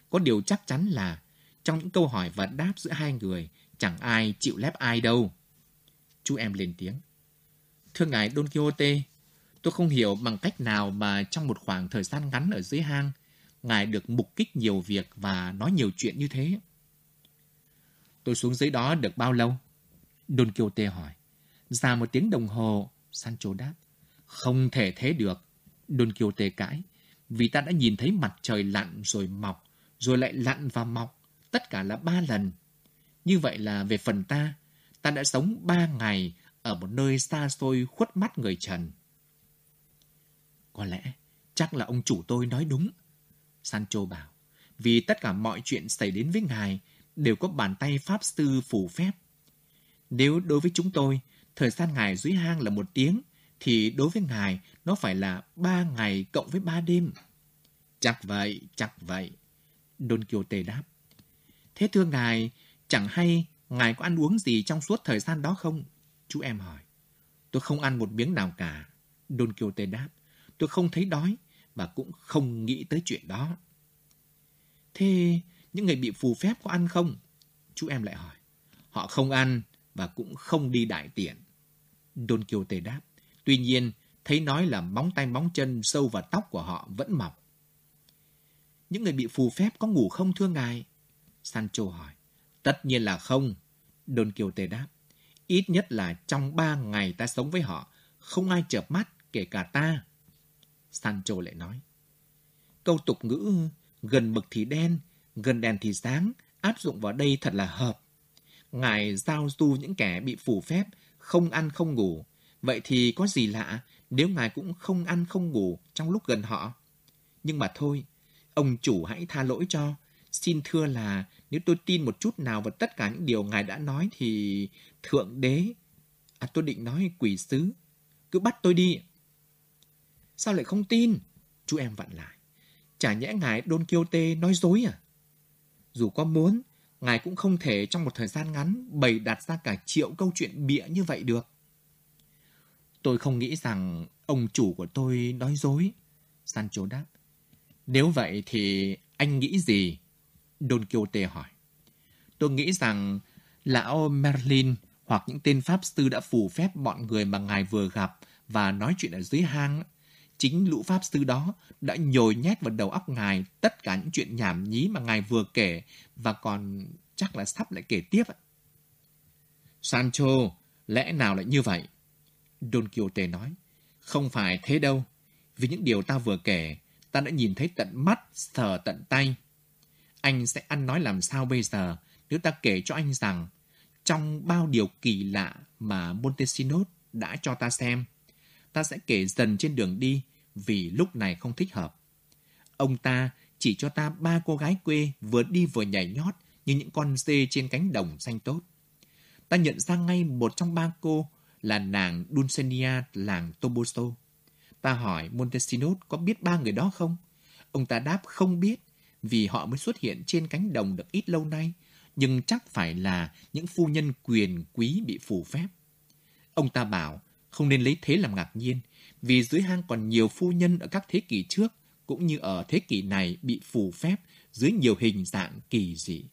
Có điều chắc chắn là trong những câu hỏi và đáp giữa hai người, chẳng ai chịu lép ai đâu. Chú em lên tiếng. Thưa ngài Don Quixote, tôi không hiểu bằng cách nào mà trong một khoảng thời gian ngắn ở dưới hang, ngài được mục kích nhiều việc và nói nhiều chuyện như thế. Tôi xuống dưới đó được bao lâu? Don Quixote hỏi. Ra một tiếng đồng hồ, Sancho đáp. Không thể thế được, Don Quixote cãi. Vì ta đã nhìn thấy mặt trời lặn rồi mọc, rồi lại lặn và mọc, tất cả là ba lần. Như vậy là về phần ta, ta đã sống ba ngày ở một nơi xa xôi khuất mắt người trần. Có lẽ, chắc là ông chủ tôi nói đúng. Sancho bảo, vì tất cả mọi chuyện xảy đến với ngài đều có bàn tay pháp sư phù phép. Nếu đối với chúng tôi, thời gian ngài dưới hang là một tiếng, thì đối với ngài nó phải là ba ngày cộng với ba đêm. Chắc vậy, chắc vậy. Don Quixote đáp. Thế thưa ngài, chẳng hay ngài có ăn uống gì trong suốt thời gian đó không? Chú em hỏi. Tôi không ăn một miếng nào cả. Don Quixote đáp. Tôi không thấy đói và cũng không nghĩ tới chuyện đó. Thế những người bị phù phép có ăn không? Chú em lại hỏi. Họ không ăn và cũng không đi đại tiện. Don Quixote đáp. Tuy nhiên, thấy nói là móng tay móng chân sâu vào tóc của họ vẫn mọc. Những người bị phù phép có ngủ không thưa ngài? Sancho hỏi. Tất nhiên là không. Don Quixote đáp. Ít nhất là trong ba ngày ta sống với họ, không ai chợp mắt, kể cả ta. Sancho lại nói. Câu tục ngữ gần mực thì đen, gần đèn thì sáng, áp dụng vào đây thật là hợp. Ngài giao du những kẻ bị phủ phép, không ăn không ngủ. Vậy thì có gì lạ nếu ngài cũng không ăn không ngủ trong lúc gần họ? Nhưng mà thôi, ông chủ hãy tha lỗi cho. Xin thưa là nếu tôi tin một chút nào vào tất cả những điều ngài đã nói thì thượng đế, à tôi định nói quỷ sứ, cứ bắt tôi đi. Sao lại không tin? Chú em vặn lại. Chả nhẽ ngài Don Quixote nói dối à? Dù có muốn, ngài cũng không thể trong một thời gian ngắn bày đặt ra cả triệu câu chuyện bịa như vậy được. Tôi không nghĩ rằng ông chủ của tôi nói dối. Sancho đáp. Nếu vậy thì anh nghĩ gì? Don Quixote hỏi. Tôi nghĩ rằng lão Merlin hoặc những tên pháp sư đã phù phép bọn người mà ngài vừa gặp và nói chuyện ở dưới hang Chính lũ pháp sư đó đã nhồi nhét vào đầu óc ngài tất cả những chuyện nhảm nhí mà ngài vừa kể và còn chắc là sắp lại kể tiếp. Sancho, lẽ nào lại như vậy? Don Quixote nói, không phải thế đâu. Vì những điều ta vừa kể, ta đã nhìn thấy tận mắt, sờ tận tay. Anh sẽ ăn nói làm sao bây giờ nếu ta kể cho anh rằng trong bao điều kỳ lạ mà Montesinos đã cho ta xem, ta sẽ kể dần trên đường đi vì lúc này không thích hợp. Ông ta chỉ cho ta ba cô gái quê vừa đi vừa nhảy nhót như những con dê trên cánh đồng xanh tốt. Ta nhận ra ngay một trong ba cô là nàng Dulcinea làng Toboso. Ta hỏi Montesinos có biết ba người đó không? Ông ta đáp không biết vì họ mới xuất hiện trên cánh đồng được ít lâu nay, nhưng chắc phải là những phu nhân quyền quý bị phù phép. Ông ta bảo không nên lấy thế làm ngạc nhiên, vì dưới hang còn nhiều phu nhân ở các thế kỷ trước, cũng như ở thế kỷ này bị phù phép dưới nhiều hình dạng kỳ dị.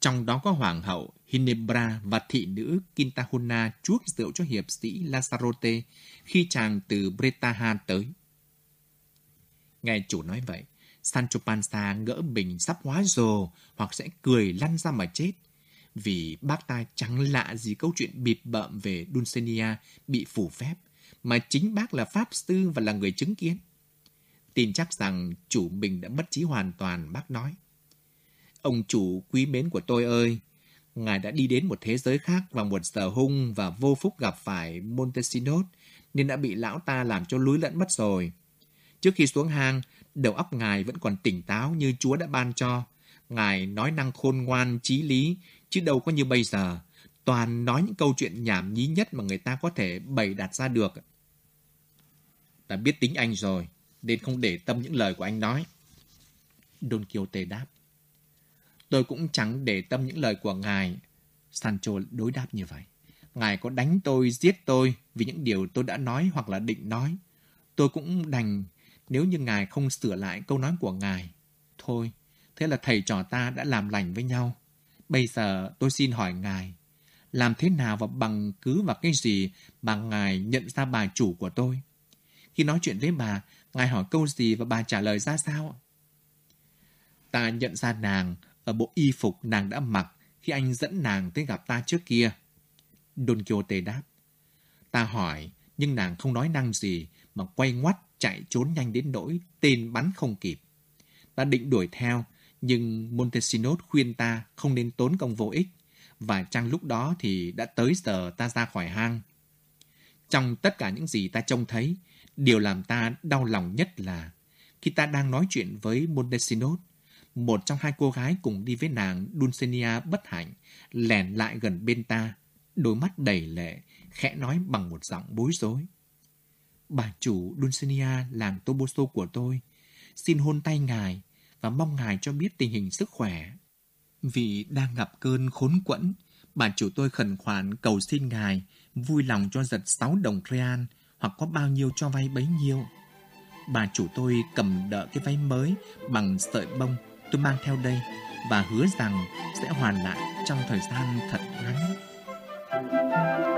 Trong đó có hoàng hậu Hinebra và thị nữ Quintahona chuốc rượu cho hiệp sĩ Lazarote khi chàng từ Bretaha tới. Nghe chủ nói vậy, Sancho Panza ngỡ mình sắp hóa rồ hoặc sẽ cười lăn ra mà chết. Vì bác ta chẳng lạ gì câu chuyện bịp bợm về Dulcinea bị phủ phép mà chính bác là pháp sư và là người chứng kiến. Tin chắc rằng chủ mình đã mất trí hoàn toàn, bác nói. Ông chủ quý mến của tôi ơi, ngài đã đi đến một thế giới khác vào một giờ hung và vô phúc gặp phải Montesinos nên đã bị lão ta làm cho lúi lẫn mất rồi. Trước khi xuống hang, đầu óc ngài vẫn còn tỉnh táo như Chúa đã ban cho. Ngài nói năng khôn ngoan, trí lý, chứ đâu có như bây giờ. Toàn nói những câu chuyện nhảm nhí nhất mà người ta có thể bày đặt ra được. Ta biết tính anh rồi, nên không để tâm những lời của anh nói. Don Quixote đáp. Tôi cũng chẳng để tâm những lời của ngài. Sancho đối đáp như vậy. Ngài có đánh tôi, giết tôi vì những điều tôi đã nói hoặc là định nói. Tôi cũng đành nếu như ngài không sửa lại câu nói của ngài. Thôi, thế là thầy trò ta đã làm lành với nhau. Bây giờ tôi xin hỏi ngài, làm thế nào và bằng cứ và cái gì mà ngài nhận ra bà chủ của tôi? Khi nói chuyện với bà, ngài hỏi câu gì và bà trả lời ra sao? Ta nhận ra nàng ở bộ y phục nàng đã mặc khi anh dẫn nàng tới gặp ta trước kia. Don Quixote đáp. Ta hỏi, nhưng nàng không nói năng gì mà quay ngoắt chạy trốn nhanh đến nỗi tên bắn không kịp. Ta định đuổi theo, nhưng Montesinos khuyên ta không nên tốn công vô ích, và chăng lúc đó thì đã tới giờ ta ra khỏi hang. Trong tất cả những gì ta trông thấy, điều làm ta đau lòng nhất là khi ta đang nói chuyện với Montesinos, một trong hai cô gái cùng đi với nàng Dulcinea bất hạnh lèn lại gần bên ta, đôi mắt đầy lệ, khẽ nói bằng một giọng bối rối. Bà chủ Dulcinea làng Toboso của tôi, xin hôn tay ngài và mong ngài cho biết tình hình sức khỏe. Vì đang gặp cơn khốn quẫn, bà chủ tôi khẩn khoản cầu xin ngài vui lòng cho giật sáu đồng real hoặc có bao nhiêu cho vay bấy nhiêu. Bà chủ tôi cầm đỡ cái váy mới bằng sợi bông tôi mang theo đây và hứa rằng sẽ hoàn lại trong thời gian thật ngắn. Thank you.